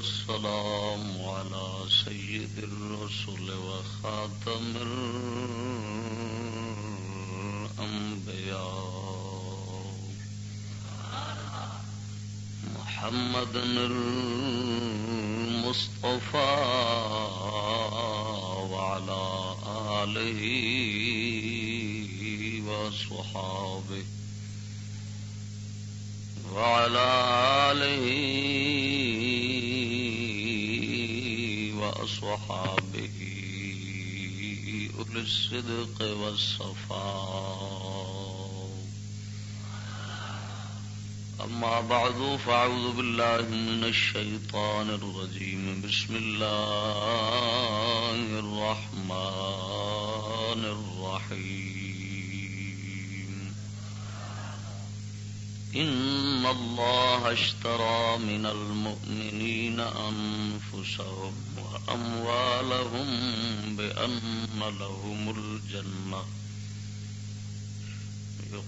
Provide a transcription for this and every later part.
والسلام على سيد الرسل وخاتم الرسل. محمد المصطفى وعلى آله وصحابه وعلى آله وأصحابه أولي الصدق والصفاق فأعوذ بالله من الشيطان الرجيم. بسم الله الرحمن الرحيم. إن الله اشترى من المؤمنين أنفسهم وأموالهم بأن لهم الجنة.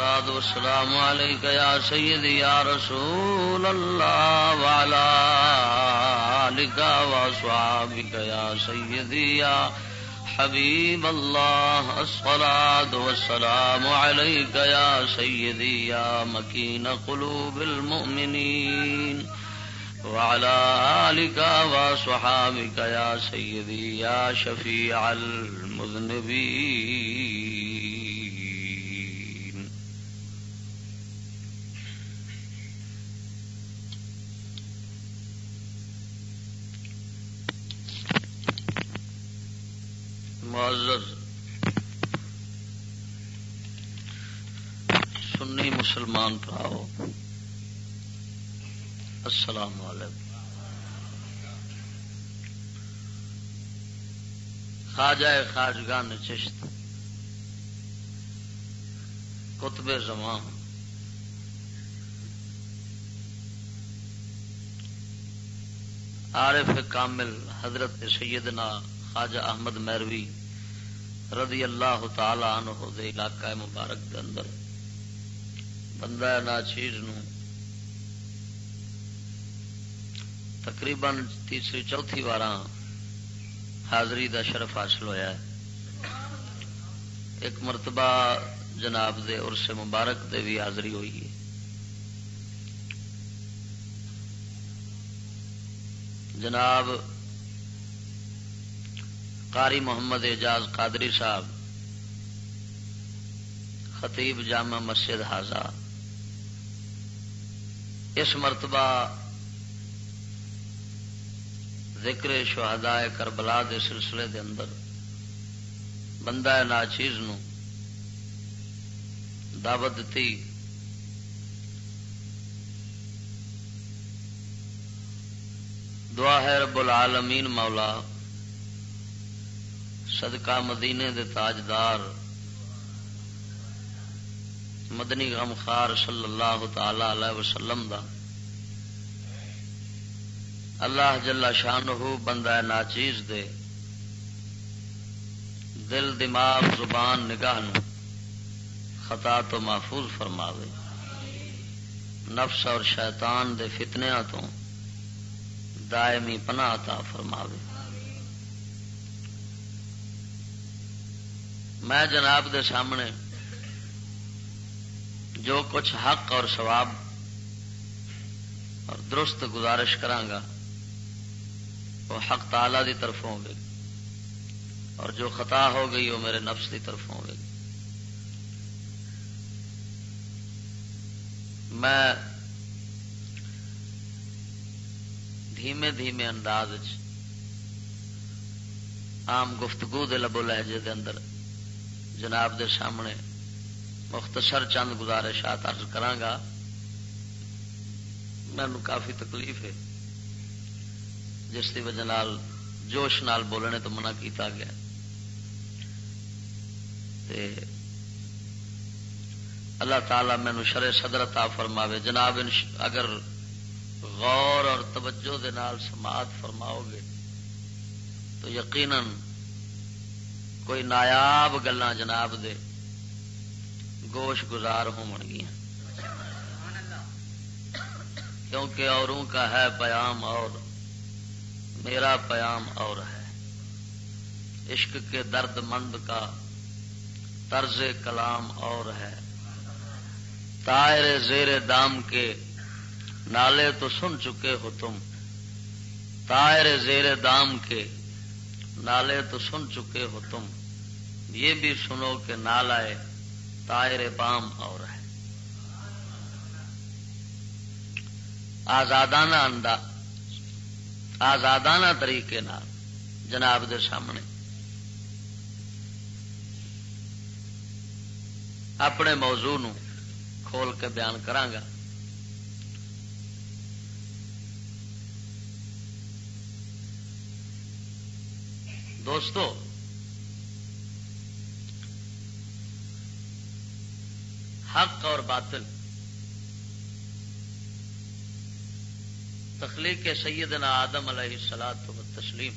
والسلام عليك يا سيدي يا رسول الله وعلى آلك وأصحابك يا سيدي يا حبيب الله. الصلاة والسلام عليك يا سيدي يا مكين قلوب المؤمنين. وعلى آلك وصحابك يا سيدي يا شفيع المذنبين. معزز، سنی مسلمان پراؤ، السلام علیکم۔ خواجہ خاجگان چشت کتب زمان۔ عارف کامل حضرت سیدنا خواجہ احمد میروی رضی اللہ تعالی عنہ دے علاقہ مبارک دے اندر بندہ نا چیز نو تقریباً تیسری چوتھی بار حاضری دا شرف حاصل ہویا ہے۔ ایک مرتبہ جناب دے عرص مبارک دے بھی حاضری ہوئی ہے۔ جناب قاری محمد اعجاز قادری صاحب، خطیب جامع مسجد حاضہ اس مرتبہ ذکر شہداء کربلا دے سلسلے دے اندر بندہ ناچیز نو دعوت دیتی۔ دعا ہے رب العالمین مولا صدقہ مدینے دے تاجدار مدنی غم خار صلی اللہ تعالی علیہ وسلم دا۔ اللہ جلا شان ہو بندہ ناچیز دے۔ دل، دماغ، زبان نگاہ نو خطا تو محفوظ فرماوے۔ نفس اور شیطان دے فتنیا تو دائمی پناہ عطا فرماوے۔ میں جناب دے سامنے جو کچھ حق اور ثواب اور درست گزارش کرانگا، وہ حق تعالی دی طرف ہوگی اور جو خطا ہو گئی وہ میرے نفس کی طرف ہوگی۔ میں دھیمے دھیمے انداز عام گفتگو دے لبو لہجے دے اندر جناب دے سامنے مختصر چند گزارشات ارض کرانگا۔ مینو کافی تکلیف ہے۔ جس کی وجہ نال جوش نال بولنے تو منع کیتا گیا۔ تے اللہ تعالی مینو شر صدرتا فرماوے۔ جناب اگر غور اور توجہ دے نال سماعت فرماؤ گے تو یقیناً کوئی نایاب گلا جناب دے گوش گزار ہو گیا کیونکہ اوروں کا ہے پیام اور میرا پیام اور ہے۔ عشق کے درد مند کا طرز کلام اور ہے۔ تائر زیر دام کے نالے تو سن چکے ہو تم۔ تائر زیر دام کے نالے تو سن چکے ہو تم۔ یہ بھی سنو کہ نالا تائر بام اور ہے۔ آزادانہ اندا آزادانہ طریقے نال جناب دے سامنے۔ اپنے موضوع نو کھول کے بیان کرانگا۔ دوستو حق اور باطل۔ تخلیق سیدنا آدم علیہ سلاد و تسلیم۔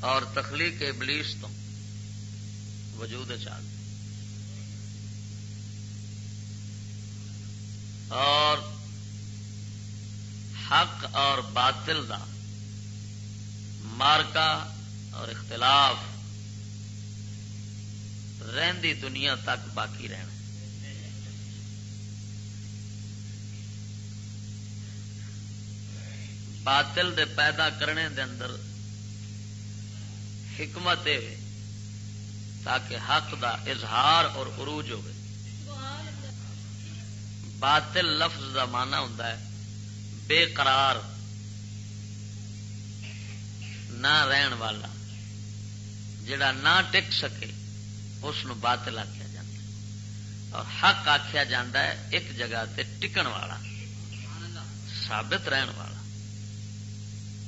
اور تخلیق ابلیس تو وجود چاہ اور حق اور باطل دا مارکا اور اختلاف۔ رہندی دنیا تک باقی رہنا۔ باطل دے پیدا کرنے دے اندر حکمت تاکہ حق دا اظہار اور عروج ہو باطل لفظ دا مانا ہوں بے قرار، نہ رہن والا، جڑا نہ ٹک سکے۔ اس باطل آخیا جا اور حق آخیا جا ایک جگہ تے ٹکن والا، ثابت رہن والا۔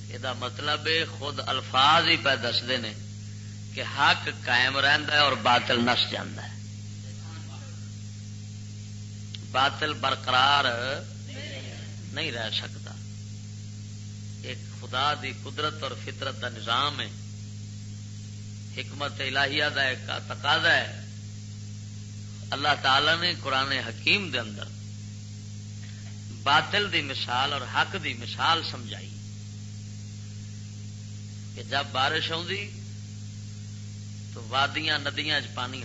یہ مطلب خود الفاظ ہی پہ دستے ہیں کہ حق قائم رہتا ہے اور باطل نس جا باطل برقرار نہیں رہ سکتا ایک خدا دی قدرت اور فطرت کا نظام ہے۔ حکمت الہیہ دا ایک تقاضا ہے۔ اللہ تعالی نے قرآن حکیم دے اندر باطل دی مثال اور حق دی مثال سمجھائی۔ کہ جب بارش آتی تو وادیاں ندیاں چ پانی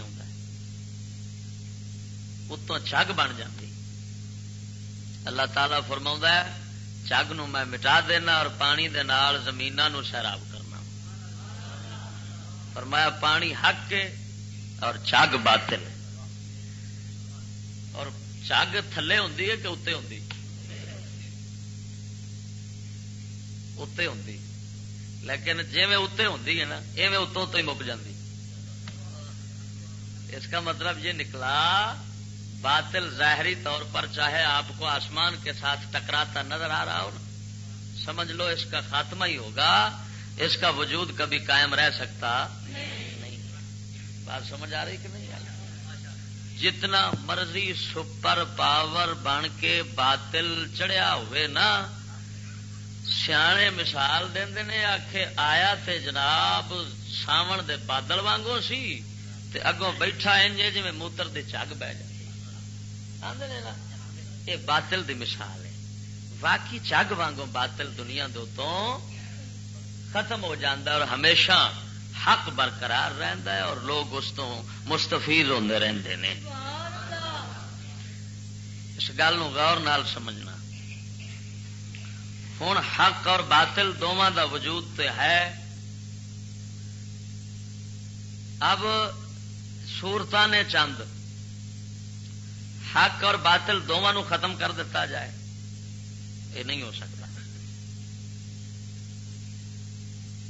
اتوں چگ بن جاتی اللہ تعالی فرما چگ نو میں مٹا دینا اور پانی دے نال نو سیراب فرمایا پانی حق کے اور چگ باطل اور چگ تھلے ہوں کہ اتنے ہوں اتنے ہوں لیکن جی میں اتنے ہوں نا، ایویں اتوں تو ہی مک جاتی اس کا مطلب یہ نکلا، باطل ظاہری طور پر چاہے آپ کو آسمان کے ساتھ ٹکراتا نظر آ رہا ہو نا، سمجھ لو اس کا خاتمہ ہی ہوگا۔ اس کا وجود کبھی قائم رہ سکتا نہیں۔ بات سمجھ آ رہی کہ نہیں؟ جتنا مرضی سپر پاور بن کے باطل چڑھیا ہوئے نا، سیانے مثال دے آخ آیا تے جناب ساون دے بادل وانگو سی تے اگوں بیٹھا انجے جی موتر دے چگ بہ جائے۔ یہ باطل دی مثال ہے۔ باقی چگ وانگوں باطل دنیا دو تو ختم ہو جاندہ اور ہمیشہ حق برقرار رہندا ہے اور لوگ اس تو مستفیز ہوندے رہندے نے۔ اس گل غور نال سمجھنا۔ ہوں حق اور باطل دونوں دا وجود تے ہے۔ اب سورت نے چند۔ حق اور باطل دونوں ختم کر دیتا جائے۔ یہ نہیں ہو سکتا۔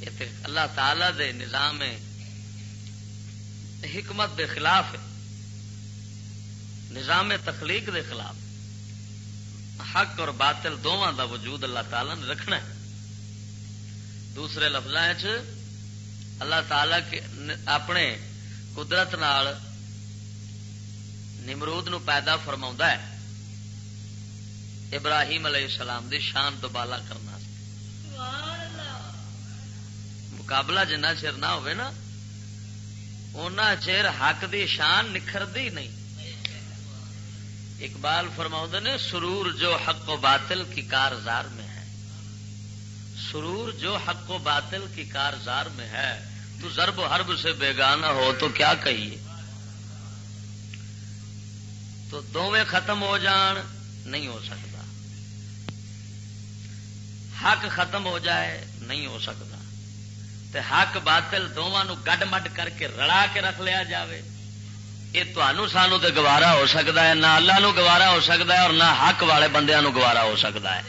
یہ اللہ تعالی دے نظام حکمت دے خلاف ہے۔ نظام تخلیق دے خلاف۔ حق اور باطل دونوں دا وجود اللہ تعالی نے رکھنا ہے۔ دوسرے لفظ اللہ تعالی کے اپنے قدرت نال نمرود نو پیدا فرما ہے۔ ابراہیم علیہ السلام دی شان تو بالا کرنا۔ مقابلہ جنہ چر نہ ہوئے نا چر حق دی شان نکھردی نہیں اقبال فرما نے سرور جو حق و باطل کی کارزار میں ہے سرور جو حق و باطل کی کارزار میں ہے تو ضرب و حرب سے بیگانہ ہو تو کیا کہیے تو دونیں ختم ہو جان نہیں ہو سکتا حق ختم ہو جائے نہیں ہو سکتا تے حق باطل دونوں گڈ مڈ کر کے رڑا کے رکھ لیا جاوے۔ یہ تمہوں سانو تو گوارا ہو سکتا ہے، نہ اللہ نو گوارا ہو سکتا ہے اور نہ حق والے بندیا نو گوارا ہو سکتا ہے۔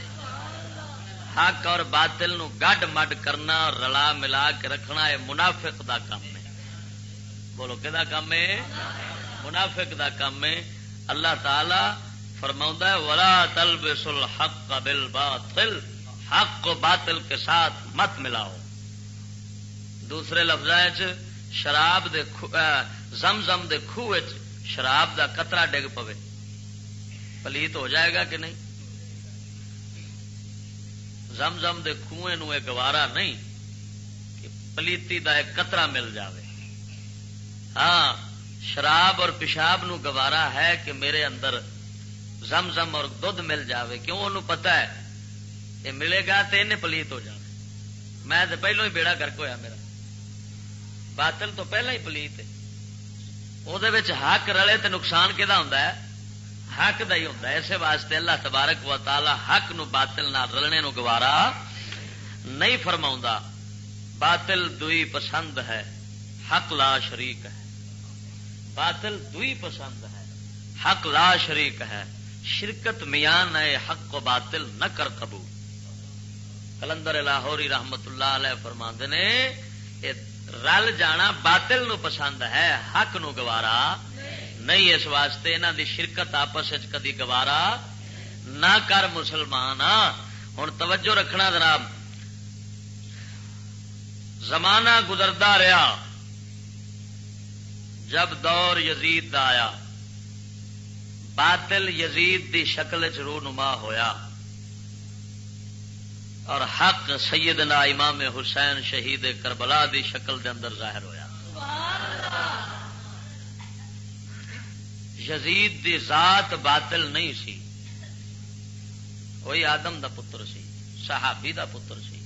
حق اور باطل نو گڈ مڈ کرنا اور رلا ملا کے رکھنا یہ منافق دا کام ہے۔ بولو کہ کام ہے؟ منافق دا کام ہے۔ اللہ تعالی فرما ہے، ولا تل بسل حق بل باطل حق کو باطل کے ساتھ مت ملاؤ۔ دوسرے لفظ شراب دے زم زم دے خوہ شراب دا قطرہ ڈگ پوے۔ پلیت ہو جائے گا کہ نہیں؟ زم زم دے خوہ نو گوارا نہیں کہ پلیتی دا ایک قطرہ مل جاوے۔ ہاں شراب اور پیشاب نو گوارا ہے کہ میرے اندر زم زم اور دھد مل جاوے۔ کیوں؟ انہوں پتا ہے، یہ ملے گا تو انہیں پلیت ہو جائے میں تو پہلو ہی بیڑا گرک ہوا میرا۔ باطل تو پہلے ہی پلیت ہے۔ وہ حق رلے تو نقصان کہ ہوں حق دا ہی ہوں اسی واسطے اللہ تبارک و تعالی حق نو باطل نہ رلنے نو گوارا نہیں فرما باطل دوئی پسند ہے۔ حق لا شریک ہے۔ باطل دوئی پسند ہے۔ حق لا شریک ہے۔ شرکت میان ہے۔ حق و باطل نہ کر قبول۔ کلندر لاہوری رحمت اللہ علیہ فرما نے رل جانا باطل نو پسند ہے، حق نو گوارا نہیں۔ اس واسطے انہوں دی شرکت آپس کدی گوارا نہ کر مسلمان۔ ہوں توجہ رکھنا جناب زمانہ گزرتا رہا جب دور یزید دا آیا، باطل یزید دی شکل چرو نما ہویا۔ اور حق سیدنا امام حسین شہید کربلا دی شکل دے اندر ظاہر ہویا۔ یزید دی ذات باطل نہیں سی۔ وہی آدم دا پتر سی، صحابی دا پتر سی۔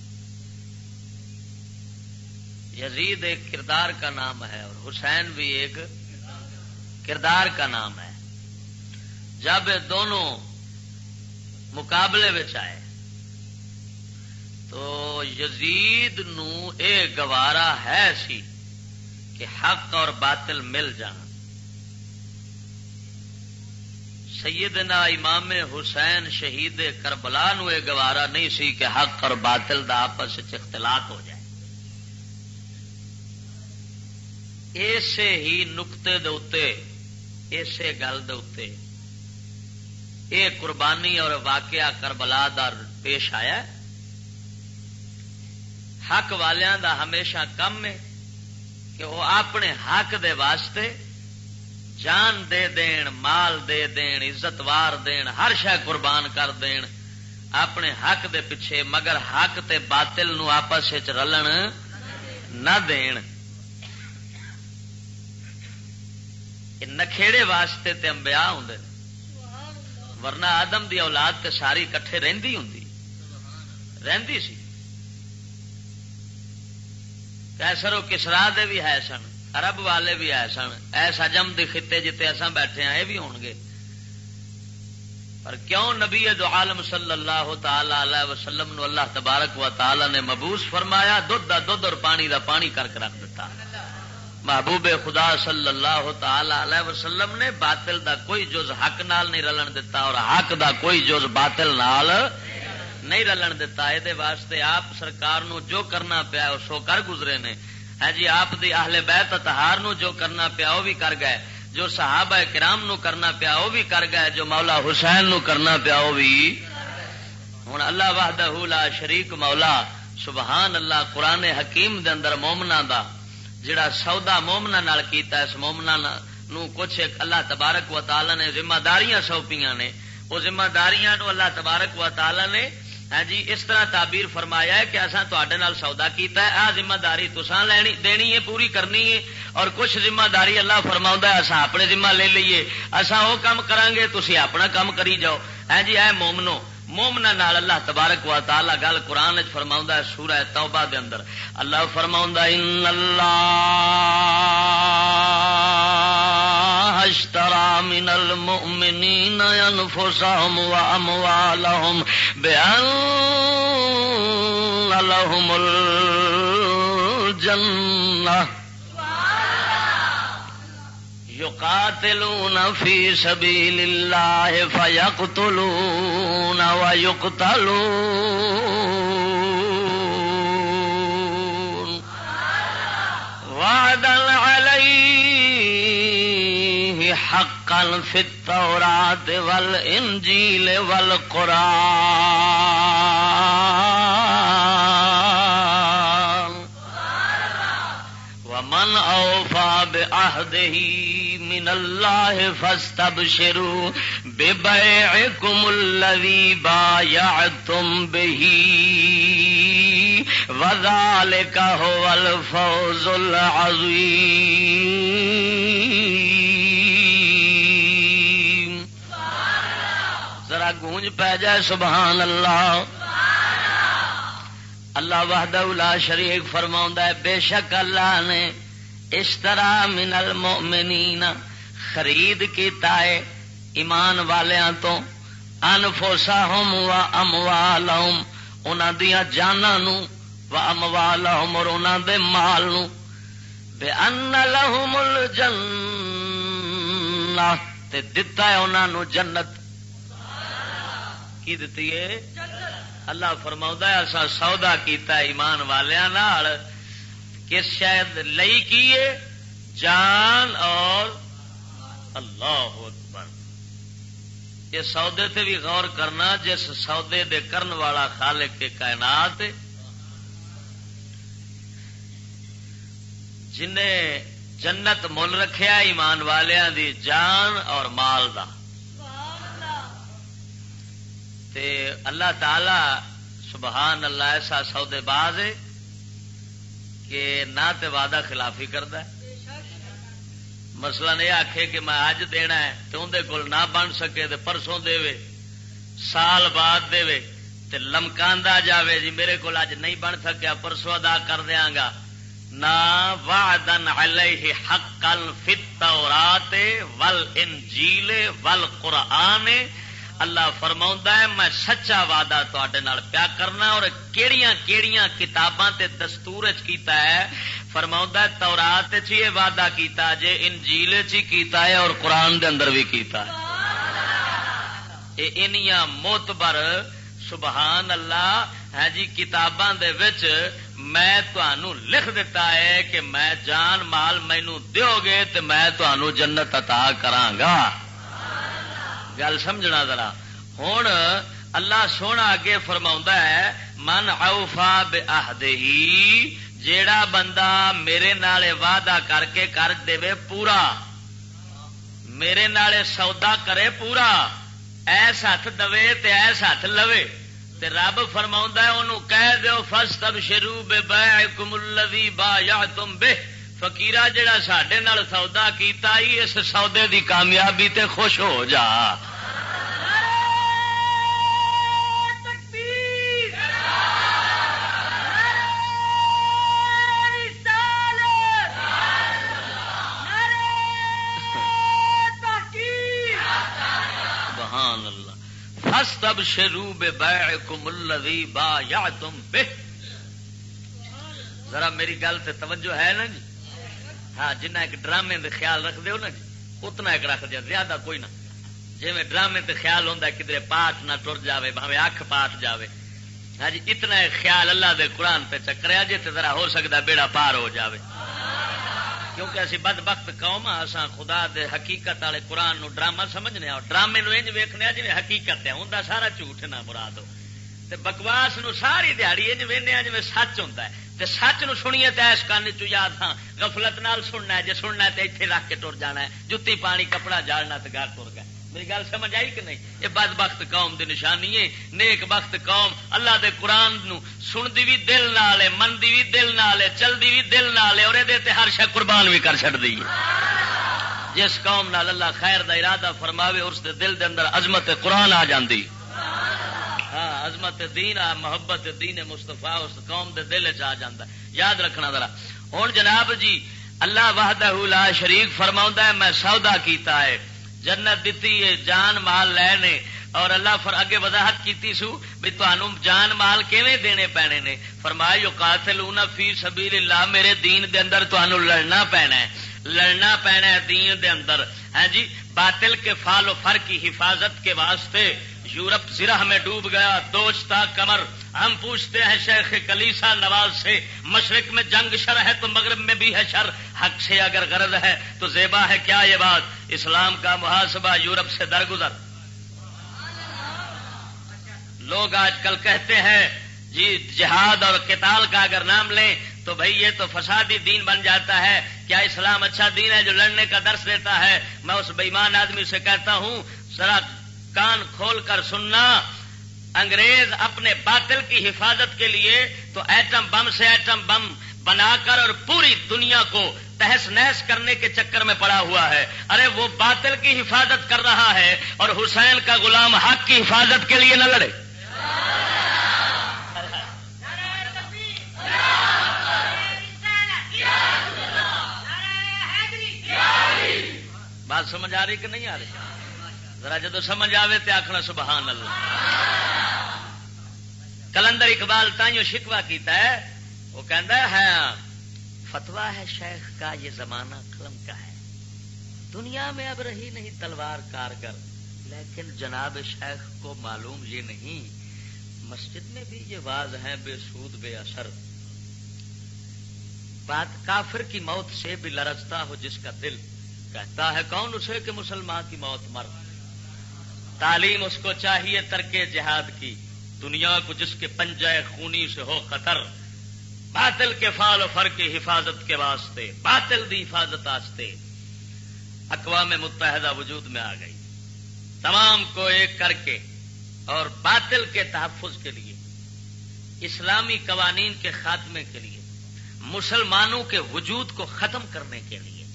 یزید ایک کردار کا نام ہے اور حسین بھی ایک کردار کا نام ہے۔ جب دونوں مقابلے آئے تو یزید نو اے گوارا ہے سی کہ حق اور باطل مل جان۔ سیدنا امام حسین شہید کربلا نو اے گوارا نہیں سی کہ حق اور باطل دا آپس اختلاط ہو جائے۔ اسے ہی نقطے دے اسے گل دے اے قربانی اور واقعہ کربلا دار پیش آیا۔ حق والیاں دا ہمیشہ کم ہے کہ وہ اپنے حق دے واسطے جان دے دین، مال دے دین عزت وار دین، ہر شہ قربان کر دین اپنے حق دے پیچھے، مگر حق تے باطل نو آپس رلن نہ دین۔ نکھےڑے واسطے تے امبیا ہوں ورنہ آدم دی اولاد تے ساری کٹھے رہندی ہوں رہندی سی۔ کیسر و کسرا دے بھی ہے سن، عرب والے بھی ہے سن۔ ایس اجم دی خطے جتے اصا بیٹھے ہیں یہ بھی ہون گے۔ پر کیوں نبی دو عالم صلی اللہ تعالی علیہ وسلم نو اللہ تبارک و تعالی نے مبوس فرمایا، دودھ دا دودھ اور پانی دا پانی کر کے رکھ دیتا محبوب خدا صلی اللہ تعالی علیہ وسلم نے باطل دا کوئی جز حق نال نہیں رلن دیتا اور حق دا کوئی جز باطل نال نہیں رلن دتا یہ واسطے آپ سرکار نو جو کرنا پیا سو کر گزرے نے۔ ہے جی آپ دی اہل بیت اتہار نو جو کرنا پیا وہ بھی کر گئے۔ جو صحابہ کرام نو کرنا پیا وہ بھی کر گئے۔ جو مولا حسین نو کرنا پیا وہ بھی۔ ہوں اللہ وحدہ لا شریک مولا، سبحان اللہ، قرآن حکیم دے اندر مومنا دا، جڑا سودا مومنا نال کیتا اس مومنا نو کچھ ایک اللہ تبارک و تعالی نے ذمہ داریاں سونپیاں نے۔ وہ ذمہ داریاں نو اللہ تبارک و تعالی نے ہاں جی اس طرح تعبیر فرمایا ہے کہ اصا نال سودا کیتا ہے، آ ذمہ داری تسان لینی، دینی ہے، پوری کرنی ہے، اور کچھ ذمہ داری اللہ فرما ہے اصا اپنے ذمہ لے لیے اصا وہ کام کریں گے تھی اپنا کام کری جاؤ۔ ہاں جی اے مومنو مومنا نال اللہ تبارک و تعالی گل قرآن فرما ہے، سورہ توبہ دے اندر۔ اللہ فرما ان اللہ اشترى من المؤمنين ينفسهم وأموالهم بأن لهم الجنة يقاتلون في سبيل الله فيقتلون ويقتلون. وعدا عليه حقا في التوراة والإنجيل والقرآن. ومن أوفى بعهده من الله فاستبشروا ببيعكم الذي بايعتم به وذلك هو الفوز العظيم ذرا گونج پی جائے، سبحان اللہ۔ اللہ وحدہ لا شریک فرما ہے، بے شک اللہ نے طرح من المؤمنین خرید کیتا ہے ایمان والیاں تو انفوسا ہوم و اموال انہوں دیا جانا نو و اموال اور انہوں دے مال نو۔ بے ان لہم الجنہ تے دتا ہے انہوں نو جنت۔ کی دتی ہے؟ اللہ فرما ایسا سودا کیتا ایمان والوں کہ شاید لئی کیے جان اور اللہ اکبر۔ یہ سودے تے بھی غور کرنا، جس سودے دے کرن والا خالق کے کائنات جنہیں جنت مل رکھیا ایمان والوں دی جان اور مال دا۔ تے اللہ تعالی سبحان اللہ ایسا سودے باز ہے کہ نہ تے وعدہ خلافی کرتا مسئلہ نہیں آخے کہ میں اج دینا ہے تو اندر کول نہ بن سکے تو پرسوں دے سال بعد دے تے لمکاندا جاوے۔ جی میرے کو اج نہیں بن سکیا، پرسوں ادا کر دیا گا۔ نہ وعدن علیہ حقا فی التورات والانجیل والقرآن اللہ فرما ہے، میں سچا وعدہ تے پیا کرنا اور کیڑیاں کیڑیاں کتاباں تے دستور کیتا ہے فرما تورات چی یہ وعدہ کیتا جے انجیل چی کیتا ہے اور قرآن دے اندر بھی کیتا ہے۔ انیاں موتبر سبحان اللہ، ہے جی کتاباں دے وچ میں تنوع لکھ دیتا ہے کہ میں جان مال مینو دیو گے تو میں تنوع جنت عطا کرانگا گل سمجھنا ذرا۔ ہوں اللہ سونا اگے فرما ہے، من اوفا بہدی جیڑا بندہ میرے نال وعدہ کر کے کر دے پورا۔ میرے نالے سودا کرے پورا۔ ایس ہاتھ دے تے ایس ہاتھ لوے۔ تے رب فرما انہوں کہہ دیو فس تب شروع بے بے کملوی با یا تم بے فکیرا جڑا سڈے سودا کیتا ہی اس سودے دی کامیابی تے خوش ہو جا۔ تب شروع بے کم الذی با یا ذرا میری گل سے توجہ ہے نا جی؟ ہاں جنہ ایک ڈرامے دے خیال رکھ دیو نا جی اتنا ایک رکھ دیا، زیادہ کوئی نہ۔ جی میں ڈرامے تے خیال ہوتا کدھر پاٹ نہ ٹر جاوے بھاوے اکھ پاٹ جاوے۔ ہاں جی اتنا ایک خیال اللہ دے قرآن پہ چکریا جی تے ذرا ہو سکتا بیڑا پار ہو جاوے۔ کیونکہ اسی بد بخت قوم ہاں خدا دے حقیقت والے قرآن نو ڈرامہ سمجھنے اور ڈرامے نو انج ویکنے جی حقیقت ہے ہوں سارا جھوٹ نہ مراد۔ ہو تے بکواس نو ساری دیہڑی انج وینے جی سچ ہوں تے سچ نو سنیے تے اس کان چ یاد ہاں۔ غفلت نال سننا ہے، جے سننا ہے تے ایتھے رکھ کے ٹر جانا ہے۔ جتی پانی کپڑا جالنا تے گھر ٹر گئے۔ میری گل سمجھ آئی کہ نہیں؟ یہ بد بخت قوم دی نشانی ہے، نیک بخت قوم اللہ دے قرآن نو سنتی بھی دل نال منتی بھی دل نال چلتی بھی دل نال اور یہ ہر شہ قربان بھی کر چڑتی ہے۔ جس قوم نال اللہ خیر دا ارادہ فرماوے، اس دے دل دے اندر عظمت قرآن آ جاندی۔ ہاں عظمت دین آ، محبت دین مستفا اس قوم دے دل چ آ جاتا یاد رکھنا ذرا۔ ہوں جناب جی اللہ وحدہ لا شریک فرما ہے، میں سودا کیتا ہے۔ جنت دیتی ہے، جان مال لے نے۔ اور اللہ فر اگے وضاحت کیتی سو بھی تمہوں جان مال کیویں دینے پینے نے؟ فرمایا جو قاتل فی سبیل اللہ میرے دین دے اندر تمہوں لڑنا پینا ہے۔ لڑنا پینا ہے دین دے اندر۔ ہے جی باطل کے فال و فر کی حفاظت کے واسطے یورپ زرہ میں ڈوب گیا دوچتا کمر۔ ہم پوچھتے ہیں شیخ کلیسا نواز سے، مشرق میں جنگ شر ہے تو مغرب میں بھی ہے شر۔ حق سے اگر غرض ہے تو زیبا ہے کیا یہ بات؟ اسلام کا محاسبہ یورپ سے درگزر۔ لوگ آج کل کہتے ہیں جی جہاد اور کتال کا اگر نام لیں تو بھائی یہ تو فسادی دین بن جاتا ہے۔ کیا اسلام اچھا دین ہے جو لڑنے کا درس دیتا ہے؟ میں اس بےمان آدمی سے کہتا ہوں، ذرا کان کھول کر سننا، انگریز اپنے باطل کی حفاظت کے لیے تو ایٹم بم سے ایٹم بم بنا کر اور پوری دنیا کو تہس نہس کرنے کے چکر میں پڑا ہوا ہے۔ ارے، وہ باطل کی حفاظت کر رہا ہے اور حسین کا غلام حق کی حفاظت کے لیے نہ لڑے۔ بات سمجھ آ رہی کہ نہیں آ رہی؟ ذرا جدو سمجھ آئے تو آخنا سبحان اللہ۔ کلندر اقبال تائیوں شکوا کیتا ہے، وہ کہندا ہے ہاں، فتوا ہے شیخ کا یہ زمانہ قلم کا ہے۔ دنیا میں اب رہی نہیں تلوار کارگر، لیکن جناب شیخ کو معلوم یہ نہیں، مسجد میں بھی یہ واز ہے بے سود، بے اثر۔ بات کافر کی موت سے بھی لرزتا ہو جس کا دل کہتا ہے، کون اسے کہ مسلمان کی موت مر تعلیم اس کو چاہیے ترک جہاد کی۔ دنیا کو جس کے پنجائے خونی سے ہو خطر، باطل کے فال و فر کی حفاظت کے واسطے، باطل دی حفاظت واسطے اقوام متحدہ وجود میں آ گئی۔ تمام کو ایک کر کے اور باطل کے تحفظ کے لیے، اسلامی قوانین کے خاتمے کے لیے، مسلمانوں کے وجود کو ختم کرنے کے لیے،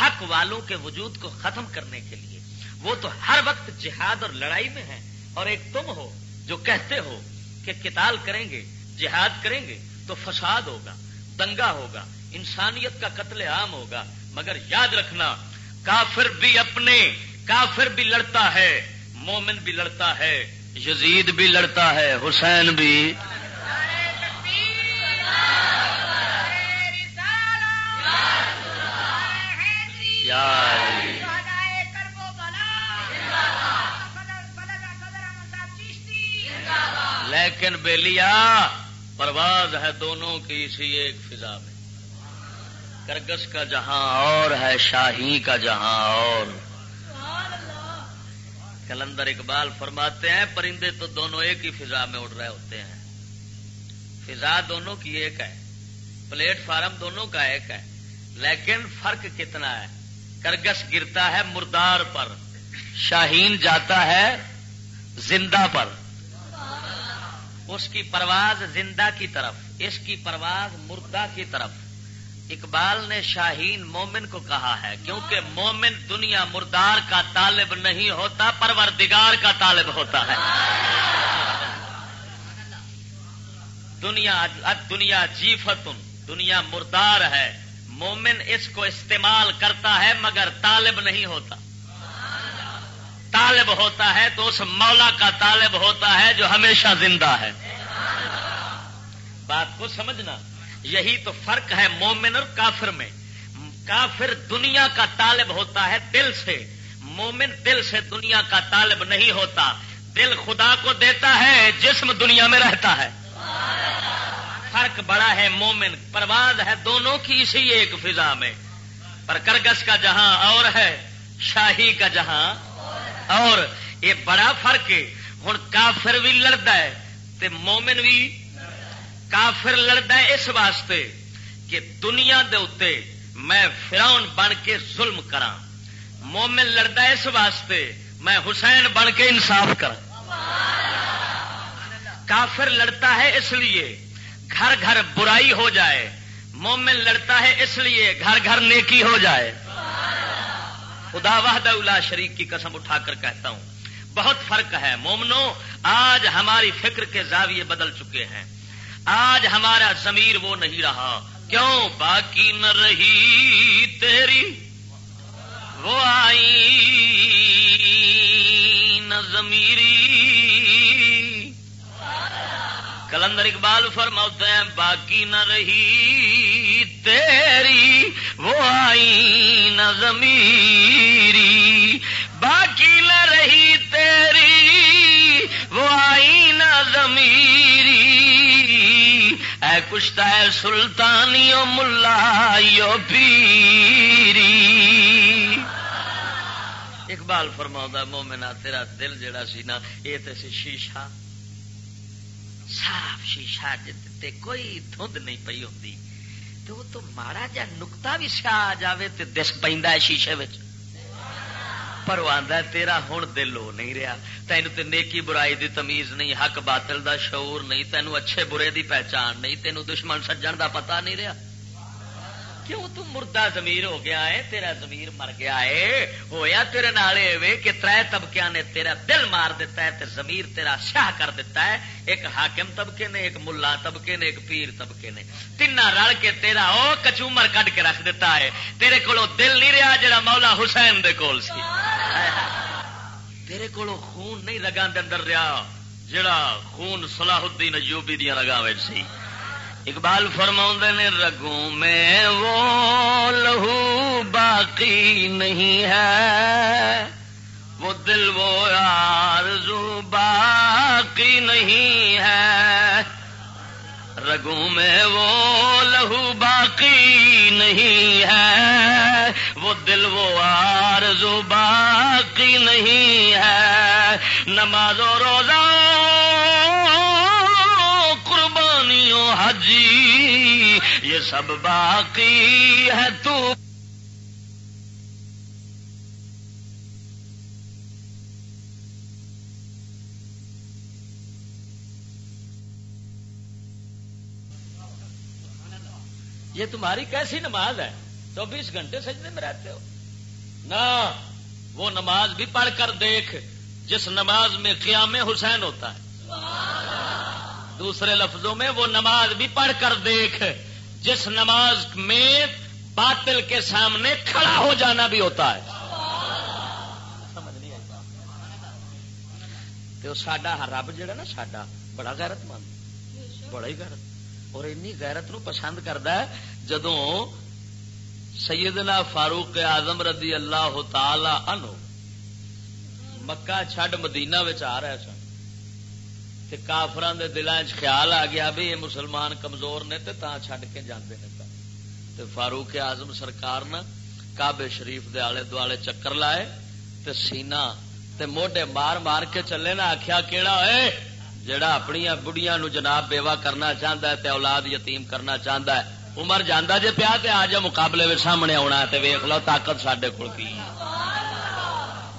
حق والوں کے وجود کو ختم کرنے کے لیے۔ وہ تو ہر وقت جہاد اور لڑائی میں ہے اور ایک تم ہو جو کہتے ہو کہ کتال کریں گے، جہاد کریں گے تو فساد ہوگا، دنگا ہوگا، انسانیت کا قتل عام ہوگا۔ مگر یاد رکھنا، کافر بھی اپنے، کافر بھی لڑتا ہے، مومن بھی لڑتا ہے، یزید بھی لڑتا ہے، حسین بھی۔ لیکن بیلیا، پرواز ہے دونوں کی اسی ایک فضا میں۔ کرگس کا جہاں اور ہے، شاہی کا جہاں اور۔ کلندر اقبال فرماتے ہیں، پرندے تو دونوں ایک ہی فضا میں اڑ رہے ہوتے ہیں۔ فضا دونوں کی ایک ہے، پلیٹ فارم دونوں کا ایک ہے، لیکن فرق کتنا ہے؟ کرگس گرتا ہے مردار پر۔ شاہین جاتا ہے زندہ پر۔ اس کی پرواز زندہ کی طرف، اس کی پرواز مردہ کی طرف۔ اقبال نے شاہین مومن کو کہا ہے، کیونکہ مومن دنیا مردار کا طالب نہیں ہوتا، پروردگار کا طالب ہوتا ہے۔ دنیا دنیا جیفتن، دنیا مردار ہے۔ مومن اس کو استعمال کرتا ہے مگر طالب نہیں ہوتا۔ طالب ہوتا ہے تو اس مولا کا طالب ہوتا ہے جو ہمیشہ زندہ ہے۔ بات کو سمجھنا، یہی تو فرق ہے مومن اور کافر میں۔ کافر دنیا کا طالب ہوتا ہے دل سے۔ مومن دل سے دنیا کا طالب نہیں ہوتا۔ دل خدا کو دیتا ہے، جسم دنیا میں رہتا ہے۔ فرق بڑا ہے مومن۔ پرواز ہے دونوں کی اسی ایک فضا میں۔ پر کرگس کا جہاں اور ہے، شاہی کا جہاں اور یہ بڑا فرق ہے۔ ہوں کافر بھی لڑتا ہے تے مومن بھی کافر لڑتا ہے اس واسطے کہ دنیا دے اتے میں فراؤن بن کے ظلم کرا مومن لڑتا ہے اس واسطے میں حسین بن کے انصاف کرا کافر لڑتا ہے اس لیے گھر گھر برائی ہو جائے۔ مومن لڑتا ہے اس لیے گھر گھر نیکی ہو جائے۔ خدا وحدہ الا شریک کی قسم اٹھا کر کہتا ہوں۔ بہت فرق ہے۔ مومنو، آج ہماری فکر کے زاویے بدل چکے ہیں۔ آج ہمارا ضمیر وہ نہیں رہا۔ کیوں؟ باقی نہ رہی تیری۔ وہ آئی نہ ضمیری۔ کلندر اقبال فرماتے ہیں، باقی نہ رہی تیری، وہ آئی نہ ضمیری۔ باقی نہ رہی تیری، وہ آئی نہ ضمیری۔ اے کشتا ہے سلطانی ملا پیری۔ اقبال فرما مومنا تیرا دل جڑا سی نا، یہ تو شیشہ۔ صاف شیشہ جتے کوئی دھند نہیں پی ہوتی تو وہ تو مارا جا نکتا بھی سیا آ جائے تو دس پہ شیشے پر وہ آدھا تیرا ہوں دل ہو نہیں رہا تین تے نیکی برائی دی تمیز نہیں حق باطل دا شعور نہیں تینوں اچھے برے دی پہچان نہیں تینوں دشمن سجن دا پتہ نہیں رہا کیوں تم مردہ زمیر ہو گیا ہے؟ تیرا زمیر مر گیا ہے۔ ہویا تیرے نالے وے کہ تر طبقے نے تیرا دل مار دیتا ہے تے زمیر تیرا شاہ کر دیتا ہے۔ ایک حاکم طبقے نے، ایک ملا طبقے نے، ایک پیر طبقے نے۔ تین رل کے تیرا او کچومر کڈ کے رکھ دیتا ہے۔ تیرے کو دل نہیں رہا جڑا مولا حسین دے کول سی۔ تیرے کو خون نہیں رگا اندر رہا، جڑا خون صلاح الدین ایوبی دیا رگا سی۔ اقبال فرما نے، رگوں میں وہ لہو باقی نہیں ہے۔ وہ دل وہ آرزو باقی نہیں ہے۔ رگوں میں وہ لہو باقی نہیں ہے۔ وہ دل وہ آرزو باقی نہیں ہے۔ نماز و روزہ حجی یہ سب باقی ہے تو۔ یہ تمہاری کیسی نماز ہے؟ چوبیس گھنٹے سجدے میں رہتے ہو۔ نہ، وہ نماز بھی پڑھ کر دیکھ، جس نماز میں قیام حسین ہوتا ہے۔ دوسرے لفظوں میں وہ نماز بھی پڑھ کر دیکھ، جس نماز میں باطل کے سامنے کھڑا ہو جانا بھی ہوتا ہے۔ تو سڈا رب جہا نا سڈا بڑا غیرت مند بڑا ہی غیرت۔ اور اینی غیرت نو پسند کرتا ہے جدو سیدنا فاروق آزم رضی اللہ تعالی عنہ مکہ چھڈ مدینہ آ رہا سن کافران دے دلان خیال آ گیا بھی یہ مسلمان کمزور نے تے تا چھڈ کے جاندے نے تے فاروق اعظم سرکار نا کعبے شریف دے آلے دوالے چکر لائے تے سینا تے موڈے مار مار کے چلے نا آخیا کیڑا ہے جڑا اپنی بڑھیاں نو جناب بیوہ کرنا چاہتا ہے تے اولاد یتیم کرنا چاہتا ہے۔ عمر جانا جے پیا تے آ جا مقابلے سامنے آنا تے ویخ لو طاقت سڈے کول کی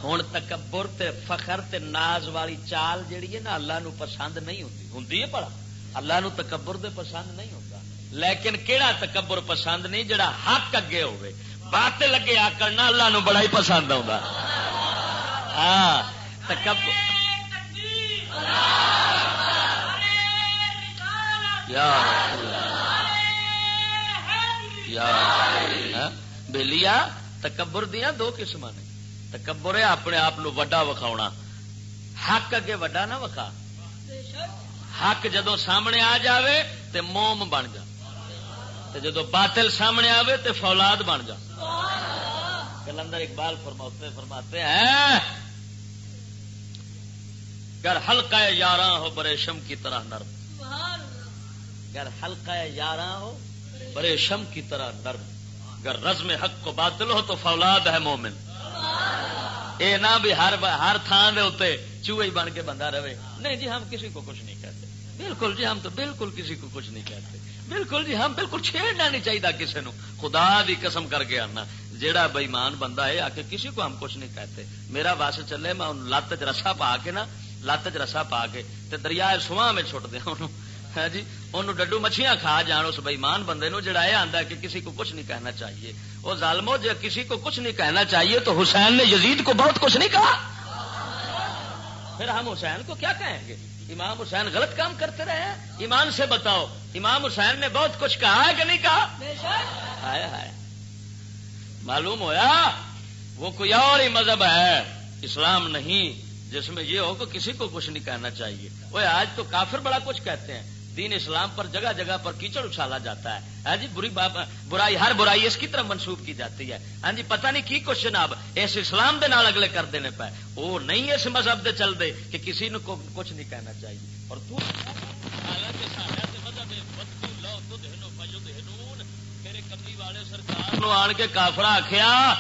ہوں تکبر تے فخر تے ناز والی چال جیڑی ہے نا اللہ نو پسند نہیں ہوتی ہوں ہے پڑا اللہ نو تکبر دے پسند نہیں ہوتا۔ لیکن کیڑا تکبر پسند نہیں جڑا حق اگے ہوئے بات لگے آ کرنا اللہ نو بڑا ہی پسند آ ہاں تکبر۔ یا ہاں؟ تکبر دیا دو قسم نے۔ تکبر ہے، اپنے آپ وڈا وکھاؤنا حق اگے وڈا نہ وکھا۔ حق جدو سامنے آ جاوے تے موم بن جا۔ جدو باطل سامنے آوے تے فولاد بن جا۔ کلندر اقبال فرماتے فرماتے ہیں، گر ہلکا یاراں ہو برے شم کی طرح نرم گر ہلکا یاراں ہو برے شم کی طرح نرم گر رزم حق کو باطل ہو تو فولاد ہے مومن۔ اے نہ بھی ہر ہر تھان دے اتنے چوہے بن کے بندہ رہے۔ نہیں جی ہم کسی کو کچھ نہیں کہتے۔ بالکل جی ہم تو بالکل کسی کو کچھ نہیں کہتے۔ بالکل جی ہم بالکل چھیڑنا نہیں چاہیے کسی نو۔ خدا دی قسم کر کے آنا۔ جیڑا بےمان بندہ ہے، آ کے کسی کو ہم کچھ نہیں کہتے۔ میرا بس چلے، میں لت چ رسا پا کے نا، لت چ رسا پا کے تے دریا سواں میں چھٹ دیا انہوں۔ ہاں جی ان ڈڈو مچھیاں کھا جان اس بےمان بندے نو جڑا یہ آتا کہ کسی کو کچھ نہیں کہنا چاہیے۔ وہ ظالمو جب کسی کو کچھ نہیں کہنا چاہیے تو حسین نے یزید کو بہت کچھ نہیں کہا۔ پھر ہم حسین کو کیا کہیں گے؟ امام حسین غلط کام کرتے رہے ایمان سے بتاؤ امام حسین نے بہت کچھ کہا ہے کہ نہیں کہا؟ ہائے معلوم ہویا وہ کوئی اور ہی مذہب ہے اسلام نہیں جس میں یہ ہو کہ کسی کو کچھ نہیں کہنا چاہیے۔ وہ آج تو کافر بڑا کچھ کہتے ہیں۔ دین اسلام پر جگہ جگہ پر کیچڑ اچھالا جاتا ہے۔ ہاں جی بری برائی، ہر برائی اس کی طرف منسوخ کی جاتی ہے۔ ہاں جی پتہ نہیں کی کچھ جناب، اس اسلام دے نال اگلے کر دینے پہ۔ وہ نہیں اس مذہب دے چل دے کہ کسی نے کچھ نہیں کہنا چاہیے۔ اور تو آن کے کافرا آخیا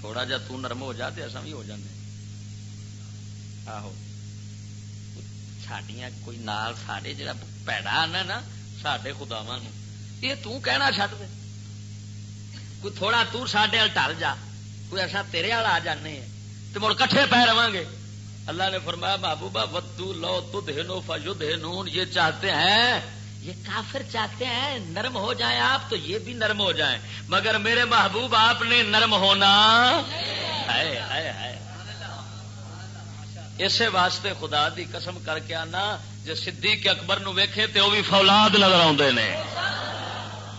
تھوڑا جا ترم ہو جا تو ایسا بھی ہو جانے آہو۔ سڈیا کوئی نال سڈے جا پیڑا آنا نا سڈے خداوا یہ تہنا چڈ دے کوئی تھوڑا تڈے ٹل جا کوئی ایسا تیرے والا آ جانے تو مڑ کٹھے پہ رہا گے اللہ نے فرمایا محبوبہ ودو لو تد ہنو فجد نون یہ چاہتے ہیں یہ کافر چاہتے ہیں نرم ہو جائیں آپ تو یہ بھی نرم ہو جائیں مگر میرے محبوب آپ نے نرم ہونا ہے ہے ہے اسی واسطے خدا دی قسم کر کے آنا جی صدیق اکبر نو ویکھے تے وہ بھی فولاد نظر آتے نے۔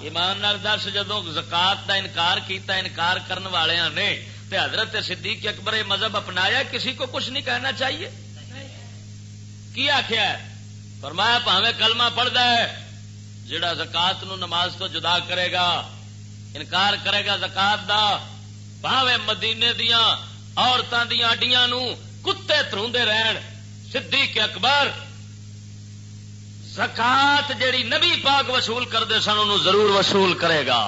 ایمان دس جدو زکات دا انکار کیتا، انکار کرن والوں نے، تے حضرت صدیق اکبر یہ مذہب اپنایا، کسی کو کچھ نہیں کہنا چاہیے؟ کی آخیا فرمایا پاوے کلمہ پڑھتا ہے، جڑا زکات نو نماز تو جدا کرے گا، انکار کرے گا زکات دا پاوے مدینے دیا عورتوں دیا اڈیاں نو کتے تروندے رہن، صدیق اکبر. زکات جیڑی نبی پاک وصول کرتے سن ان ضرور وصول کرے گا.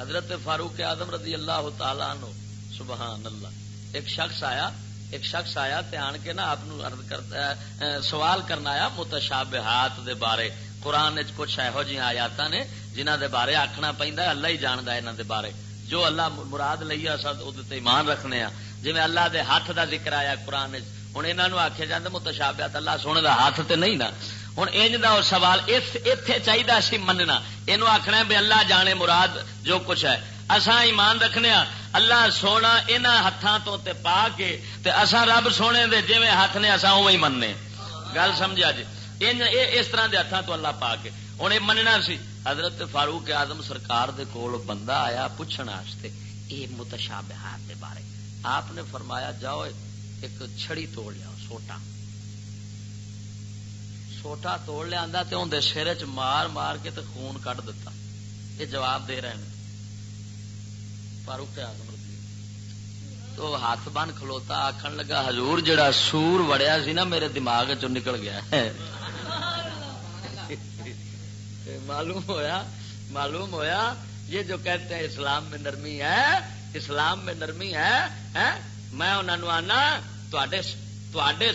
حضرت فاروق آدم رضی اللہ تعالی نو سبحان اللہ. ایک شخص آیا، ایک شخص آیا تے آن کے نا آپ سوال کرنا آیا متشابہات دے بارے. قرآن کچھ یہو جی آیات نے جنہ دے بارے آخنا پہنتا اللہ ہی جاند ہے دے بارے. جو اللہ مراد لئی ایمان رکھنے ہاں جی اللہ دے ہاتھ دا ذکر آیا قرآن ہوں یہاں آخیا جا متشابہات، اللہ سونے دا ہاتھ تے نہیں نا۔ ہوں انج کا سوال اتے چاہیے سی مننا۔ یہ آخنا بھی اللہ جانے مراد جو کچھ ہے۔ اسان ایمان رکھنے اللہ سونا ان ہاتھوں تو تے پا کے تے اسا رب سونے دے جی ہاتھ نے اصا اوی مننے۔ گل سمجھا جی؟ اس طرح دے ہاتھوں تو اللہ پا کے۔ ہوں یہ مننا سی۔ حضرت فاروق آدم سرکار دے کول بندہ آیا پوچھنے یہ متشابہات دے بارے، آپ نے فرمایا جاؤ ایک چھڑی توڑ لیا سوٹا۔ سوٹا توڑ لیا تو اندر سر چ مار مار کے تے خون کٹ دتا۔ یہ جواب دے رہے ہیں۔ فاروق آزم تو ہاتھ بن کھلوتا آخر لگا، حضور جڑا سور وڑیا سی نا میرے دماغ چ نکل گیا ہے؟ معلوم ہویا معلوم ہویا، یہ جو کہتے ہیں اسلام میں نرمی ہے، اسلام میں نرمی ہے میں انہوں آنا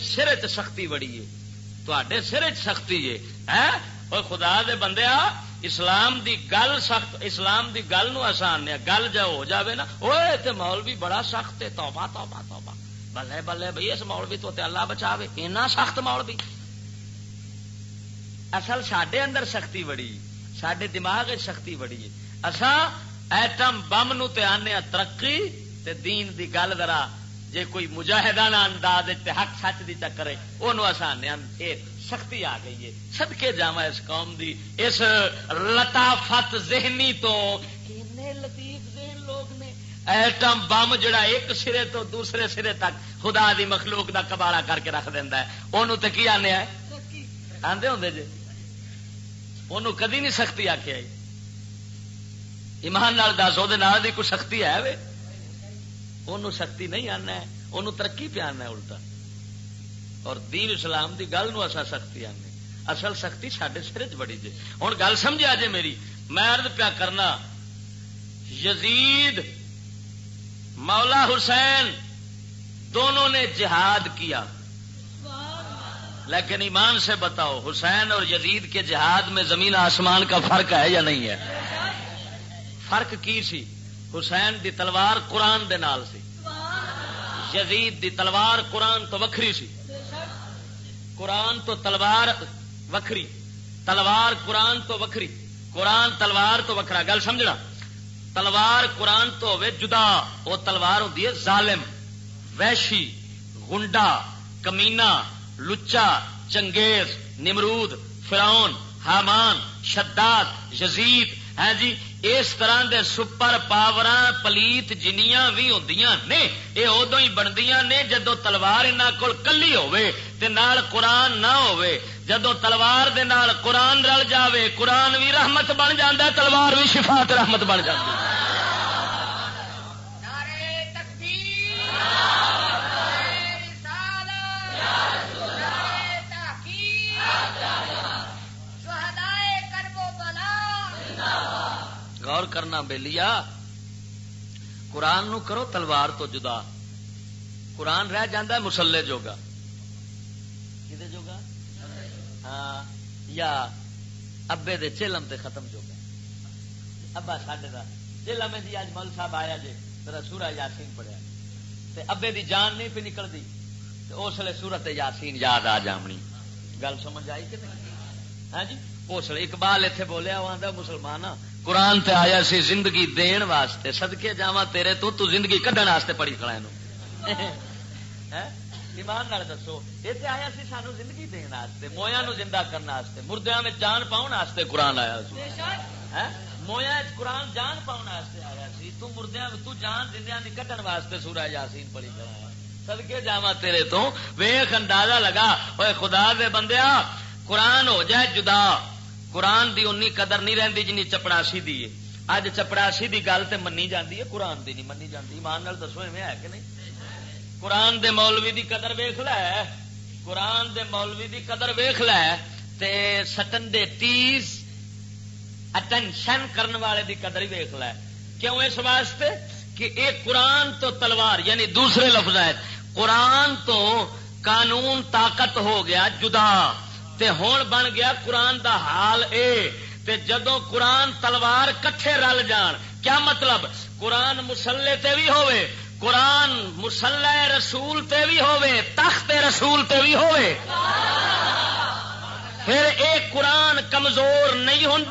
سر چ سختی بڑی ہے سر چ سختی ہے اور خدا دے بندے اسلام دی گل سخت، اسلام دی گل نو آسان ہے گل جا ہو جاوے نا وہ مول بھی بڑا سخت ہے، توبہ توبہ توبہ، بلے بلے بھائی اس مولوی تو تے اللہ بچاوے، اینا سخت مولوی۔ اصل سڈے اندر سختی بڑی سڈے دماغ سختی بڑی ہے۔ اصا ایٹم بم نو تے آنے ترقی تے دین دی گل ذرا جے کوئی مجاہدانہ انداز حق سچ دی چکرے وہ آسان سختی آ گئی ہے۔ سدکے جا اس قوم دی اس لطافت ذہنی تو۔ لطیف ذہن لوگ نے۔ ایٹم بم جڑا ایک سرے تو دوسرے سرے تک خدا دی مخلوق دا کباڑا کر کے رکھ دینا ہے۔ انہوں تے کی آنے آدھے ہوں جی انہوں کدی نہیں سختی آخیا ایمان نال دس وہ کوئی سختی ہے وے؟ انہوں سختی نہیں آنا ہے انہوں ترقی پہ آنا ہے الٹا۔ اور دین اسلام دی گل نو اصا سختی آنے اصل سختی سڈے سر چ بڑی جی ہوں گل سمجھا جی میری۔ میں ارد پیا کرنا، یزید، مولا حسین دونوں نے جہاد کیا۔ لیکن ایمان سے بتاؤ، حسین اور یزید کے جہاد میں زمین آسمان کا فرق ہے یا نہیں ہے؟ فرق کی سی؟ حسین دی تلوار قرآن دے نال سی۔ یزید دی تلوار قرآن تو وکری سی۔ قرآن تو تلوار وکری تلوار قرآن تو وکری قرآن تلوار تو وکرا گل سمجھنا؟ تلوار قرآن تو ہوے جدا۔ وہ تلوار ہوتی ہے ظالم ویشی گنڈا کمینا لچا، چنگیز، نمرود، فراؤن، حامان، شداد، یزید ہے جی اس طرح دے سپر پاور پلیت جنیاں بھی ہوں نے یہ ادو ہی بنتی نے جدو تلوار انہوں کو کلی ہوے تے نال قرآن نہ ہوے جدو تلوار دے نال قرآن رل جاوے، قرآن بھی رحمت بن جاتا ہے، تلوار بھی شفاعت رحمت بن جاتی ہے۔ غور کرنا بے قرآن نو کرو تلوار تو جدا قرآن رہ جاندہ ہے مسلے جوگا کدے جوگا؟ ہاں یا ابے دے چلم تے ختم جو گئے ابا ساڈے دا چلم جی اج مل صاحب آیا جی میرا سورا یاسین پڑیا جی، تے ابے دی جان نہیں پہ نکلتی اس لیے سورت یاسین یاد آ جامنی۔ گل سمجھ آئی کہ نہیں؟ ہاں جی؟ اس لیے اقبال اتنے بولیا وہ آدھا مسلمان قرآن تے آیا سی زندگی دین واسطے سدکے جا تیرے تو تو زندگی کھڈن واسطے پڑھی کھڑا ایمان نال دسو یہ آیا سی سانو زندگی دین واسطے مویا نو زندہ کرنے واسطے مردیا میں جان پاؤن واسطے قرآن آیا مویا قرآن جان پاؤن واسطے آیا سی تو مردیا تو جان زندہ دی کٹن واسطے سورا یاسین پڑھی کھڑا سدکے جا تیرے تو۔ ویخ اندازہ لگا وہ خدا دے بندیا، قرآن ہو جائے جدا۔ قرآن دی انی قدر نہیں رہتی جنی چپڑاسی دی اج چپڑاسی دی گل تو منی جاتی ہے، قرآن دی نہیں منی جاتی ایمان نال دسو ایویں ہے کہ نہیں؟ قرآن دے مولوی دی قدر ویخ لے۔ قرآن دے مولوی دی قدر ویخ لے۔ تے سٹن دے تیز اٹینشن کرنے والے دی قدر ہی ویخ لے۔ کیوں اس واسطے؟ کہ ایک قرآن تو تلوار یعنی دوسرے لفظ ہے قرآن تو قانون طاقت ہو گیا، جدا۔ تے ہون بن گیا قرآن دا حال اے۔ تے جدو قرآن تلوار کٹھے رل جان، کیا مطلب؟ قرآن مسلے تے بھی ہوئے قرآن مسلح رسول تے بھی ہوئے تخت رسول تے بھی ہوئے پھر اے قرآن کمزور نہیں ہوں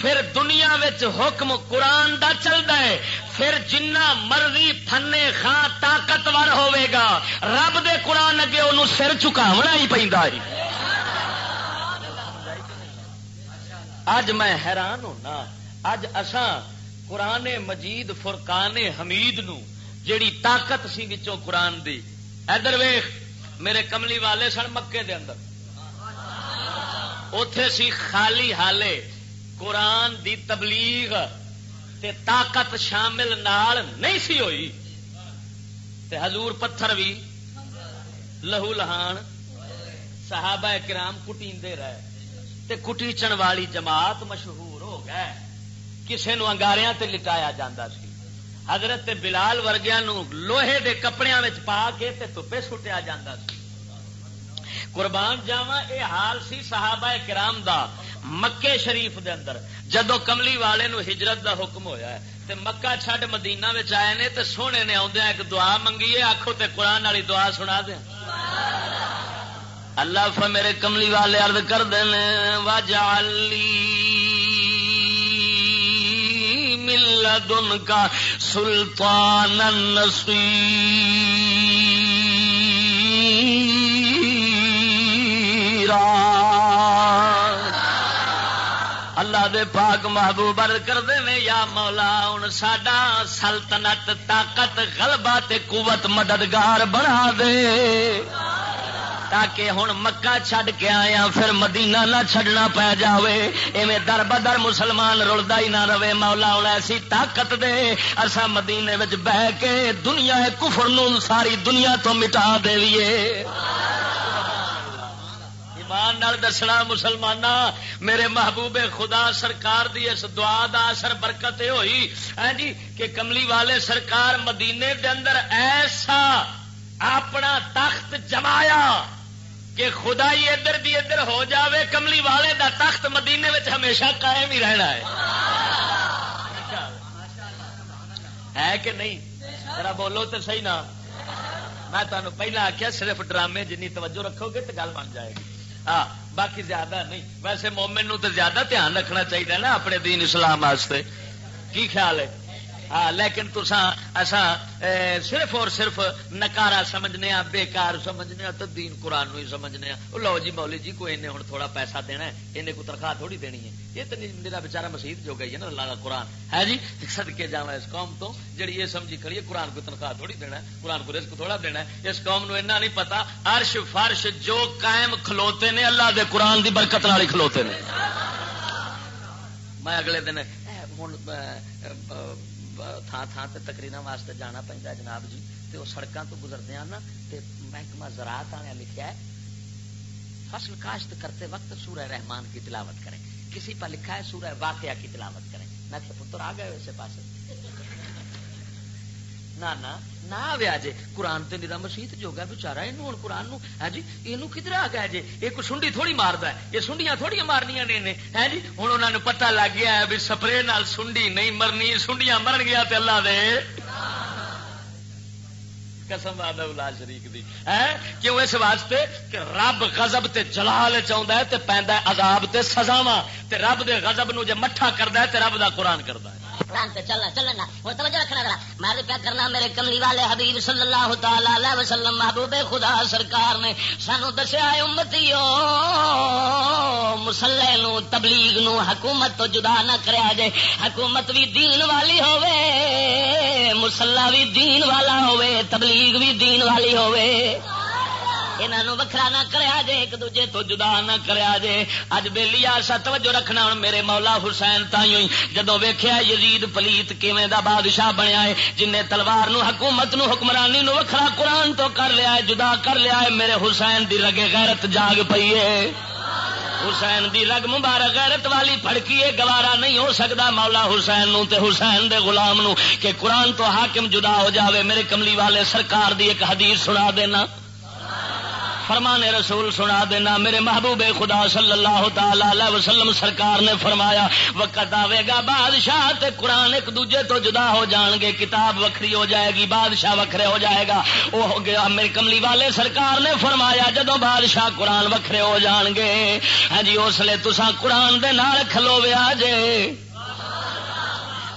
پھر دنیا حکم قرآن دا چلتا ہے۔ پھر جنہ مرضی تھنے خان طاقتور ہوے گا، رب دے قرآن اگے انہوں سر چکاونا ہی پہ اج میں حیران ہونا، اج اساں قرآن مجید فرقان حمید نو جیڑی طاقت سی وچوں قرآن دی۔ ادھر ویخ میرے کملی والے سن مکے دے اندر۔ اتے سی خالی حالے قرآن دی تبلیغ۔ تے طاقت شامل نال نہیں سی ہوئی. تے حضور پتھر بھی لہو لہان صحابہ کرام کٹیندے رہے. تے کٹیچن والی جماعت مشہور ہو گئے. کسے نو انگاریاں تے لٹایا جاندہ سی. حضرت بلال ورگیا نو لوہے دے کپڑیاں وچ پا کے تے تپے سٹیا جاندہ سی. قربان جاوا یہ حال سی صحابہ کرام دا مکے شریف دے اندر۔ جدو کملی والے نو ہجرت دا حکم ہویا ہے، تے مکہ چھڈ مدینہ وچ آئے نے، تے سونے نے آدھے ایک دعا منگیے آخو تے قرآن والی دعا سنا دیا اللہ ف میرے کملی والے ارد کر دین واجعلی مل دن کا سلطان نصیر اللہ دے پاک محبوب کر دے یا مولا ہوں ساڈا سلطنت، طاقت، غلبہ تے قوت مددگار بنا دے۔ تاکہ ہوں مکہ چھڈ کے آیا، پھر مدینہ نہ چھڈنا پی جاوے۔ ایویں در بدر مسلمان رلدا ہی نہ رہے۔ مولا ہوں ایسی طاقت دے اصا مدینے بہ کے دنیا کفر نو ساری دنیا تو مٹا دیویے۔ ایمان دسنا مسلمان میرے محبوب خدا سرکار دی اس دعا دا اثر برکت ہوئی۔ ہاں جی کہ کملی والے سرکار مدینے دے اندر ایسا اپنا تخت جمایا کہ خدا ہی ادھر بھی ادھر ہو جاوے، کملی والے دا تخت مدینے میں ہمیشہ قائم ہی رہنا ہے۔ ہے کہ نہیں؟ ذرا بولو تو صحیح نا۔ میں تمہیں پہلے آخیا صرف ڈرامے جنی توجہ رکھو گے تو گل بن جائے گی۔ ہاں باقی زیادہ نہیں۔ ویسے مومن نو تو زیادہ دھیان رکھنا چاہیے نا اپنے دین اسلام واسطے۔ کی خیال ہے؟ ہاں لیکن تسا ایسا صرف اور صرف نکارا سمجھنے آ بےکار سمجھنے آ تو دین قرآن ہی سمجھنے آ لو جی مولی جی کوئی انہیں ہوں تھوڑا پیسہ دینا ہے، انہیں کو تنخواہ تھوڑی دینی ہے۔ یہ تو میرا بےچارا مسیح جو گئی ہے نا، اللہ کا قرآن۔ ہے جی؟ سدکے جانا اس قوم تو جی یہ سمجھی کریے قرآن کو تنخواہ تھوڑی دینا ہے، قرآن کو رزق تھوڑا دینا ہے۔ اس قوم نو ایسا نہیں پتا عرش فرش جو قائم کھلوتے نے، اللہ دے قرآن دی برکت نال کھلوتے نے۔ میں اگلے دن ہوں تھان تھان تے تقریر واسطے جانا پہنتا جناب جی تے وہ سڑکوں تو گزرتے ہیں نا تے محکمہ زراعت آنے لکھا ہے فصل کاشت کرتے وقت سورہ رحمان کی تلاوت کریں کسی پر لکھا ہے سورہ واقعہ کی تلاوت کریں میں پتر آ گئے اسے پاس نہ نہ آیا جی قرآن تو میرا مسیت جو گا بچارا یہ ہوں قرآن ہے جی یہ کدھر آ گیا جی یہ کوئی سنڈی تھوڑی مارد ہے یہ سنڈیاں تھوڑی مارنیا نے ہے جی ہوں انہوں نے پتا لگ گیا ہے بھی سپرے نال سنڈی نہیں مرنی سنڈیاں مرن گیا تے اللہ دے قسم لا شریف دی ہے کیوں اس واسطے کہ رب غضب تے جلال چاہتا ہے تے پیندا عذاب تے سزاواں تے رب دے غضب نو جے مٹھا کردا ہے تے رب دا قرآن کردا ہے قرآن سے چلنا چلنا۔ وہ توجہ رکھنا ذرا۔ میں پیا کرنا، میرے کملی والے حبیب صلی اللہ تعالی وسلم، محبوب خدا سرکار نے سانو دسیا امتی مسلے نو، تبلیغ نو، حکومت تو جدا نہ کریا جائے حکومت بھی دین والی ہوے مسلح بھی دین والا ہوے تبلیغ بھی دین والی ہوے انہوں وکھرا نہ کریا جے، ایک دوجے تو جدا نہ کریا جے۔ اج بےلی آسا توجہ رکھنا ہوں میرے مولا حسین تھی جدو ویخیا یزید پلیت کیویں دا بادشاہ بنیا ہے جن تلوار نو، حکومت نو، حکمرانی نو وکھرا قرآن تو کر لیا ہے، جدا کر لیا ہے، میرے حسین دی رگے غیرت جاگ پئی ہے۔ حسین دی رگ مبارک غیرت والی پڑکی گوارا نہیں ہو سکتا مولا حسین نو تے حسین دے غلام نو کہ قرآن تو حاکم جدا ہو جاوے۔ میرے کملی والے سرکار دی ایک حدیث سنا دینا۔ فرمان رسول سنا دینا، میرے محبوب خدا صلی اللہ تعالی وسلم سرکار نے فرمایا، وقت آئے گا بادشاہ تے قرآن ایک دوجے تو جدا ہو جان گے، کتاب وکری ہو جائے گی، بادشاہ وکھرے ہو جائے گا۔ وہ ہو گیا میرے کملی والے سرکار نے فرمایا جدو بادشاہ قرآن وکھرے ہو جان گے ہاں جی اس لیے تسا قرآن دے نال کھلو ویا جے۔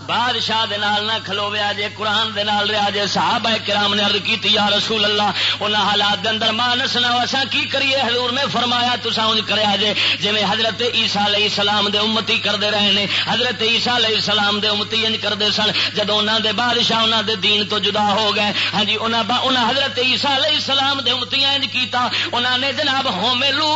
بادشاہ دے نال نہ کھلویا جے قرآن دے نال رہا جے صحابہ کرام نے عرض کیتی، یا رسول اللہ، انہاں حالات دے اندر مانس نہ اساں کی کریے؟ حضور نے فرمایا، تساں انج کریا جے جویں حضرت عیسی علیہ السلام دے امتی کردے رہے نے، حضرت عیسی علیہ السلام دے امتی انج کردے سن، جدوں انہاں دے بادشاہ، انہاں دے دین تو جدا ہو گئے ہاں جی انہاں با انہاں حضرت عیسی علیہ السلام دے امتی انج کیتا، انہاں نے جناب ہوملو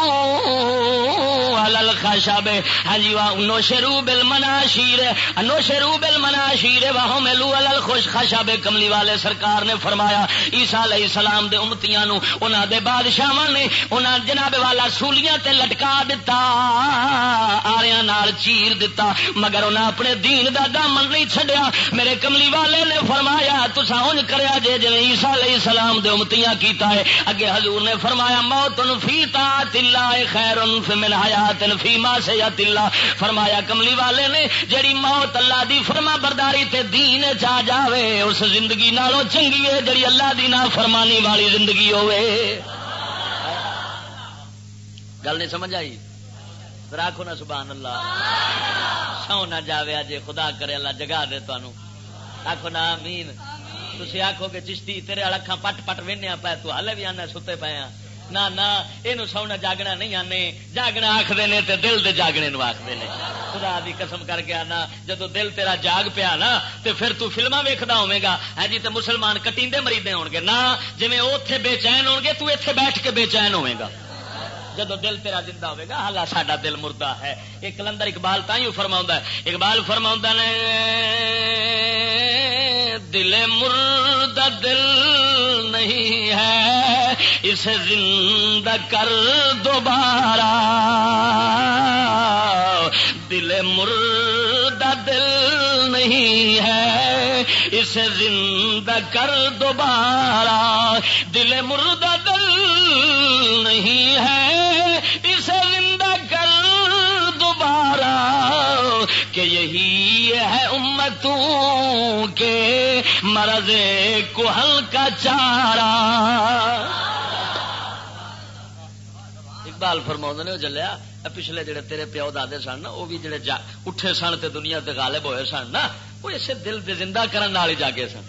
علی الخشب ہاں جی وا نوشرو بالمناشیر نوشرو بال منا شیر واہوں ملو الل خوش خشا بے کملی والے سرکار نے فرمایا عیسا علیہ السلام دے امتیاں نو، انہاں دے بادشاہ نے انہاں جناب والا سولیاں تے لٹکا دتا، آریاں نال چیر دتا، مگر انہاں اپنے دین دا دامن نہیں چھڈیا۔ میرے کملی والے نے فرمایا تسا اونج کریا جے جے عیسا علیہ السلام دے امتیاں کیتا ہے۔ اگے حضور نے فرمایا موت فی طاعت اللہ خیر من حیات فی ما سیات اللہ۔ فرمایا، کملی والے نے جڑی موت اللہ دی فرما برداری تے دین چا جاوے اس زندگی نالوں چنگی ہے جڑی اللہ دی نا فرمانی والی زندگی ہوے گل نہیں سمجھ آئی؟ راکھو نا سبحان اللہ۔ سو نہ جاوے اجے خدا کرے اللہ جگا دے تانوں۔ آخو نا امین تھی آخو گے چشتی تیرے اکھا پٹ پٹ وہنیا پہ تو ہلے بھی آنا ستے ہاں۔ نہ نہ یہ سونا جاگنا نہیں آنے جاگنا آخر نے تے دل دے جاگنے آخر نے خدا دی قسم کر کے آنا جدو دل تیرا جاگ پیا نا تے پھر تو فلما ویکدا ہوے گا ہے جی تے مسلمان کٹیندے مریدے ہون گے نہ جویں اوتھے بے چین ہون گے تو ایتھے بیٹھ کے بے چین ہوے گا جدو دل تیرا زندہ ہوے گا حالا ساڈا دل مردہ ہے ایک کلندر اقبال تھی فرما ہے اقبال فرما نے دل مردہ دل نہیں ہے، اسے زندہ کر دوبارہ۔ دل مردہ دل نہیں ہے، اسے زندہ کر دوبارہ۔ دل مردہ دل نہیں ہے، اسے یہی ہے امتوں کے مرض کو ہلکا چارا اقبال فرما نے جلیا پچھلے جڑے تیرے پیو دادے سن نا وہ بھی جڑے اٹھے سن تے دنیا تے غالب ہوئے سن نا، وہ اسے دل دے زندہ کرن والے جاگے سن۔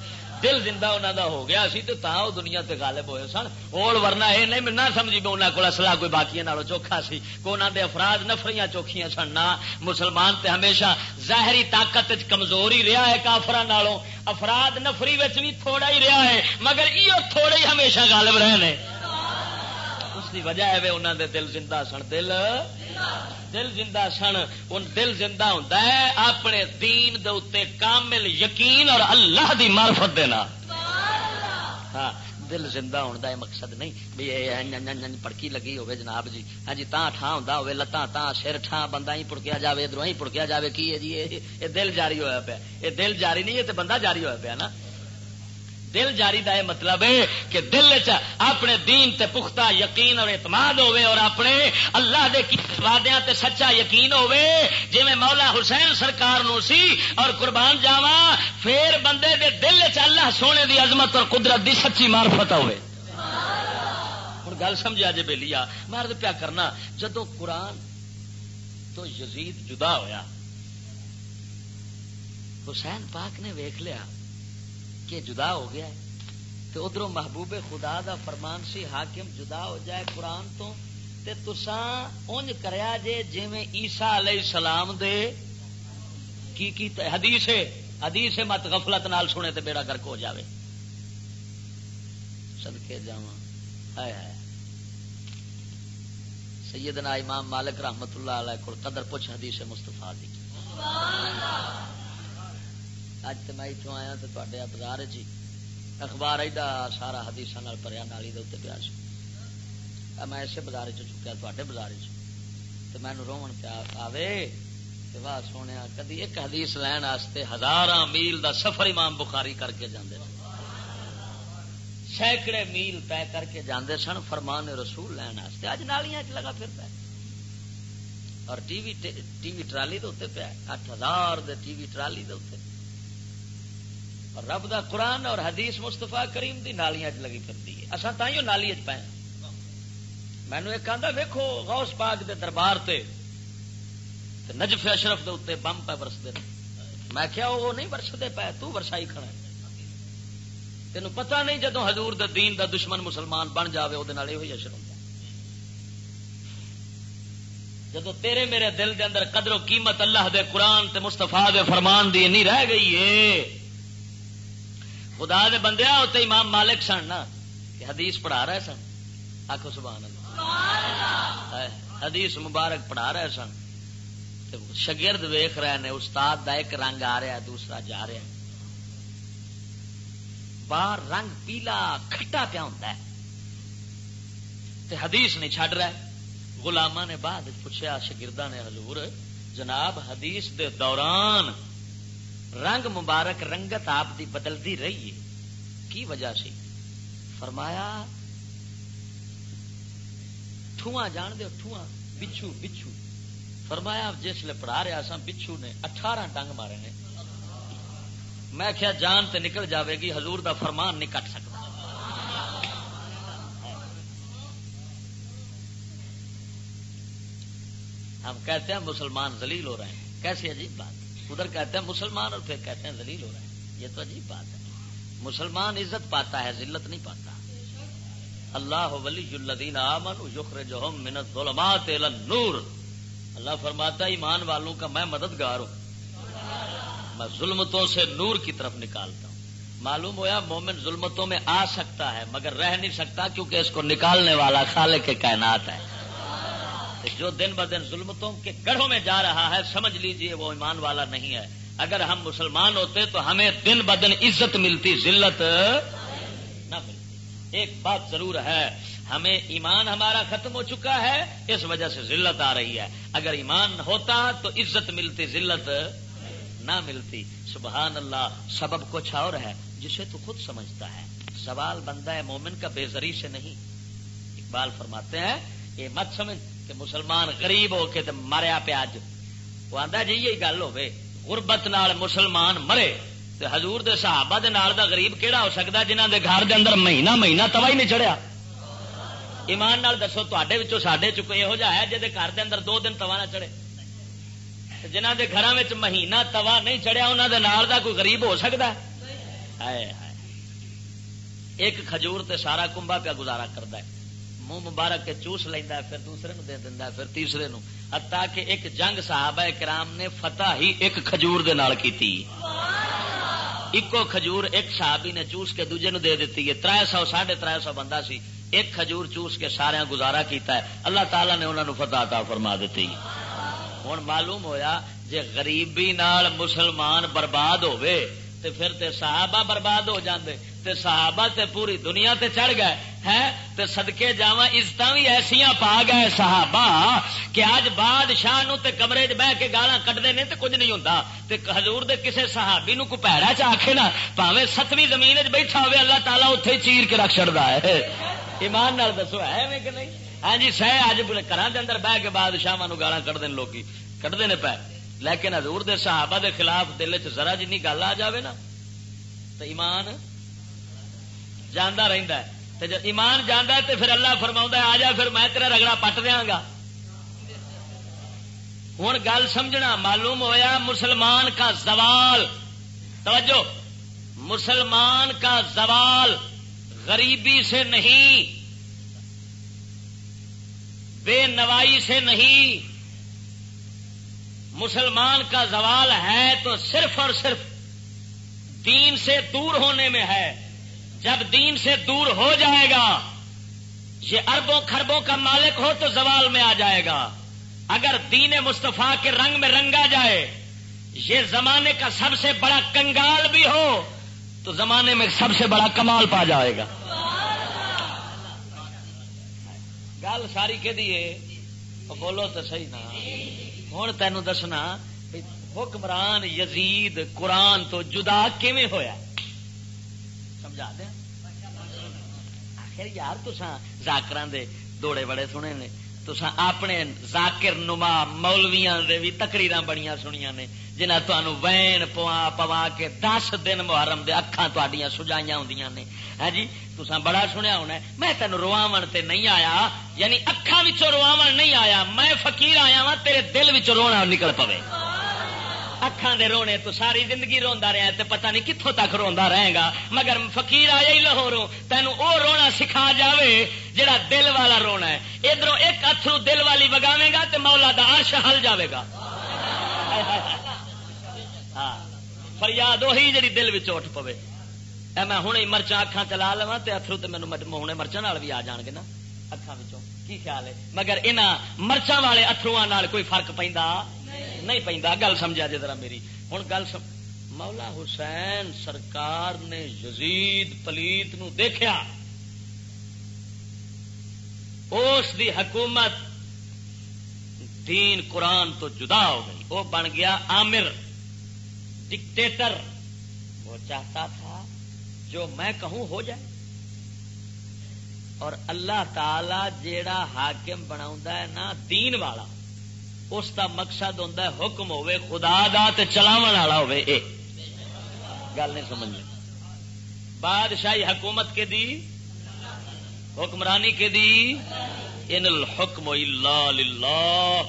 دل زندہ انہوں دا ہو گیا سی تو تا وہ دنیا تے غالب ہوئے سن۔ اور ورنہ یہ نہیں نہ سمجھی میں انہوں کو اصلا کوئی باقی نالوں چوکھا سی۔ کو انہوں دے افراد نفریاں چوکھیاں سن، نہ مسلمان تے ہمیشہ ظاہری طاقت کمزور ہی رہا ہے کافر نالوں۔ افراد نفری بھی تھوڑا ہی رہا ہے، مگر یہ تھوڑے ہی ہمیشہ غالب رہے ہیں اس کی وجہ ہے انہوں دے دل زندہ سن، دل؟ دل زندہ سن۔ ان دل زندہ ہوتا ہے، اپنے دین دے اتنے کامل یقین اور اللہ دی معرفت دینا ہاں دل زندہ ہونے کا مقصد نہیں۔ بھی پڑکی لگی ہوے جناب جی۔ ہاں جی تاں ٹھان ہوں ہوے لتاں تاں سر ٹھان بندہ ہی پڑکیا جائے ادھر ہی پڑکیا جائے کی ہے جی؟ یہ دل جاری ہوا پیا۔ یہ دل جاری نہیں ہے تو بندہ جاری ہوا پیا نا۔ دل جاری دا یہ مطلب ہے کہ دل چ اپنے دین تے پختہ یقین اور اعتماد ہوے اور اپنے اللہ دے کی وعدیاں تے سچا یقین ہوے جی مولا حسین سرکار نو سی اور قربان جاوا پھر بندے دے دل چ اللہ سونے دی عظمت اور قدرت دی سچی معرفت ہوے ہوں گل سمجھا جی بے لیا مرد پیا کرنا جدو قرآن تو یزید جدا ہویا، حسین پاک نے ویخ لیا۔ کہ جدا ہو گیا ہے تو ادھر محبوب خدا دا فرمان سی، حاکم جدا ہو جائے قرآن تو، تے انج کریا جے جی میں عیسا علیہ السلام دے کی کی حدیث ہے، حدیث مت غفلت نال سنے تے بیڑا گرک ہو جاوے۔ صدقے سدکے جا سیدنا امام مالک رحمت اللہ علیہ کو قدر پوچھ حدیث مستفا دی۔ سبحان اللہ۔ اج تو میں اتوں آیا تو بازار چ اخبار ایڈا سارا حدیث پریا نالی دے پیا میں اسے بازار چکیا تے بازار چ میں رومن پیا آوے واہ سونے کدی ایک حدیث لین واسطے ہزار میل دا سفر امام بخاری کر کے جاندے سینکڑے میل طے کر کے جاندے سن فرمان رسول لین واسطے اج نالیاں چ لگا پھرتا ہے اور TV TV trolley دے پیا اٹھ ہزار دے ٹی وی ٹرالی دے اور رب دا قرآن اور حدیث مستفا کریم دی نالیاں چ لگی پھرتی ہے۔ اصا تھی نالی پہ مینو ایک آدھا ویکو غوث پاک دے دربار تے نجف اشرف دے اتنے بم پہ برستے میں کیا وہ نہیں برستے پے، تو برسائی کھڑا تین پتہ نہیں جدو حضور دے دین دا دشمن مسلمان بن جائے وہ اشر ہوتا جدو تیرے میرے دل دے اندر قدر و قیمت اللہ دے قرآن تے مستفا دے فرمان دی نہیں رہ گئی ہے خدا دے بندے اتنے امام مالک سن نا، کہ حدیث پڑھا رہے سن۔ آخو سبحان اللہ۔ حدیث مبارک پڑھا رہے سن۔ شگرد ویخ رہے ہیں استاد دا ایک رنگ آ رہا ہے، دوسرا جا رہا ہے۔ باہر رنگ پیلا کھٹا پیا ہوتا ہے۔ تے حدیث نہیں چھڈ رہا گلاما نے بعد پوچھا شگردا نے حضور، جناب حدیث دے دوران رنگ مبارک رنگت آپ دی بدلتی رہی ہے۔ کی وجہ سی؟ فرمایا ٹھواں جان دو ٹھواں بچھو بچھو۔ فرمایا، جس لیے پڑھا رہا سا بچھو نے اٹھارہ ڈنگ مارے نے۔ میں کیا جان تے نکل جاوے گی، حضور دا فرمان نہیں کٹ سکتا۔ ہم کہتے ہیں، مسلمان ذلیل ہو رہے ہیں۔ کیسی عجیب بات۔ ادھر کہتے ہیں مسلمان اور پھر کہتے ہیں ذلیل ہو رہے ہیں۔ یہ تو عجیب بات ہے۔ مسلمان عزت پاتا ہے، ذلت نہیں پاتا۔ اللہ ولی الذین آمنوا یخرجہم من الظلمات الى النور۔ اللہ فرماتا ہے، ایمان والوں کا میں مددگار ہوں۔ میں ظلمتوں سے نور کی طرف نکالتا ہوں۔ معلوم ہوا مومن ظلمتوں میں آ سکتا ہے، مگر رہ نہیں سکتا کیونکہ اس کو نکالنے والا خالق کے کائنات ہے۔ جو دن ب دن ظلمتوں کے گڑھوں میں جا رہا ہے، سمجھ لیجیے وہ ایمان والا نہیں ہے۔ اگر ہم مسلمان ہوتے تو ہمیں دن ب دن عزت ملتی، ذلت نہ ملتی۔ ایک بات ضرور ہے، ہمیں ایمان ہمارا ختم ہو چکا ہے، اس وجہ سے ذلت آ رہی ہے۔ اگر ایمان ہوتا تو عزت ملتی، ذلت نہ ملتی۔ سبحان اللہ، سبب کچھ اور ہے، جسے تو خود سمجھتا ہے۔ سوال بندہ ہے مومن کا بے زری سے نہیں۔ اقبال فرماتے ہیں، یہ مت سمجھ۔ کہ مسلمان غریب ہو کے مریا پیاج وہ آدھا جی یہی گل ہوے غربت نال مسلمان مرے تے حضور دے صحابہ دے نال دا غریب کیڑا ہو سکتا جنہ دے گھر دے اندر مہینہ مہینہ توا ہی نہیں چڑھیا؟ ایمان نال دسو تے سڈے چکے یہو جہ ہے جہد گھر دے اندر دو دن توا نہ چڑھے۔ جنہ دے گھر مہینہ توا نہیں چڑھیا انہوں دے نال دا کوئی غریب ہو سکتا ہے؟ ایک کھجور تے سارا کمبا پیا گزارا کرتا ہے۔ منہ مبارک کے چوس لینا پھر دوسرے نو دے دینا پھر تیسرے نو حتا کہ ایک جنگ صحابہ کرام نے فتح ہی ایک کھجور دے نال کی ایکو کھجور ایک صحابی نے چوس کے دوجے نو دے دیتی ہے۔ تر سو، ساڑھے تر سو بندہ سی۔ ایک کھجور چوس کے سارے گزارا کیتا ہے۔ اللہ تعالیٰ نے انہوں نے فتح عطا فرما دیتی ہوں معلوم ہویا جے غریبی نال مسلمان برباد ہوئے تے پھر تے صحابہ برباد ہو جاندے۔ تے صحابہ تے پوری دنیا تے چڑھ گئے ہے تے صدقے جاواں عزت بھی ایسیاں پا گئے صحابہ کہ اج بادشاہ نو تے کمرے چ بہ کے گالاں کڈدے نے تے کچھ نہیں ہوندا۔ تے حضور دے کسے صحابی نو کو پیڑا چ آکھے نا، پاویں ستویں زمین وچ بیٹھا ہوئے، اللہ تعالی اوتھے چیر کے رکھ چھڑدا ہے۔ ایمان نال دسو، ہے میں کہ نہیں؟ ہاں جی سہ اج گھراں دے اندر بہ کے بادشاہاں نو گالاں کڈدے نے لوکی، کڈدے نے پے لیکن حضور دے صحابہ دے خلاف دل چ ذرا جنی گل آ جاوے نا تو ایمان جانا رہتا ہے۔ جب ایمان جانا تو پھر اللہ فرما آ جا پھر میں تیرا رگڑا پٹ دیا گا ہوں گل سمجھنا معلوم ہویا، مسلمان کا زوال۔ توجہ، مسلمان کا زوال غریبی سے نہیں، بے نوائی سے نہیں۔ مسلمان کا زوال ہے تو صرف اور صرف دین سے دور ہونے میں ہے۔ جب دین سے دور ہو جائے گا، یہ اربوں خربوں کا مالک ہو تو زوال میں آ جائے گا۔ اگر دین مصطفیٰ کے رنگ میں رنگا جائے، یہ زمانے کا سب سے بڑا کنگال بھی ہو، تو زمانے میں سب سے بڑا کمال پا جائے گا۔ گل ساری کہ دیے، بولو تو صحیح نا۔ ہوں تینوں دسنا حکمران یزید قرآن تو جدا کیویں ہویا؟ سمجھا دیا آخر یار تسا زاکر دے دوڑے بڑے سنے نے تسا اپنے زاکر نما مولویاں دے بھی تکریر بڑیاں سنیا نے جنہیں تمہوں وین پوا پوا کے دس دن محرم دے اکھان تڈیاں سجائیاں ہوں نے ہاں جی تسا بڑا سنیا ہونا میں تین رواو تے نہیں آیا یعنی اکھان رواو نہیں آیا میں فقیر آیا وا تیرے دل رونا نکل پوے اکھان دے رونے تو ساری زندگی روندا رہا تے پتہ نہیں کتوں تک روندا رہے گا۔ مگر فقیر آیا ہی لاہوروں تینوں او رونا سکھا جاوے جڑا دل والا رونا ہے۔ ادھر ایک اترو دل والی وگاوے گا تے مولا دا عرش ہل جاوے گا۔ ہاں فریاد وہی جڑی دل وچ اٹھ پوے۔ اے میں ہوں مرچا اکھان چلا لوا تے اترو تے مینوں ہوں مرچاں نال بھی آ جان گے نا۔ اکھان وچوں، کی خیال ہے؟ مگر انہاں مرچاں والے اترواں نال کوئی فرق پیندا؟ نہیں پہ گل سمجھا جی ذرا میری. ہوں گل سم... مولا حسین سرکار نے یزید پلیت نو دیکھا اس دی حکومت دین قرآن تو جدا ہو گئی. وہ بن گیا عامر. ڈکٹیٹر وہ چاہتا تھا جو میں کہوں ہو جائے. اور اللہ تعالی جیڑا حاکم بنا ہے نا، دین والا. اس کا مقصد ہوں حکم ہوے خدا دا تے چلاو والا ہوے اے۔ گل نہیں سمجھ بادشاہی حکومت کے دی، حکمرانی کے دی۔ ان الحکم اللہ للہ۔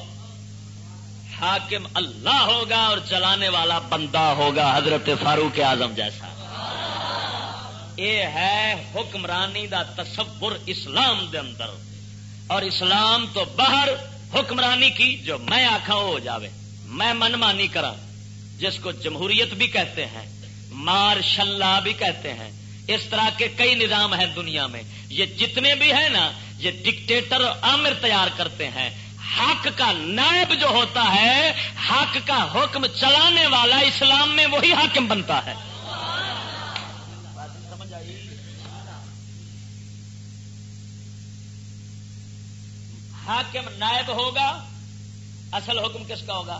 حاکم اللہ ہوگا اور چلانے والا بندہ ہوگا حضرت فاروق اعظم جیسا۔ یہ ہے حکمرانی دا تصور اسلام دے اندر۔ اور اسلام تو باہر حکمرانی کی جو میں آخا ہو جاوے۔ میں من مانی کرا جس کو جمہوریت بھی کہتے ہیں مارشل بھی کہتے ہیں۔ اس طرح کے کئی نظام ہیں دنیا میں۔ یہ جتنے بھی ہیں نا، یہ ڈکٹیٹر عامر تیار کرتے ہیں۔ حق کا نائب جو ہوتا ہے، حق کا حکم چلانے والا اسلام میں وہی حاکم بنتا ہے۔ حاکم نائب ہوگا، اصل حکم کس کا ہوگا؟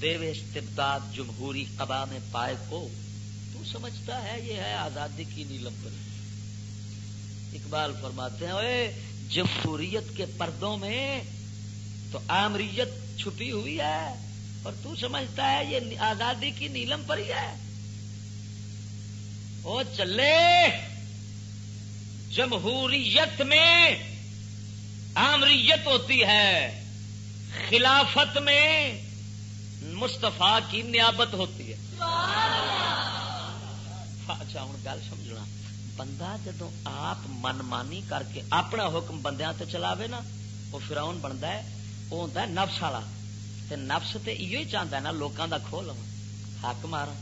دیو استبداد جمہوری قبا میں پائے کو، تو سمجھتا ہے یہ ہے آزادی کی نیلم پری اقبال فرماتے ہیں اے جمہوریت کے پردوں میں تو آمریت چھپی ہوئی ہے، اور تو سمجھتا ہے یہ آزادی کی نیلم پری ہے۔ وہ چلے! جمہوریت میں آمریت ہوتی ہے، خلافت میں مستفا کی نیابت ہوتی ہے۔ اچھا ہوں گل سمجھنا۔ بندہ جدو آپ من مانی کر کے اپنا حکم بندیا تے چلاوے نا، وہ فراؤن بنتا ہے، وہ ہوتا ہے نفس والا۔ نفس تے یہ چاہتا ہے نا لوگوں کا کھو لوا حق مارا،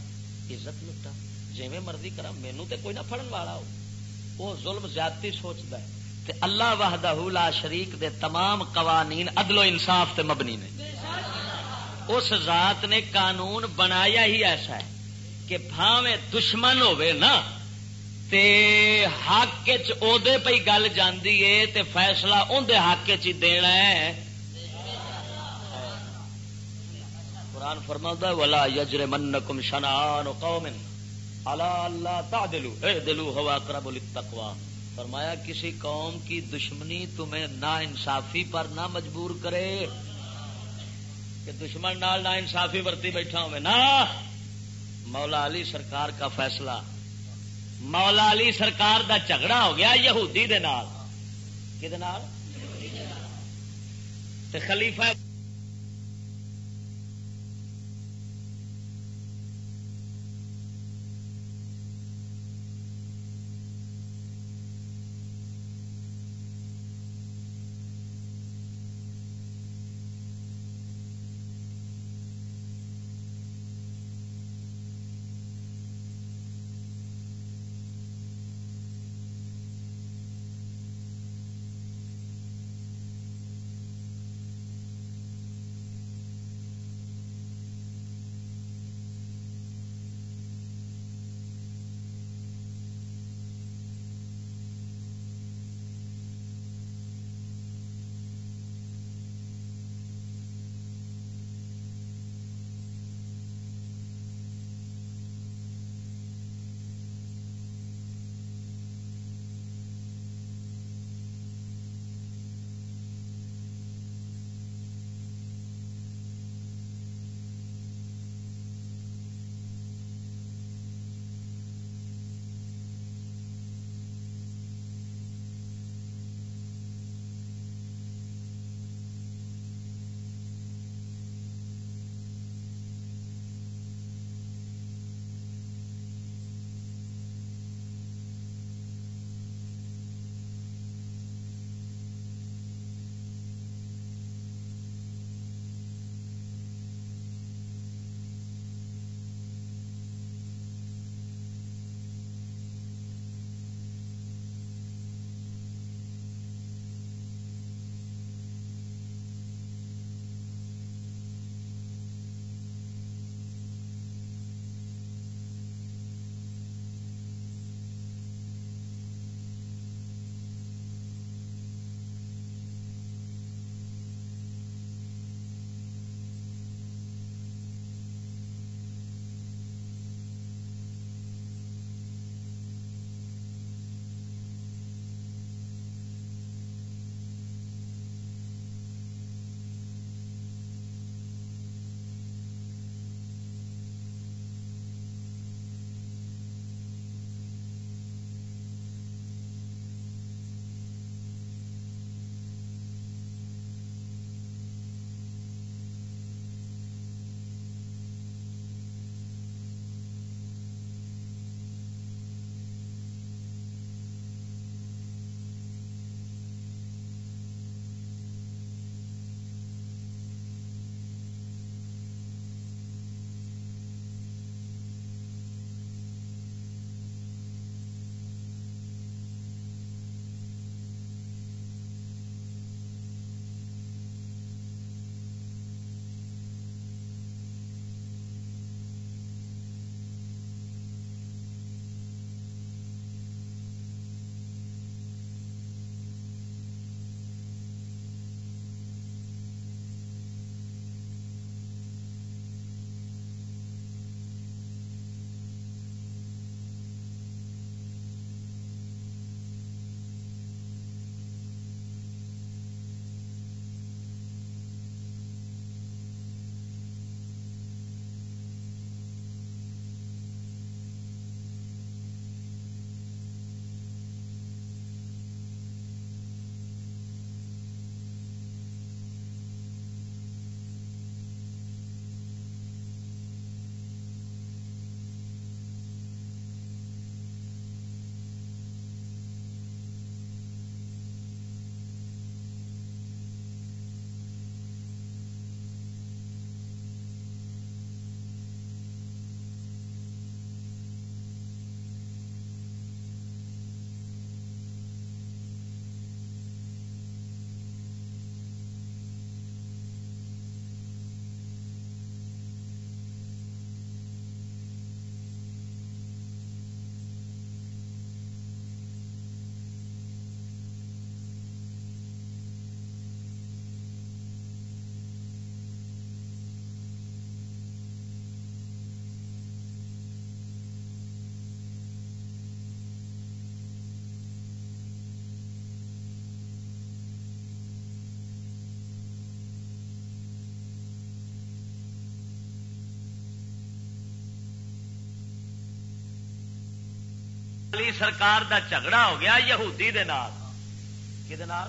عزت لٹا جی مرضی کرا مینو تے کوئی نہ فڑن والا ہو۔ وہ ظلم زیادتی سوچتا ہے۔ تے اللہ وحدہ لا شریک دے تمام قوانین عدل و انصاف تے مبنی نے۔ اس ذات نے قانون بنایا ہی ایسا ہے کہ بھاوے دشمن ہوئے نا، تے حق چے پہ گل جاندی ہے تے فیصلہ اندر حق چ دینا ہے۔ قرآن فرما ولا یجر من کم شنان قوم اللہ تا دلو اے دلو ہوا فرمایا، کسی قوم کی دشمنی تمہیں نا انصافی پر نہ مجبور کرے۔ کہ دشمن نال نہ انصافی برتی بیٹھا ہوئے نا مولا علی سرکار کا فیصلہ۔ مولا علی سرکار دا جھگڑا ہو گیا یہودی دے نال۔ کہ خلیفہ علی سرکار دا جھگڑا ہو گیا، یہودی دے نال۔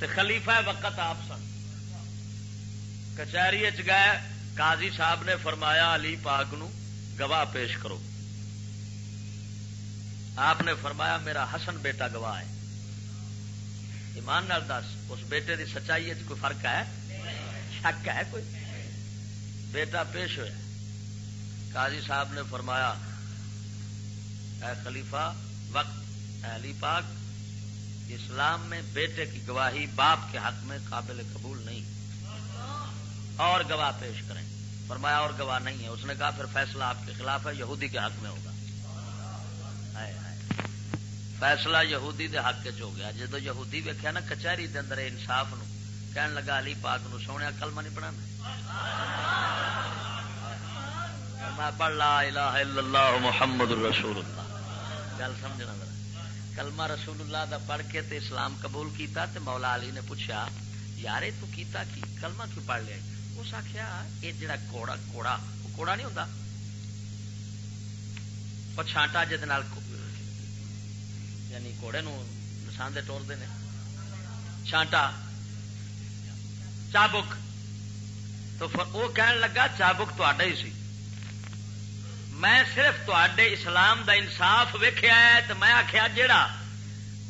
تے خلیفہ وقت آپ سن۔ کچہری گئے، قاضی صاحب نے فرمایا، علی پاک نو گواہ پیش کرو۔ آپ نے فرمایا، میرا حسن بیٹا گواہ ہے۔ ایمان نال دس، اس بیٹے دی سچائی کوئی فرق ہے؟ شک ہے کوئی؟ بیٹا پیش ہوا قاضی صاحب نے فرمایا اے خلیفہ، وقت اے علی پاک، اسلام میں بیٹے کی گواہی باپ کے حق میں قابل قبول نہیں۔ اور گواہ پیش کریں۔ فرمایا اور گواہ نہیں ہے۔ اس نے کہا پھر فیصلہ آپ کے خلاف ہے، یہودی کے حق میں ہوگا۔ فیصلہ یہودی دے حق چ ہو گیا۔ جدو یہودی ویکیا نا کچہری دے اندر انصاف نو، کہن لگا علی پاک نو سونے کلمہ نہیں پڑھانا۔ پڑھ لا الہ الا اللہ محمد رسول اللہ۔ گل سمجھنا ذرا۔ کلمہ رسول اللہ دا پڑھ کے تے اسلام قبول کیتا تے مولا علی نے پوچھا یار تو کیتا کی؟ کلمہ کیوں پڑھ لیا؟ اس آخیا یہ جڑا کوڑا کوڑا، وہ کوڑا نہیں ہوتا وہ چھانٹا جہد یعنی گھوڑے نسان دے ٹور دے چھانٹا۔ چابک۔ تو وہ کہن لگا، چابک تا ہی سی۔ میں صرف تے اسلام دا انصاف ویخیا ہے تو میں آخیا جیڑا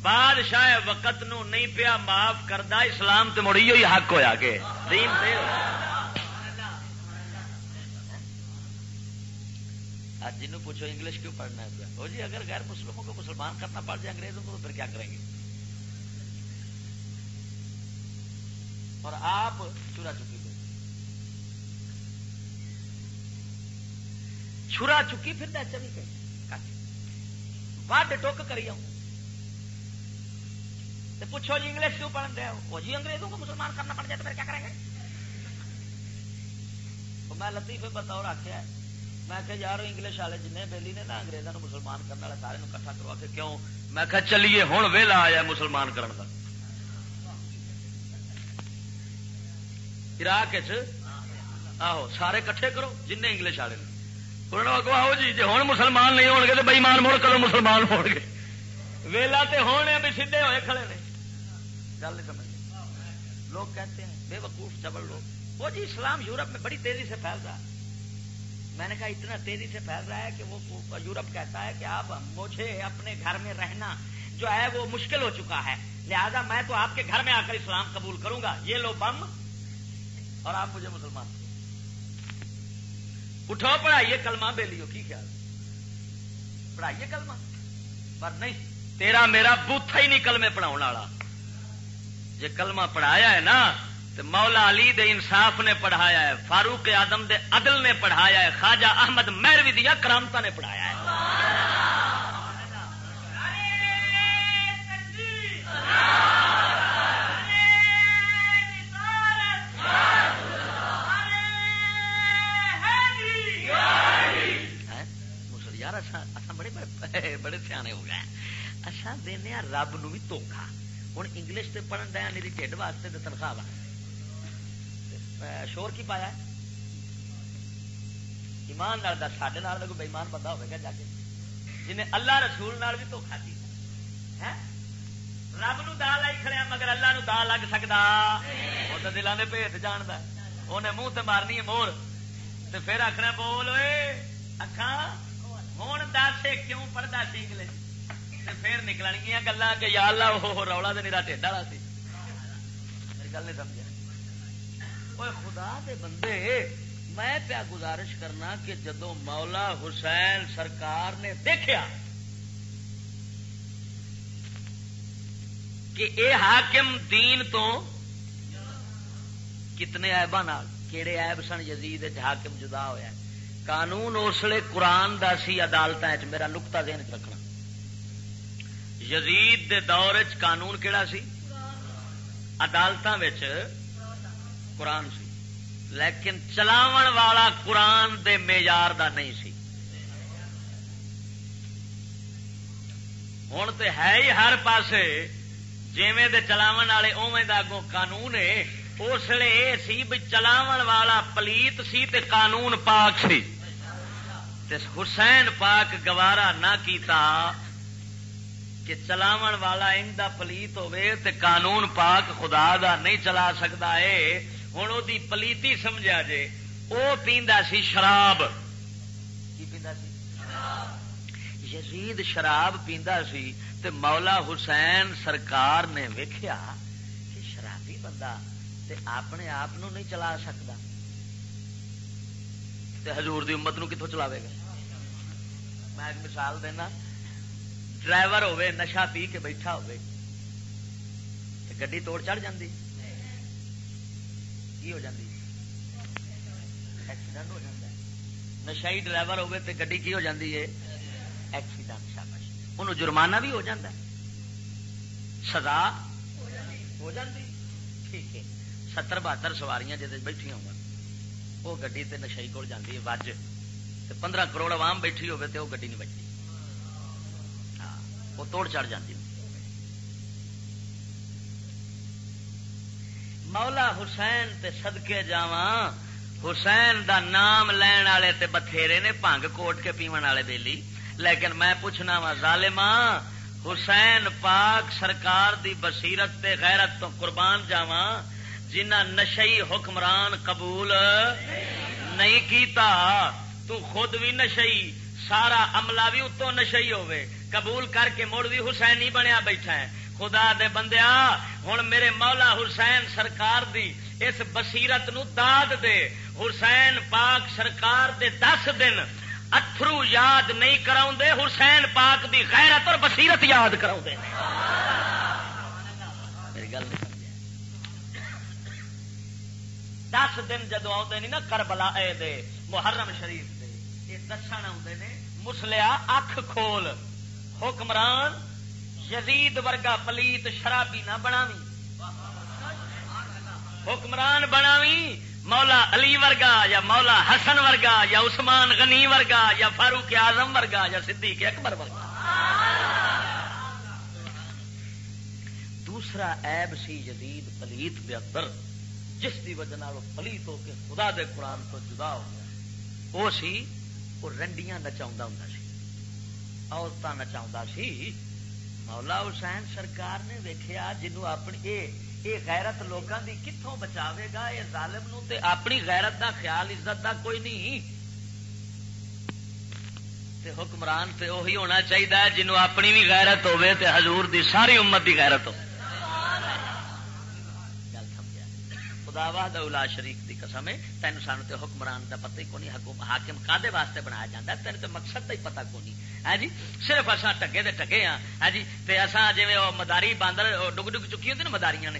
بادشاہ وقت نو نہیں پیا معاف کردہ اسلام تو مڑی ہوئی حق ہوا کہ۔ جن پوچھو انگلش کیوں پڑھنا ہے؟ وہ جی اگر غیر مسلموں کو مسلمان کرنا پڑ جائے انگریزوں کو تو پھر کیا کریں گے؟ اور آپ چورا چکی چھرا چکی پھر چلی گئی۔ واڈ ٹوک کری آؤں۔ پوچھو جی انگلش کیوں پڑھ رہے ہو؟ جی انگریزوں کو مسلمان کرنا پڑ جائے تو پھر کیا کریں گے؟ میں لطیفے بطور آخیا ہے۔ میں کہ یار انگلش والے جن بہلی نے نا انگریزوں مسلمان کرنے والے سارے کٹھا کروا کے کیوں؟ میں کہ چلیے ہوں ویلا آیا مسلمان کرنے کا عراق آہو، سارے کٹھے کرو جن انگلش والے انہوں جی جی ہوں مسلمان نہیں ہو گے تو بئیمان مڑ کرو مسلمان ہو گے ویلا تے ہونے بھی سیدھے ہوئے کھڑے نے گل سمجھ لوگ کہتے ہیں بے وقوف چبل لوگ وہ جی اسلام یورپ میں بڑی تیزی سے پھیل رہا ہے میں نے کہا اتنا تیزی سے پھیل رہا ہے کہ وہ یورپ کہتا ہے کہ آپ مجھے اپنے گھر میں رہنا جو ہے وہ مشکل ہو چکا ہے لہذا میں تو آپ کے گھر میں آ کر اسلام قبول کروں گا یہ لو بم اور آپ مجھے مسلمان اٹھو، پڑھائیے کلمہ بے لیو کی خیال؟ پڑھائیے کلمہ۔ پر نہیں، تیرا میرا بوتھا ہی نہیں کلمے پڑھاؤ والا۔ جی کلمہ پڑھایا ہے نا تو مولا علی دے انصاف نے پڑھایا ہے، فاروق آدم دے عدل نے پڑھایا ہے، خواجہ احمد مہروی دیا کرامتا نے پڑھایا ہے۔ یار بڑے سیانے ہو گئے اچھا دینا رب نو بھی دھوکھا ہوں انگلش سے پڑھن دیا میری ٹھڈ واسطے تو تنخواہ شور کی پایا ایمان سڈے کوئی بےمان بندہ ہوگا جا کے جنہیں اللہ رسول نال بھی دھوکھا کیا رب نو دا لائی کھڑیا مگر اللہ نو دا لگ سکتا وہ تو دلان کے بھیت جانا انہیں منہ تے مارنی ہے مور تو پھر آخنا بول اکھان ہوں دس کیوں پڑھتا سی انگلش پھر نکل گیا گلا کہ یا اللہ وہ رولا تو میرا ٹھنڈا والا سی میری گل نہیں سمجھا خدا دے بندے میں پیا گزارش کرنا کہ جدو مولا حسین سرکار نے دیکھا کہ اے حاکم دین تو کتنے ایبا کہڑے ایب سن یزید حاکم جدا ہوا قانون اسلے قرآن دا سی عدالت میرا نقطہ دین رکھنا۔ یزید دے دور چ قانون کہڑا سی؟ عدالت قرآن سی۔ لیکن چلاو والا قرآن دے معیار دا نہیں سی۔ ہوں تو ہے ہی ہر پاسے جیویں دے چلاو والے اوے اگوں قانون ہے۔ اس لیے یہ سی بھی چلاو والا پلیت سی تے قانون پاک سی۔ حسین پاک گوارا نہ کیتا کہ چلاو والا اندا پلیت ہوے تے قانون پاک خدا دا نہیں چلا سکتا ہے ہوں وہ پلیتی سمجھا جے۔ وہ پیندا سی شراب۔ کی پیندا سی؟ یزید شراب پیندا سی۔ تے مولا حسین سرکار نے ویکھیا کہ شرابی بندہ تے اپنے آپ نہیں چلا سکتا۔ تے حضور دی امت نو کتوں چلاوے گا؟ میں ایک مثال دینا۔ ڈرائیور ہوے نشا پی کے بیٹھا ہوے گڈی توڑ چڑھ جاندی۔ کی ہو جاندی؟ ایکسیڈنٹ ہو جاتا ہے۔ نشائی ڈرائیور ہوے تے گڈی کی ہو جاندی ہے؟ ایکسیڈنٹ شاباش۔ انہوں جرمانہ بھی ہو جاتا ہے۔ سزا ہو جاندی۔ ٹھیک ہے۔ ستر بہتر سواریاں جی بیٹھی ہوں وہ گی نشائی کول جاتی ہے، وج۔ پندرہ کروڑ عوام بیٹھی ہوگی تو وہ گی نہیں بچتی۔ ہاں وہ توڑ چڑھ جاتی مولا حسین تے صدقے جاوا حسین دا نام لین والے تے بتھیرے نے پنگ کوٹ کے پیو والے بیلی۔ لیکن میں پوچھنا وا ظالما حسین پاک سرکار دی بصیرت تے غیرت تو قربان جاوا جنہ نشئی حکمران قبول نہیں کیتا، تو خود بھی نشئی، سارا عملہ بھی اتو نشئی ہوئے قبول کر کے مڑ بھی حسین ہی بنیا بیٹھا ہے۔ خدا دے بندیا ہوں میرے مولا حسین سرکار دی اس بصیرت نو داد دے۔ حسین پاک سرکار دے دس دن اترو یاد نہیں کراؤ دے حسین پاک دی غیرت اور بصیرت یاد کراؤ دے میری گل نہیں دس دن جدو آتے نا کربلا اے دے، محرم شریف دے۔ یہ دسن آتے نے، مسلیا اکھ کھول، حکمران یزید ورگا پلیت شرابی نہ بناوی۔ حکمران بناوی، مولا علی ورگا یا مولا حسن ورگا یا عثمان غنی ورگا یا فاروق اعظم ورگا یا صدیق اکبر ورگا۔ دوسرا ایب سی یزید پلیت دے اندر۔ جس کی وجہ پلیت ہو کے خدا دے قرآن تو جدا ہو گیا۔ وہ سی، وہ رنڈیاں نچا ہوں سی۔ عورت نچا سی۔ مولا حسین سرکار نے ویکیا جنو اپنی اے اے غیرت لوگوں دی کتوں بچاوے گا یہ ظالم نو تے اپنی غیرت دا خیال، عزت دا کوئی نہیں۔ تے حکمران تے وہی ہونا چاہیے جنو اپنی بھی غیرت ہوے تے حضور دی ساری امت دی غیرت ہو خدا واہد اولا شریف کی قسم ہے تین سان تو حکمران کا پتہ ہی کونی حکومت حاکم کادے واسطے بنایا جاتا ہے؟ تین تو مقصد کا ہی پتا کونی۔ ہے جی؟ صرف اصا ٹگے دے ٹگے ہاں۔ ہے جی؟ تے اصا جی مداری باندر ڈگ ڈگ چکی ہوتی نا مداریاں نے؟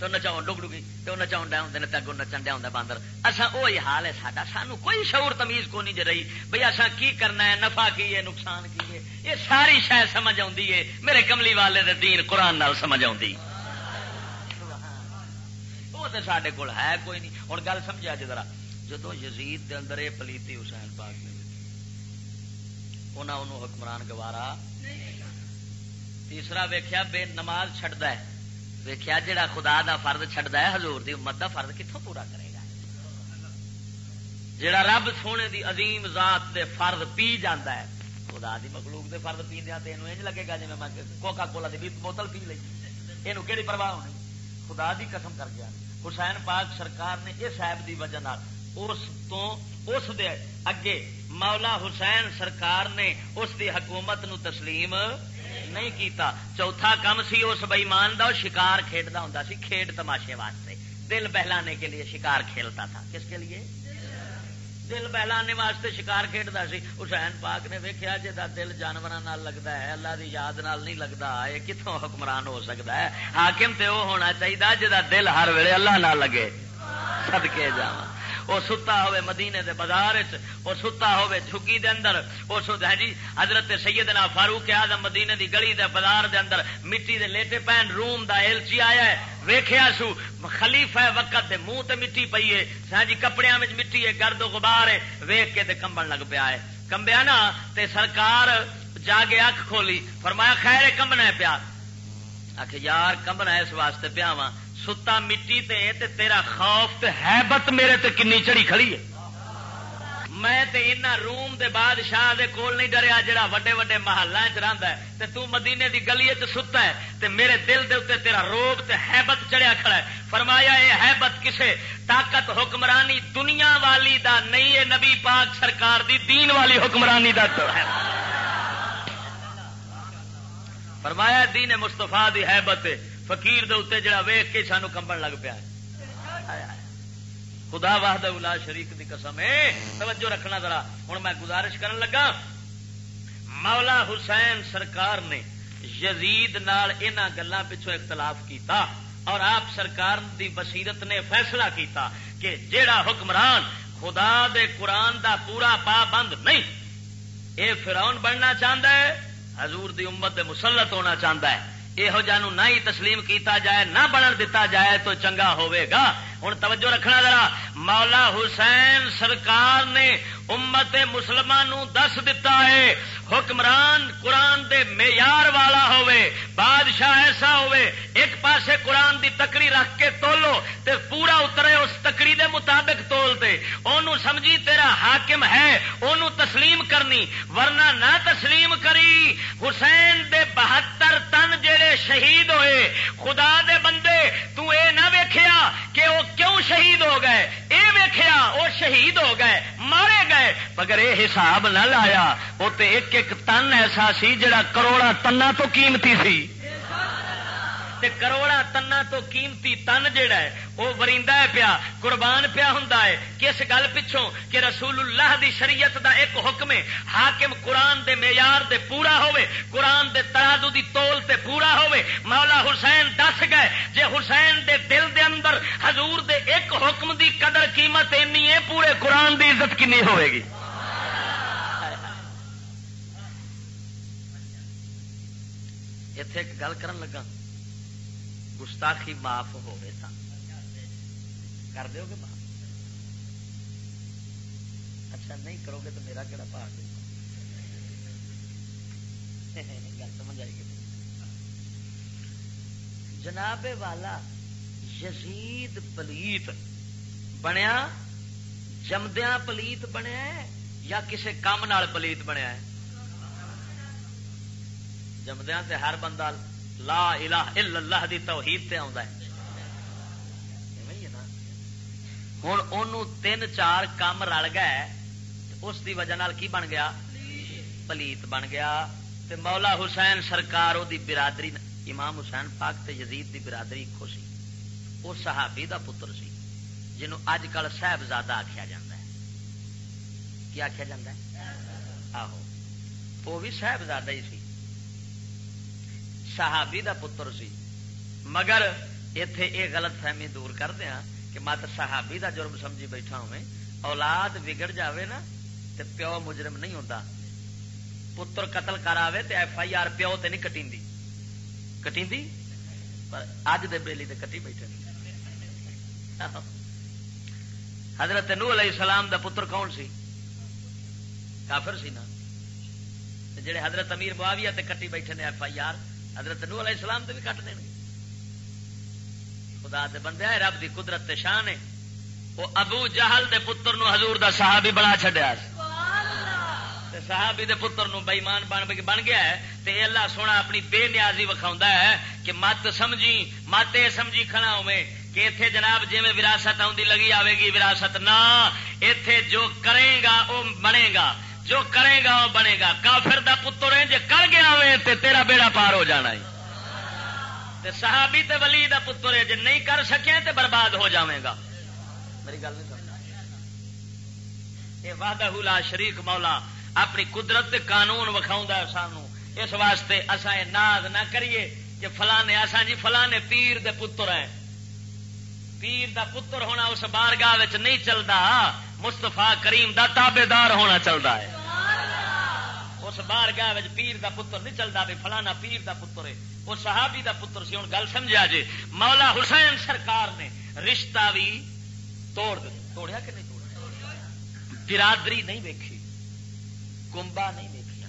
تو نچاؤ ڈگ ڈگی تو نچاؤ ڈے ہوں نے اگوں نچن دیا ہوں باندر۔ اصا وہی حال ہے ساڈا۔ سانو کوئی شعور تمیز کو نہیں جی رہی۔ بھائی اصا کی کرنا ہے؟ نفع کی ہے؟ نقصان کی ہے؟ یہ ساری شاید سمجھ آتی ہے۔ میرے کملی والے دے دین قرآن نال سمجھ آتی تو سارے کول ہے کوئی نہیں۔ ہوں گل سمجھا جی ذرا۔ جدو یزید دے اندر یہ پلیتی حسین پاک نے انہوں حکمران گوارا۔ تیسرا ویخیا بے نماز چڈا ہے۔ ویخیا جہا خدا دا فرد چڈا ہے ہزور دی امت دا فرد کتوں پورا کرے گا؟ جڑا رب سونے دی عظیم ذات دے فرد پی جانا ہے، خدا دی مخلوق دے فرد پی دیا تو یہ لگے گا جی میں کوکا کولا دی بوتل پی لی یہ کہڑی پرواہ ہونی؟ خدا دی قسم کر گیا حسین پاک سرکار نے اس ایب دی وجہ اس تو اس دے اگے مولا حسین سرکار نے اس دی حکومت نو تسلیم نہیں کیتا۔ چوتھا کم سی اس بئیمان دا شکار کھیڈتا ہوں سی، کھیڈ تماشے واسطے۔ دل بہلانے کے لیے شکار کھیلتا تھا۔ کس کے لیے؟ دل بہلانے واسطے شکار کھیڈتا سی۔ حسین پاک نے ویکیا جا دل جانور لگتا ہے، اللہ دی یاد نال نہیں لگتا یہ کتوں حکمران ہو سکتا ہے؟ حاکم تے وہ ہونا چاہیے جا دل ہر ویلے اللہ نہ لگے۔ سدکے جا وہ ستا ہوئے مدینے دے بازار وہ ستا ہوئے جھگی دے اندر وہ ہے جی حضرت سیدنا فاروق آدم مدینے دی گلی دے بازار دے اندر، مٹی دے لیٹے پین روم دا ایلچی آیا ہے۔ ویخیا سو، خلیفہ وقت دے منہ تے مٹی پئی ہے۔ ہاں جی کپڑے مٹی ہے، گرد و غبار ہے۔ ویخ کے تے کمبن لگ پیا ہے۔ کمبیا نا تے سرکار جا کے اکھ کھولی۔ فرمایا، خیر کمبنا پیا۔ آخ یار، کمبنا اس واسطے پیا وا ستا مٹی تے تے تیرا خوف تے حیبت میرے تے کنی چڑی کھڑی ہے۔ میں تے روم دے بادشاہ دے کول نہیں ڈریا جڑا وڈے وڈے محلہ چ تے تو مدینے دی گلی چ ستا ہے تے میرے دل دے اتنے تیرا روب تے حیبت چڑیا کھڑا ہے۔ فرمایا یہ حیبت کسے؟ طاقت حکمرانی دنیا والی دا نہیں ہے نبی پاک سرکار دی دین والی حکمرانی دا تو ہے۔ فرمایا، دین مستفا دی حیبت فقیر دے اتنے جڑا ویخ کے سانو کمبن لگ پیا ہے۔ خدا واہد الا شریف کی قسم ہے۔ توجہ رکھنا ذرا۔ ہوں میں گزارش کرن لگا۔ مولا حسین سرکار نے یزید نال گلوں پچھو اختلاف کیتا اور آپ سرکار دی بصیرت نے فیصلہ کیتا کہ جیڑا حکمران خدا دے قرآن دا پورا پابند نہیں، اے فرعون بننا چاہتا ہے، حضور دی امت دے مسلط ہونا چاہتا ہے۔ یہو جانو نہ ہی تسلیم کیتا جائے، نہ بنن دتا جائے تو چنگا ہوئے گا۔ ہوں توجہ رکھنا ذرا۔ مولا حسین سرکار نے امت مسلمان دس دتا ہے، حکمران قرآن دے معیار والا ہوئے بادشاہ ایسا ہوئے ایک پاسے قرآن دی تکڑی رکھ کے تولو تے پورا اترے اس تکڑی دے مطابق تول دے۔ اونوں سمجھی تیرا حاکم ہے اونوں تسلیم کرنی۔ ورنہ نہ تسلیم کری، حسین دے بہتر تن جڑے شہید ہوئے، خدا دے بندے، تو اے نہ ویکھیا کہ وہ کیوں شہید ہو گئے؟ اے ویخیا وہ شہید ہو گئے، مارے گئے، مگر یہ حساب نہ لایا۔ وہ تو ایک ایک تن ایسا سی جڑا کروڑا تنا تو قیمتی سی۔ تے کروڑا تنا تو قیمتی تن جڑا ہے وہ وریندا ہے پیا، قربان پیا ہوں کس گل پچھوں کہ رسول اللہ دی شریعت دا ایک حکم ہے، حاکم قرآن دے معیار دے پورا ہوے قرآن دے ترازو دی تول تے پورا ہوے مولا حسین دس گئے، جے حسین دے دل دے اندر حضور دے ایک حکم دی قدر قیمت اینی ہے، پورے قرآن دی عزت کنی ہوئے گی۔ اتے ایک گل کرن لگا۔ گستاخی معاف ہوئے تھا کر دو گے معاف؟ اچھا نہیں کرو گے تو میرا کہڑا پا گل سمجھ آئے گی۔ جناب والا یزید پلیت بنیا جمدیا پلیت بنیا یا کسی کام پلیت بنیا ہے؟ جمدیا سے ہر بندہ لا الہ الا اللہ دی توحید تے آندا ہے۔ ہوں ان تین چار کام رل گئے اس دی وجہ نال کی بن گیا؟ پلیت بن گیا۔ تے مولا حسین سرکار دی برادری، امام حسین پاک تے یزید دی برادری ایکو سی۔ وہ صحابی دا پتر سی، جنوں اج کل صاحبزادہ آخیا جا ہے۔ کی آخیا جا ہے؟ آہو وہ بھی صاحبزادہ ہی سی۔ صحابی دا پتر سی۔ مگر اتے یہ غلط فہمی دور کر دیا ہاں کہ مت صحابی دا جرم سمجھی بیٹھا ہوئے اولاد بگڑ جاوے نا تے پیو مجرم نہیں ہوتا پتر قتل کرا تے ایف آئی آر پیو تے نہیں کٹی کٹی پر اج دے بیلی تے کٹی بیٹھے۔ حضرت نو علیہ السلام دا پتر کون سی؟ کافر سی نا۔ جڑے حضرت امیر معاویہ تے کٹی بیٹھے نے ایف آئی آر حضرت نو علیہ السلام تو بھی کٹ دیں خدا دے بندے آئے رب دی قدرت تے شان ہے۔ وہ ابو جہل دے پتر نو حضور دا صحابی بنا چڈیا صحابی دے پتر نو بےمان بن بن گیا ہے۔ تے اللہ سونا اپنی بے نیازی وکھاؤں ہے کہ مت سمجھی مت یہ سمجھی کھڑا ہوئے کہ اتے جناب جی میں وراثت آؤں لگی آئے گی وراثت نہ۔ اتے جو کرے گا وہ بنے گا۔ جو کرے گا وہ بنے گا۔ کافر دا پتر ہے جی کر گیا ہوئے تے تیرا بیڑا پار ہو جانا ہے۔ تے صحابی تے ولی دا پتر ہے جی نہیں کر سکے تے برباد ہو جاوے گا۔ میری گل نہیں سمجھ یہ وعدہ لا شریک مولا، اپنی قدرت قانون وکھاؤں ہے سانو۔ اس واسطے اصا یہ ناز نہ کریے کہ فلانے اصا جی فلانے پیر دے پتر ہیں۔ پیر دا پتر ہونا اس بارگاہ نہیں چلتا مستفا کریم دا تابے دار ہونا چلتا ہے۔ اس بار گاہ پیر دا پتر نہیں چلتا بھی، فلانا پیر دا پتر ہے۔ وہ صحابی دا پتر سی ہوں گل سمجھا جی۔ مولا حسین سرکار نے رشتہ بھی توڑ توڑیا کہ نہیں توڑیا؟ برادری نہیں ویکھی۔ کمبا نہیں ویکیا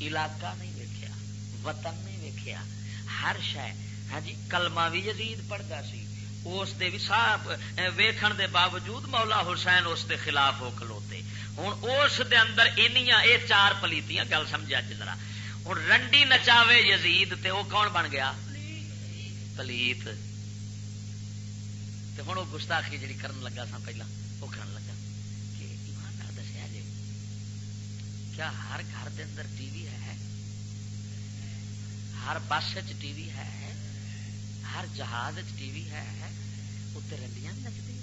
علاقہ نہیں ویکیا وطن نہیں ویکیا ہر شہ ہاں جی کلمہ بھی یزید پڑھتا سی۔ اس دے بھی صاحب ویکھن دے باوجود مولا حسین اس دے خلاف ہو کھلوتے۔ ہوں اس دے اندر اینیاں اے چار پلیتیاں، گل سمجھا جی ذرا۔ ہوں رنڈی نچاوے یزید تے وہ کون بن گیا؟ پلیت۔ تے ہوں وہ گستاخی جی کرن لگا سا پہلا وہ کرن لگا۔ کہ ایمان دسیا جی کیا ہر گھر دے اندر ٹی وی ہے؟ ہر بس ٹی وی ہے؟ ہر جہاز ٹی وی ہے اتنے رنڈیاں نچتی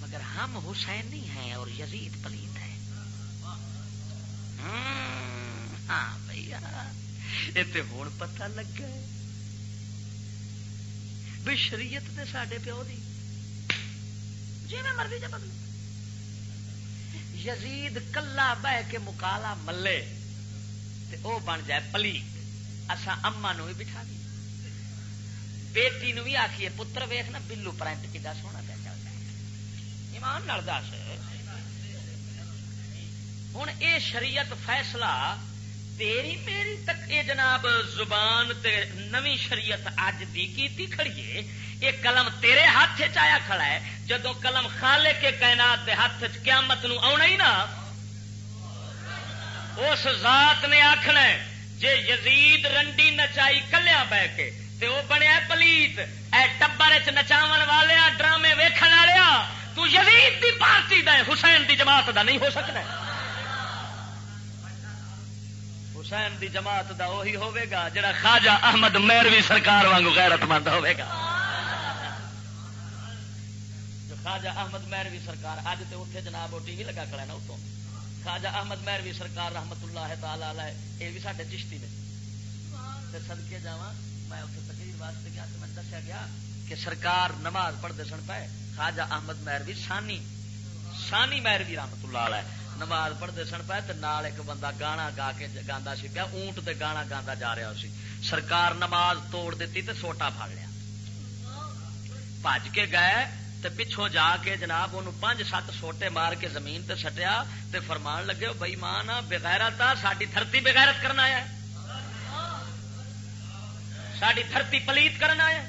مگر ہم حسینی ہیں اور یزید پلیت ہے ہاں بھیا۔ یہ ہوں پتا لگا بھی شریعت تے سڈے پیو دی۔ جی میں مرضی جب یزید کلا بہ کے مکالا ملے تے او بن جائے پلیت۔ اصا اما نو بھی بٹھا دی۔ بیٹی نو بھی آخیے پتر ویخ نا، بلو پرنٹ کتا سونا پہ چلتا ہے۔ ایمان نال دس۔ ہوں اے شریعت فیصلہ تیری میری تک، اے جناب زبان تے نوی شریعت اج دی کیتی کھڑیے یہ قلم تیرے ہاتھ چیا کھڑا ہے۔ جدو قلم خالے کے کائنات دے ہاتھ قیامت نو آنا ہی نا، اس ذات نے آخنا ہے جے یزید رنڈی نچائی کلیا بہ کے تے وہ بنیا پلیت، اے ٹبر چ نچاو والے ڈرامے ویکھن والے تو یزید دی پارٹی دا حسین دی جماعت دا نہیں ہو سکتا حسین دی جماعت دا وہی ہوے گا جڑا خواجہ احمد میروی سرکار وانگو غیرت مند ہوے گا۔ جو خواجہ احمد میروی سرکار اج تے اتنے جناب وہ ٹی وی لگا کھڑا نا اتوں۔ خواجہ احمد میروی سرکار رحمت اللہ تعالی علیہ یہ بھی سارے چشتی نے۔ سدکے جا میں اتنے تقریر واسطے گیا تو میں دسیا گیا کہ سرکار نماز پڑھتے سن پائے خواجہ احمد میروی سانی سانی میروی رحمت اللہ علیہ۔ نماز پڑھتے سن پائے تو نال ایک بندہ گانا گا کے گا سی پیا اونٹ دے گانا گا جا رہا سی۔ سرکار نماز توڑ دیتی تے سوٹا پھڑ لیا۔ بج کے گئے تے پچھوں جا کے جناب ان پانچ سات سوٹے مار کے زمین تے سٹیا تے فرمان لگے بئی مان بغیرت آ ساری دھرتی بغیرت کرنا ہے۔ ساری دھرتی پلیت کرنا ہے۔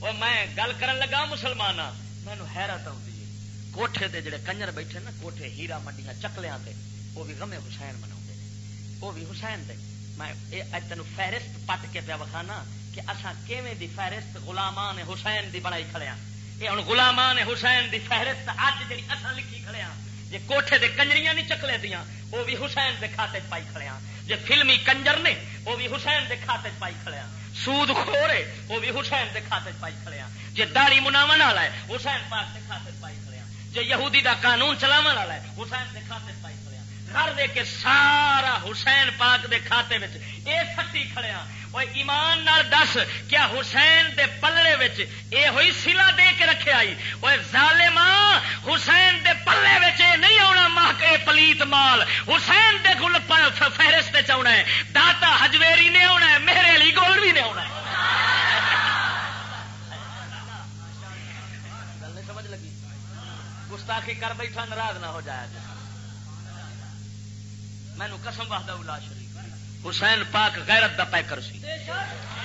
وہ میں گل کرن لگا مسلمان مینو حیرت آؤں کوٹھے دے جڑے کنجر بیٹھے نا، کوٹھے ہیرا منڈیاں چکلیاں تے، وہ بھی غمے حسین منا وہ بھی حسین دے۔ میں تین فہرست پٹ کے پیا وکھانا کہ اصا کیویں دی فہرست غلامان حسین دی بنائی کھڑے ہاں؟ یہ ہوں غلامان حسین دی فہرست اج جی اصا لکھی کھڑے ہاں۔ جی کوٹھے دے کنجریاں نہیں چکلے دیا وہ بھی حسین دے کھاتے پائی کھڑے ہاں۔ جی فلمی کنجر نے وہ بھی حسین دے کھاتے پائی کھڑے ہاں۔ سود خورے وہ بھی حسین دے کھاتے پائی کھڑے ہاں۔ جی داڑی مناو والا ہے، حسین پاک دے کھاتے پائی ہاں۔ جو یہودی دا قانون چلاو والا ہے، حسین دے کھاتے پائی کھڑیا گھر دے کے سارا حسین پاک دے کھاتے میں اے سٹی کھڑیا ہاں۔ وہ ایمان نال دس کیا حسین دے پلڑے وچ اے ہوئی سلا دے کے رکھے آئی۔ وہ ظالما ہاں، حسین دے پلے وچ اے نہیں آنا ماہ کے پلیت مال۔ حسین دے گل فہرست چنا ہے۔ داتا ہجویری نے آنا ہے میرے علی گول بھی نے آنا ہے۔ گستاخی کر بیٹھا، ناراض نہ ہو جائے جی مینو قسم وحدہ الا شریف حسین پاک غیرت دا پیکر سی۔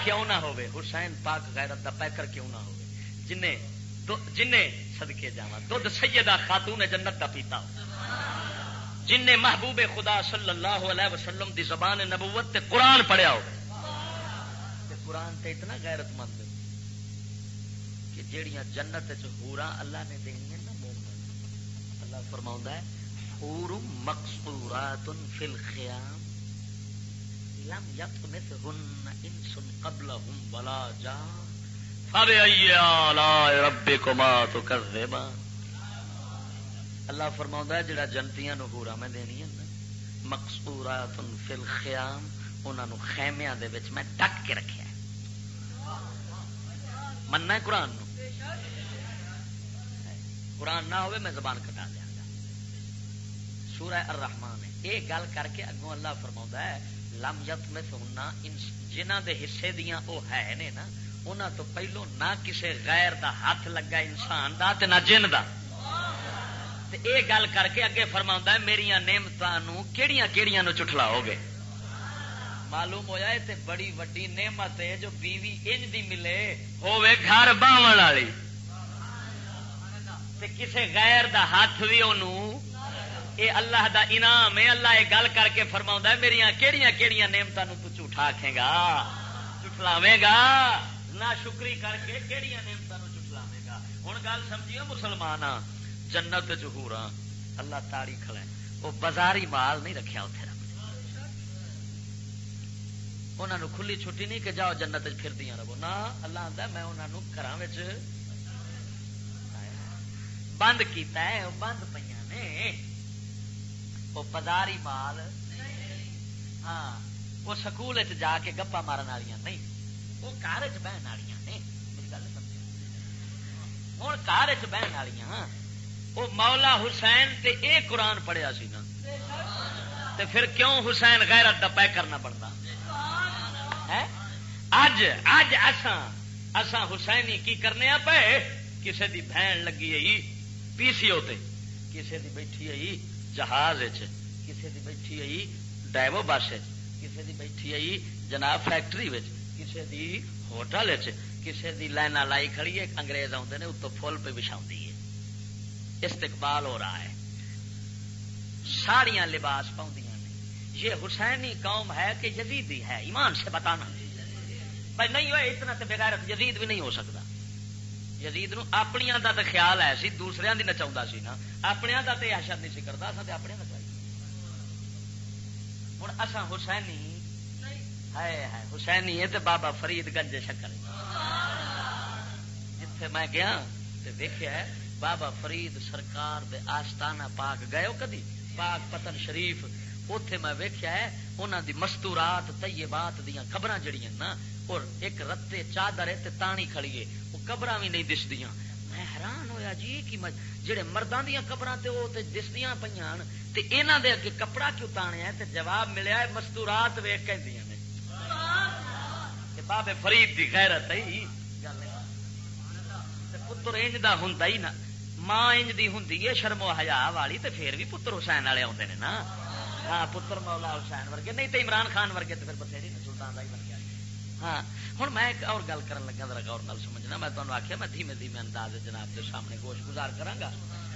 کیوں نہ ہوئے؟ حسین پاک غیرت دا پیکر کیوں نہ ہوئے؟ جنہیں جنہیں صدقے جاوا دھد سیدہ خاتون جنت دا پیتا جن نے محبوب خدا صلی اللہ علیہ وسلم دی زبان نبوت تے قرآن پڑھیا ہو۔ قرآن تے اتنا غیرت مند کہ جیڑیاں جنت چورا اللہ نے دینی اللہ فرما ہے حور مقصورات فی الخیام. لم یطمثهن انس قبلهم ولا جان. فبأي آلاء ربكما تكذبان اللہ فرما ہے جڑا جنتیاں نو ہورا میں دینی ہے مقصورات فی الخیام انہاں نو خیمیاں دے وچ میں ڈک کے رکھیا ہے. مننا ہے قرآن نو؟ قرآن نہ ہوئے میں زبان کٹا دیا سورہ الرحمان ہے۔ یہ گل کر کے اگوں اللہ فرما ہے، لم یت میں سننا جنہ دے حصے دیا وہ ہے نے نا انہوں تو پہلو نہ کسے غیر دا ہاتھ لگا انسان دا تے نہ جن دا۔ تے اے گل کر کے اگے فرما ہے میری نعمتوں کہڑیاں کہڑیاں نو چٹلا ہو گئے معلوم ہوا تے بڑی وڈی نعمت ہے جو بیوی انج دی ملے ہوے گھر باون والی۔ کسے غیر دا ہاتھ بھی انہوں اے اللہ دا انعام ہے اللہ یہ گل کر کے فرما ہے میری کہڑی کہڑی نعمتوں تو جھوٹا آخے گا؟ چٹلاوے گا؟ نہ شکری کر کے کہڑی نعمتوں چٹلاوے گا؟ ہوں گل سمجھیے مسلمان جنت چہورا اللہ تاڑی کھڑے وہ بازاری مال نہیں رکھا اتنے رب انہوں کھلی چھٹی نہیں کہ جاؤ جنت پھر دیا رہو۔ نہ، اللہ آتا میں انہوں گھر بند کیتا ہے، بند پہ نے۔ وہ پداری مال ہاں وہ سکول جا کے گپا مارن والی نہیں وہ کار چ بہن والی نے میری گل سمجھ ہوں کار چ بہن والی وہ مولا حسین تے اے قرآن پڑھیا سی نا تے پھر کیوں حسین غیرت دا پے کرنا پڑتا اج اج اساں اساں حسینی کی کرنے پے کسے دی بہن لگی ہے پی سی او تے کسے دی بیٹھی ہے جہاز کسے دی بیٹھی ہے ڈائیو بس کسے دی بیٹھی ہے جناب فیکٹری کسے دی ہوٹل کسے دی لائن لائی کھڑی ہے۔ انگریز آتے ہیں اتو فل پہ بچھا ہے۔ استقبال ہو رہا ہے۔ ساڑیاں لباس پاؤں یہ حسینی قوم ہے کہ یزیدی ہے۔ ایمان سے بتانا۔ بھائی نہیں ہوئے اتنا تو بغیرت یزید بھی نہیں ہو سکتا۔ یزید نو اپنی دا تو خیال ہے سی دوسرے دی نچاؤں سی نا۔ اپنے دا تو اشد نہیں سی کرتا اصل تو اپنے نچائی۔ ہوں اصا حسینی۔ ہے حسینی ہے تو بابا فرید گنج شکر جتھے میں گیا تو دیکھا بابا فرید سرکار دے آستانہ پاک گئے کدی؟ پاک پتن شریف۔ اتے میں ویکیا ہے انہوں دی مستورات، طیبات دیا قبر جڑیاں نا، اور ایک رتے چادر تانی کھڑی ہے۔ قبر بھی نہیں دسدیا میں حیران ہویا جی کہ جڑے مردوں دیا قبر دسدیا پہ انہوں دے اگے کپڑا کیوں تانیا تے جواب ملیا ہے مستورات ویک کہ بابے فرید دی غیرت ہے پتر انج دا ہوں ہی نا، ماں انج دی ہوں شرم و حیا والی، تے پھر بھی پتر حسین والے آتے ہیں نا۔ ہاں پتر مولا حسین ورگے، نہیں تو عمران خان ورگے تو پھر بتھیری سلطان کا ہی بن ہاں ہوں میں ایک اور گل کرن لگا، ذرا غور نال سمجھنا۔ میں تمہیں آخیا میں دھیمے دھیمے انداز جناب کے سامنے گوش گزار کرا گا۔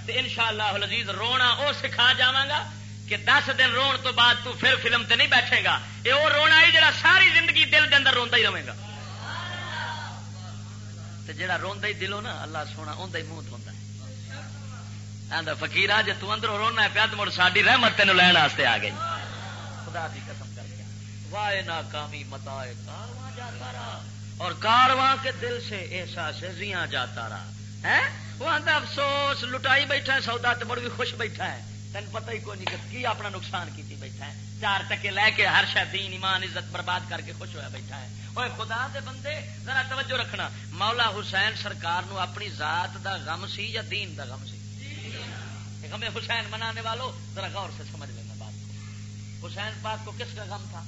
تو ان شاء اللہ لذیذ رونا وہ سکھا جا گا کہ دس دن رون تو بعد تو پھر فلم تے نہیں بیٹھے گا۔ یہ وہ رونا ہی جڑا ساری زندگی دل کے اندر روندا ہی رہے گا۔ جڑا روندا ہی دلوں نا، اللہ سونا اندر ہی منہ دھوندا ہے۔ فکیر جی تندروں رونا پیا، تو مڑ ساری رحمت تین لین واسطے آ گئی۔ خدا کی قسم کر کے۔ وائے ناکامی متا کارواں اور کارواں کے دل سے ایسا سے زیاں جاتا رہا۔ ہے وہ آتا افسوس، لٹائی بیٹھا ہے سودا تو مڑ بھی خوش بیٹھا ہے۔ تین پتہ ہی کوئی نہیں کی اپنا نقصان کی بیٹھا ہے۔ چار ٹکے لے کے ہر شہ دین، ایمان، عزت برباد کر کے خوش ہوا بیٹھا ہے۔ وہ خدا دے بندے، ذرا توجہ رکھنا۔ مولا حسین سرکار نو اپنی ذات دا غم سی یا دین دا غم سی؟ ہمیں حسین منانے والوں ذرا غور سے سمجھ لینا بات کو۔ حسین پاک کو کس کا غم تھا؟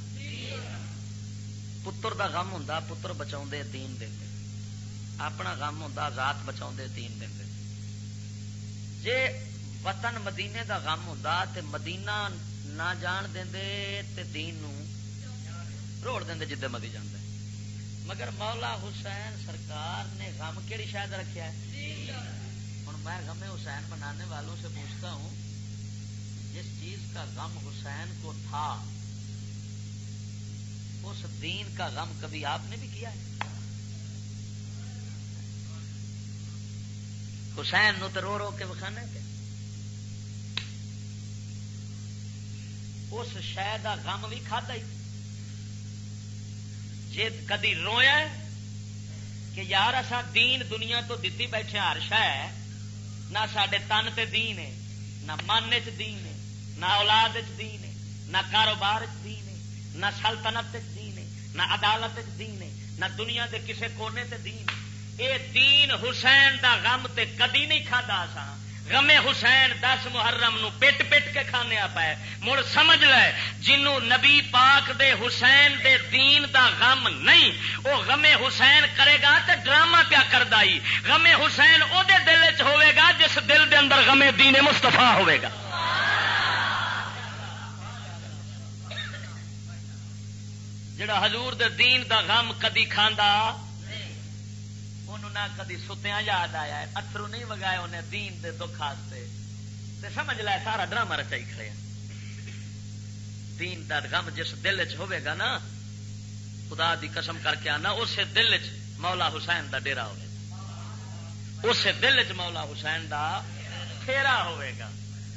پتر دا غم ہوں پتر بچا دین دے اپنا غم ہوں ذات بچا دین دے جے وطن مدینے دا غم ہوں تے مدینہ نہ جان دے تے دین نو روڑ دیں جدے مدی جان دے مگر مولا حسین سرکار نے غم کہڑی شاید رکھیا ہے؟ میں غم حسین منانے والوں سے پوچھتا ہوں، جس چیز کا غم حسین کو تھا اس دین کا غم کبھی آپ نے بھی کیا ہے؟ حسین نو تو رو رو کے بکھانے کے اس شہ کا غم بھی کھدا ہی۔ جی کدی رویا کہ یار اصا دین دنیا تو دیتی بیٹھے ہاں، ہر شہ نہ سڈے تن تے دین ہے، نہ من چ دین ہے، نہ اولاد دین ہے، نہ کاروبار دین نہ سلطنت دین ہے، نہ عدالت دین ہے، نہ دنیا دے کسے کونے تے دین اے دین حسین دا غم تے کدی نہیں کھادا سا۔ غم حسین دس محرم نو پٹ پٹ کے کھانے پائے۔ مڑ سمجھ لے جنوں نبی پاک دے حسین دے دین دا غم نہیں وہ غم حسین کرے گا تے ڈرامہ پیا کر دائی غم حسین او دے دل چ ہوئے گا جس دل دے اندر غم دین مستفا ہوئے گا۔ جڑا حضور دے دین دا غم کدی کھاندا؟ نہ کدی ستیا یاد آیا اترو نہیں وگائے انہیں دین دے دکھ واسطے تے سمجھ لے سارا ڈرامہ رچائی کھڑے دین دا غم جس دل چ ہوئے گا نا، خدا دی قسم کر کے آنا اسے دل چ مولا حسین دا ڈیرا ہوئے اسے دل چ مولا حسین دا پھیرا ہوئے گا۔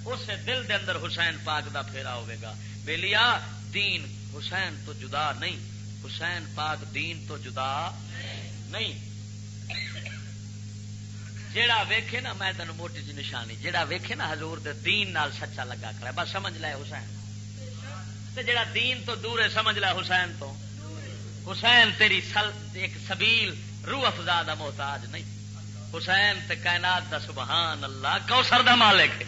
اسے دل دے اندر حسین پاک دا پھیرا ہوئے گا۔ بیلیا دین حسین تو جدا نہیں، حسین پاک دین تو جدا نہیں۔ جیڑا ویکھے نا، میں تین موٹی جی نشانی، جیڑا ویکھے نا حضور دے دین نال سچا لگا کھڑا بس سمجھ لے حسین۔ تے جیڑا دین تو دور ہے، سمجھ لے حسین تو۔ حسین تیری سل، ایک سبیل، روح افزا دا محتاج نہیں۔ حسین تے کائنات دا سبحان اللہ، کوثر دا مالک ہے۔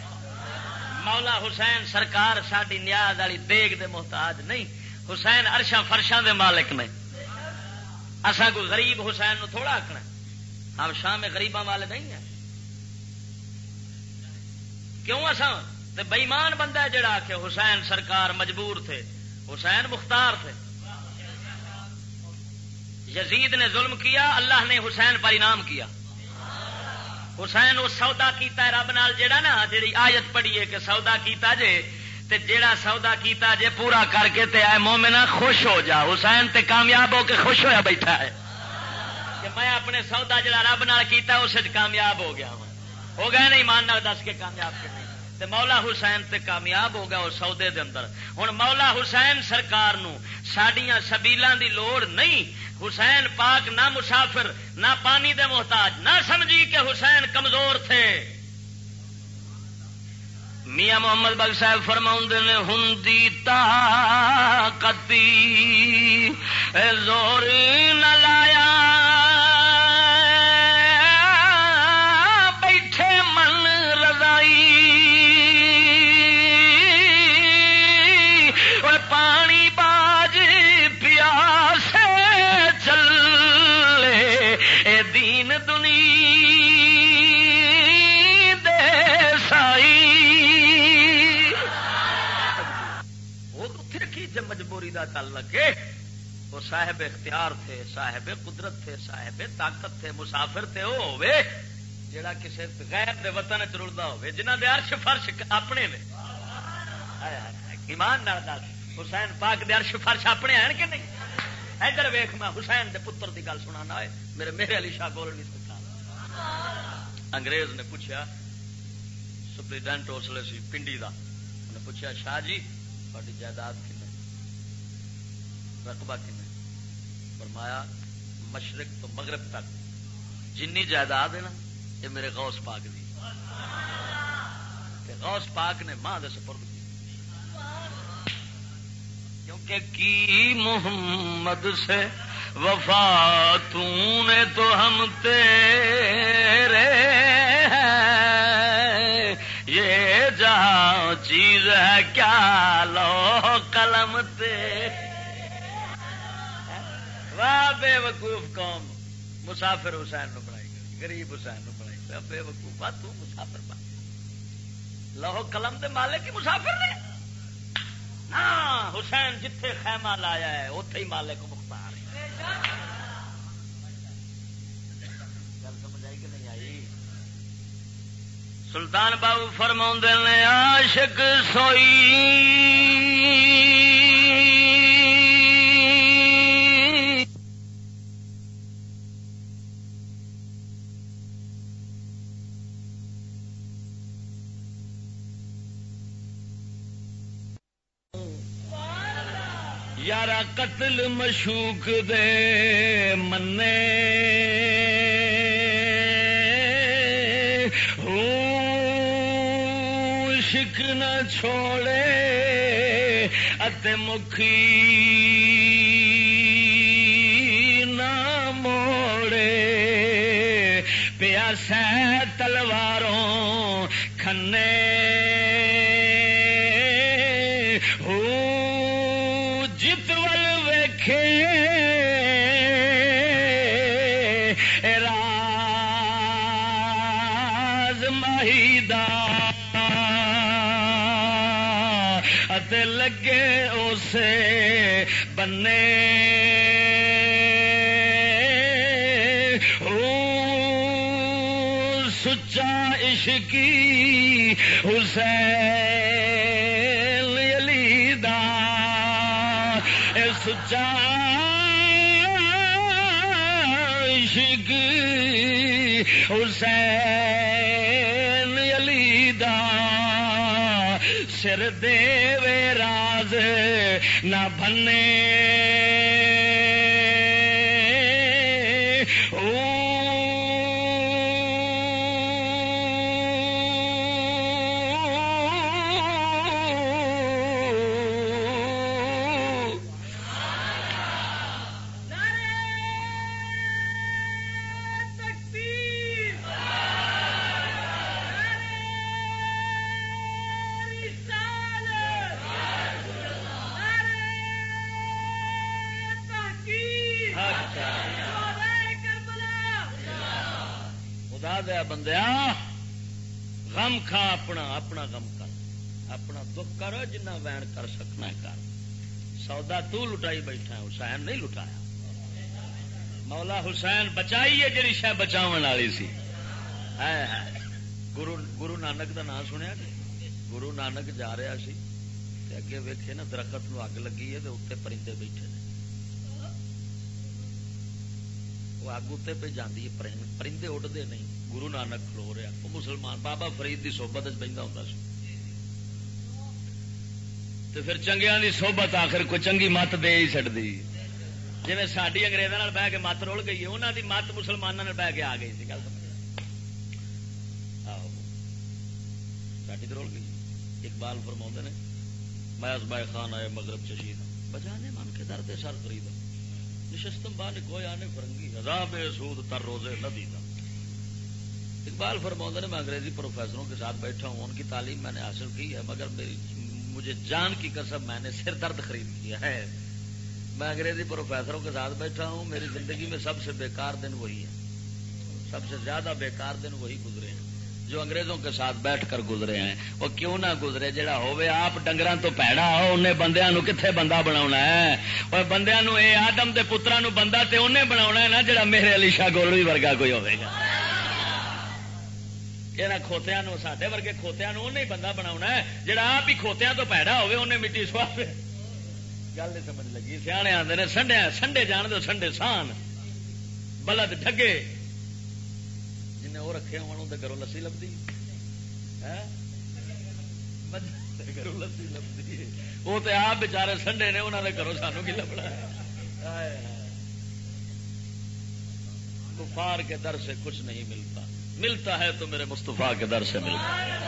مولا حسین سرکار ساری نیاز والی دیگ دے محتاج نہیں۔ حسین ارشا فرشاں دے مالک نے۔ اصا کوئی غریب حسین نو تھوڑا آخنا ہم شام غریباں والے نہیں ہیں۔ کیوں اصا بےمان بندہ جڑا آ حسین سرکار مجبور تھے، حسین مختار تھے۔ یزید نے ظلم کیا، اللہ نے حسین پر انعام کیا۔ حسین وہ سودا کیتا ہے رب نال جیڑا نا جی آیت پڑھی ہے کہ سودا کیتا جے تے جیڑا سودا کیتا جے پورا کر کے تے آئے مومنا خوش ہو جا۔ حسین تے کامیاب ہو کے خوش ہویا بیٹھا ہے۔ کہ میں اپنے سودا جڑا رب نال کیتا اس کامیاب ہو گیا ہو گیا نہیں؟ مان دس کے کامیاب کے تے مولا حسین تے کامیاب ہو گیا وہ سودے دے اندر۔ ہوں مولا حسین سرکار نو سڈیا سبیلوں دی لوڑ نہیں۔ حسین پاک نہ مسافر، نہ پانی دے محتاج، نہ سمجھی کہ حسین کمزور تھے۔ میاں محمد بگ صاحب فرما نے ہوں کتی زور نہ لایا۔ کا تعلق ہے وہ صاحب اختیار تھے، صاحب قدرت تھے، صاحب طاقت تھے، مسافر تھے، وہ ہوئے۔ جڑا کسی غیر دے وطن چرلتا ہوئے جنہ دے عرش فرش اپنے نے۔ ایمان نال حسین پاک دے عرش فرش اپنے ہیں کہ نہیں؟ ادھر ویخ میں حسین دے پتر دی گل سنا ہے میرے میرے علی شاہ گول نہیں سکتا انگریز نے پوچھا سپریڈینٹ اس لیے سی، پنڈی کا انہیں پوچھا، شاہ جی تاری جائیداد رقبہ کن فرمایا، مشرق تو مغرب تک جن جائیداد ہے نا، یہ میرے غوث پاک دی۔ غوث پاک نے ماں دس پور کیونکہ کی محمد سے وفا نے تو ہم تیرے یہ جہاں چیز ہے، کیا لو قلم تیرے بے وقوف قوم مسافر حسین نو بنائی گئی گریب حسین نو بنائی بے وقوف تو مسافر بن۔ لوہ قلم دے مالک ہی مسافر نے۔ ہاں حسین جتھے خیمہ لایا ہے اتے ہی مالک مختار ہے۔ گل سمجھ آئی کہ نہیں آئی؟ سلطان بابو فرما نے، عاشق سوئی۔ قتل مشوق دے منے شک نہ چھوڑے ات مکھی نہ موڑے۔ پیاس تلواروں کھنے۔ سے بنے سچا عشقی حسین علی دا۔ اے سچا عشق حسین علی دا۔ سر دے راز نہ بنے جنا وین کر سکنا کر سودا تو لٹائی بیٹھا حسین نہیں لٹایا۔ مولا حسین بچائی ہے جی شہ بچاو والی سی۔ گرو گرو نانک کا نام سنیا جی۔ گرو نانک جا رہا سی۔ اگے ویکھے نا، درخت نو اگ لگی ہے اتنے پرندے بیٹھے وہ اگ اتنے پہ جاتی ہے پرندے اڈتے نہیں۔ گرو نانک کھلو رہا وہ مسلمان، بابا فرید کی سوبت پہنتا ہوں تو پھر چنگیا کی سوبت آخر کوئی چنگی مت دے ہی چڑتی جی ساری اگریزوں بہ کے مت رول گئی انہوں کی مت مسلمانوں نے بہ کے آ گئی گل سمجھ تو رول گئی۔ اقبال فرما نے، میں ازبائے خان آئے مغرب چشید ہاں۔ بجانے من کے درد سر خرید نشستم بان کوئی آنے فرنگی ہزار بے سود تر روزے ندی دا اقبال فرما نے، میں انگریزی پروفیسروں کے ساتھ بیٹھا ہوں، ان کی تعلیم میں نے حاصل کی ہے، مگر میری مجھے جان کی قسم، میں نے سر درد خرید کیا ہے۔ میں انگریزی پروفیسروں کے ساتھ بیٹھا ہوں، میری زندگی میں سب سے بیکار دن وہی ہے سب سے زیادہ بیکار دن وہی گزرے ہیں۔ جو انگریزوں کے ساتھ بیٹھ کر گزرے ہیں، وہ کیوں نہ گزرے؟ جہاں ہوے آپ ڈنگر تو پیڑا ہو انہیں بندیا نو کتنے بندہ بنا ہے؟ اور بندیا نو آدم کے پترا بندہ تو انہیں بنا ہے نا، جڑا میرے علی شاہ گولوی ورگا کوئی ہوگا یہاں کھوتیا سڈے ورگے کھوتیا انہیں بندہ بنا ہے جہاں آپ ہی کھوتیا تو پیڑا ہوے انہیں مٹی سوا گل نہیں سمجھ لگی سیانے آتے ہیں سنڈے سنڈے جان دو سنڈے سان بلد ڈگے جن وہ رکھے ہو گھروں لسی لبھی گھروں لسی لبھی وہ تو آپ بچارے سنڈے نے انہوں نے گھروں سانو کی لبنا کفار کے در سے کچھ نہیں ملتا ملتا ہے تو میرے مستفا کے در سے ملتا ہے۔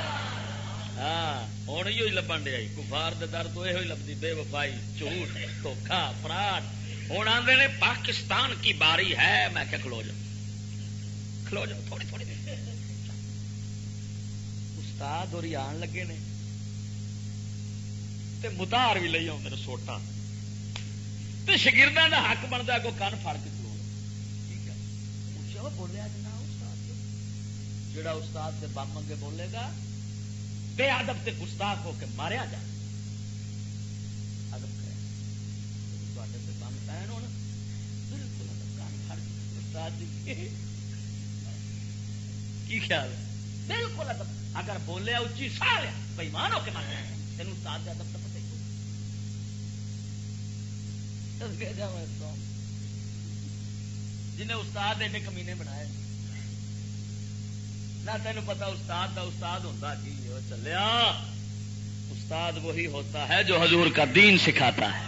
ہاں ہوں یہ لبن دیا کفار دے در تو یہ لبھی بے وفائی، جھوٹ دھوکھا فراڈ۔ ہوں آدھے نے، پاکستان کی باری ہے۔ میں کہ کھلو جاؤ۔ کھلو جاؤ، تھوڑی تھوڑی۔ استاد اور آن لگے نے۔ تے متار بھی لے آؤ میرے سوٹا تے شگردوں کا حق بنتا کو کن فر کے کھلو ٹھیک ہے۔ جڑا استاد سے بم منگے بولے گا، بے ادب سے گستاخ ہو کے ماریا جائے۔ ادب کرے۔ سے بم پہن ہونا بالکل ادب استاد کی خیال ہے؟ بالکل ادب۔ اگر بولے اچھی سال بےمان ہو کے مار رہے تین استاد ادب تو پتہ جنہیں استاد ایڈے کمینے بنائے۔ نہ تین پتا استاد کا استاد ہوتا جی وہ چلیا۔ استاد وہی ہوتا ہے جو حضور کا دین سکھاتا ہے۔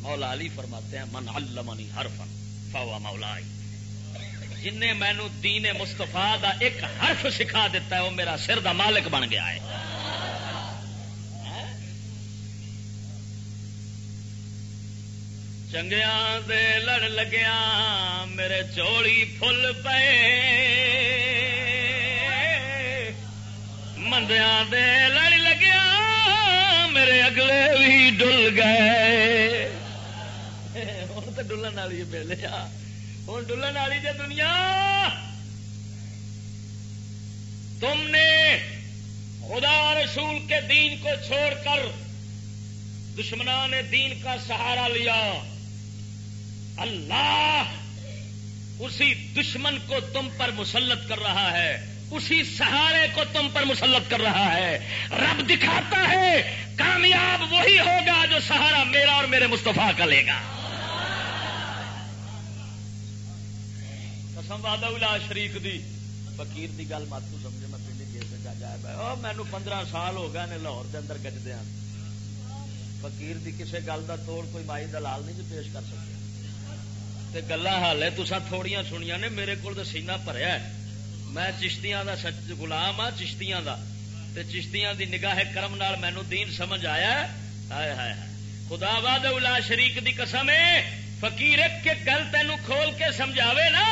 مولا علی فرماتے ہیں، من علمنی حرفن فوا مولا جن نے مینو دین مستفا دا ایک حرف سکھا دیتا ہے، وہ میرا سر دا مالک بن گیا ہے۔ چنگیا دے لڑ لگیا میرے چوڑی فل پے مندیا دے لڑ لگیا میرے اگلے بھی ڈل گئے ہوں تو ڈلن والی پہلے ہوں ڈلن والی جی دنیا تم نے خدا رسول کے دین کو چھوڑ کر دشمنان نے دین کا سہارا لیا اللہ اسی دشمن کو تم پر مسلط کر رہا ہے، اسی سہارے کو تم پر مسلط کر رہا ہے۔ رب دکھاتا ہے، کامیاب وہی ہوگا جو سہارا میرا اور میرے مستفا کا لے گا۔ قسم شریف دی۔ فقیر دی گل مت سمجھے، میں پہلے گیٹ جا جایا مینو پندرہ سال ہو گئے لاہور کے اندر گجدیا ہاں۔ فقیر دی کسے گل دا توڑ کوئی مائی دلال نہیں جو پیش کر سکتے گلا حال تسا تھوڑیاں سنیا نے، میرے کو سینہ بھریا میں چشتیاں دا سچ گلام ہاں چشتیاں دا۔ تے چشتیاں دی نگاہ کرم نال مینو دین سمجھ آیا ہائے ہائے خدا باد الا شریک دی قسم ہے، فقیر کے گل تینوں کھول کے سمجھاوے نا۔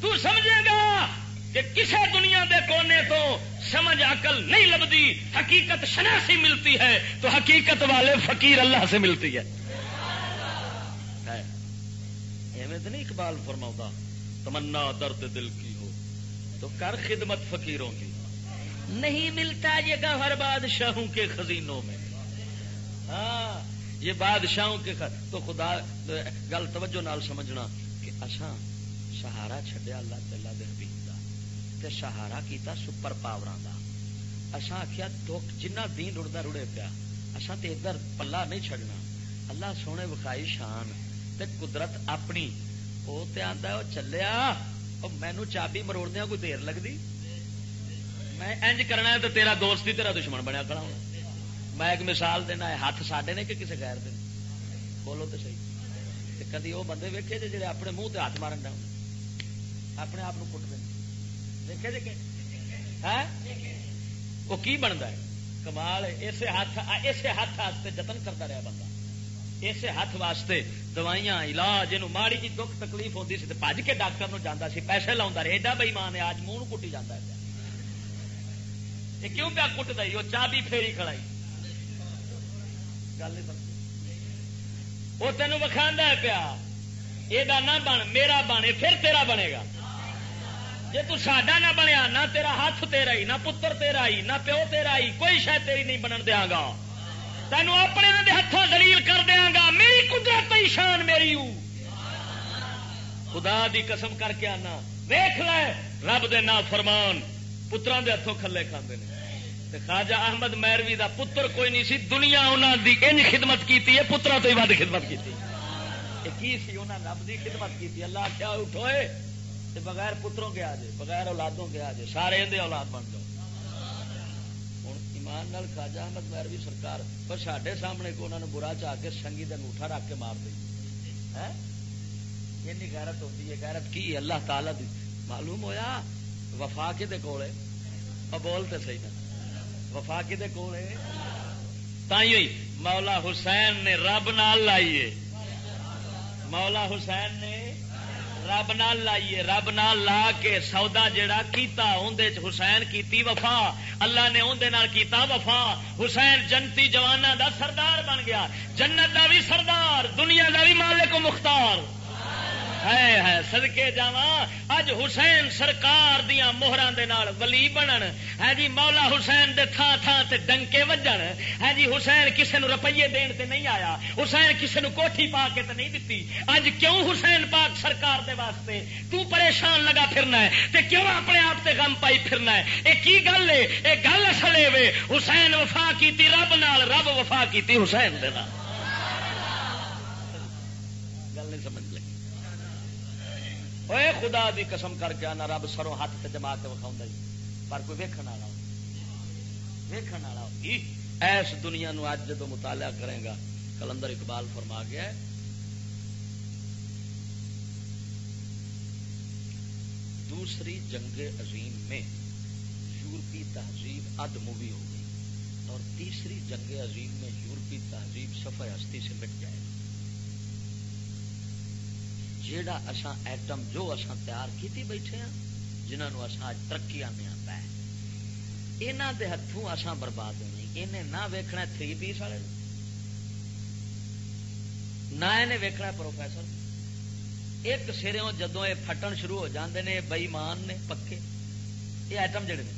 تو سمجھے گا کہ کسے دنیا دے کونے تو سمجھ عقل نہیں لبدی حقیقت شناسی ملتی ہے۔ تو حقیقت والے فقیر اللہ سے ملتی ہے ایویں تو نہیں اقبال فرما تمنا درد دل کی ہو تو کر خدمت فقیروں کی۔ نہیں ملتا یہ گوہر بادشاہوں کے خزینوں میں۔ ہاں یہ بادشاہوں کے خ... تو خدا، گل توجہ نال سمجھنا کہ اچھا سہارا چڈیا اللہ تعالی دے حبیب دا تے سہارا کیتا سپر پاور اصا آخیا دکھ جنہ دین رڑتا رڑے پیا اصا تے ادھر پلا نہیں چڈنا اللہ سونے بخائی شان۔ تے قدرت اپنی۔ وہ تے آندا وہ چلیا مینو چابی مروڑدیا کوئی دیر لگتی میں انج کرنا ہے تو تیرا دوست ہی تیرا دشمن بنیا کھڑا ہوں میں ایک مثال دینا ہے، ہاتھ ساڈے نے کہ کسی غیر دن بولو تو صحیح۔ کدی وہ بندے ویکے جی جڑے اپنے منہ تے ہاتھ مارن ڈاؤ اپنے آپ کو کٹ دیں ہاں؟ وہ کی بنتا ہے؟ کمال اسے ہاتھ اسے ہاتھ جتن کرتا رہا بندہ۔ اسے ہاتھ واسطے دوائیاں علاج یہ ماڑی جی دکھ تکلیف ہوتی سی بج کے ڈاکٹر نو جانا سی پیسے لاؤں رہے ایڈا بئی مان ہے آج منہ کٹی جانا ہے یہ کیوں پیا کٹ دئی وہ چابی پھیری کھڑائی گل نہیں وہ تینوں وکھا پیا یہ نہ بن میرا بنے پھر تیرا بنے گا جی تڈا نہ بنیا نہ تیرا ہاتھ تیرا ہی نہ پتر تیرا ہی نہ پیو تیرا ہی کوئی شاید تیری نہیں بنن دیا گا تینوں اپنے ہاتھوں دلیل کر دیا گا، میری قدرت شان میری خدا دی قسم کر کے آنا۔ ویخ لے، رب دے نا فرمان پترا دے ہاتھوں کھلے کھانے خواجہ احمد میروی دا پتر کوئی نہیں سی، دنیا انہوں دی ان خدمت کی پترا تو ہی ود خدمت کی رب دی خدمت کی اللہ کیا اٹھوئے؟ بغیر پتروں کے آ جائے، بغیر اولادوں کے آ جائے، سارے اندر اولاد بن جاؤ۔ ایمان نال خاجا احمد میروی سرکار۔ پر سڈے سامنے کو انہوں نے برا چاہ کے سنگی کا انگوٹھا رکھ کے مار دی غیرت ہوتی ہے۔ غیرت کی اللہ تعالی دی۔ معلوم ہویا؟ وفا کے کول ہے؟ بولتے صحیح نا۔ وفا کے کول تھی مولا حسین نے رب نال لائیے مولا حسین نے رب نال لائیے، رب نال لا کے سودا جڑا کیتا اندر حسین کیتی وفا۔ اللہ نے اندر نال کیتا وفا۔ حسین جنتی جوانا دا سردار بن گیا، جنت دا بھی سردار، دنیا دا بھی مالک و مختار۔ ہے ہے سدکے جا اج حسین سرکار دیا موہرا ولی بنن۔ ہے جی مولا حسین دے تھان تھان تے ڈنکے وجن۔ ہے جی حسین کسے نو روپیے دین تے نہیں آیا۔ حسین کسے نو کوٹھی پا کے تے نہیں دتی۔ اج کیوں حسین پاک سرکار دے واسطے تو پریشان لگا پھرنا ہے؟ تے کیوں اپنے آپ تے غم پائی پھرنا ہے؟ اے کی گل ہے؟ اے گل اصل وے۔ حسین وفا کیتی رب نال، رب وفا کیتی حسین دے نال گل نہیں سمجھ اے خدا دی قسم کر کے آنا، رب سروں ہاتھ تے جما کے وکھاؤں جی پر کوئی ویکھن والا ویکھن والا ایس دنیا نو اج جدو مطالعہ کرے گا، کلندر اقبال فرما گیا ہے۔ دوسری جنگ عظیم میں یورپی تہذیب اد مووی ہو گئی اور تیسری جنگ عظیم میں یورپی تہذیب سفر ہستی سے مٹ جائے جیڑا اساں ایٹم جو اساں تیار کیتی بیٹھے ہیں جنہوں اساں اج ترقی آنے پہ یہاں دے ہاتھوں اساں برباد ہونی انہیں نہ ویکھنا تھری پیس والے نہ انہیں ویکھنا پروفیسر۔ ایک سروں جدو یہ پھٹن شروع ہو جاندے نے بئیمان نے، پکے۔ یہ ایٹم جڑے نے۔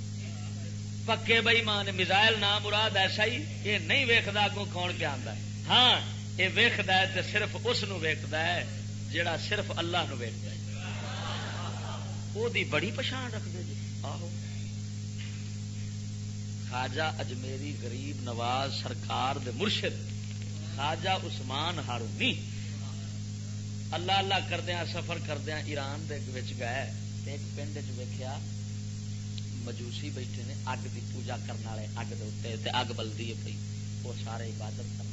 پکے بئیمان، میزائل نام مراد ایسا ہی، یہ نہیں ویکھدا اگوں کون پہ آتا ہاں یہ ویکھدا ہے تے صرف اس نو ویکھدا ہے۔ جڑا صرف اللہ نو ویکتا ہے۔ وہ بڑی پچھان رکھتے جی۔ آہو۔ خواجہ اجمیری غریب نواز سرکار دے مرشد، خواجہ عثمان ہارونی اللہ اللہ کردیا سفر کردیا ایران دے گئے۔ ایک پنڈ چیکیا مجوسی بیٹھے نے، اگ کی پوجا کرنے والے اگ دے اگ بلدی ہے پی وہ سارے عبادت کرنے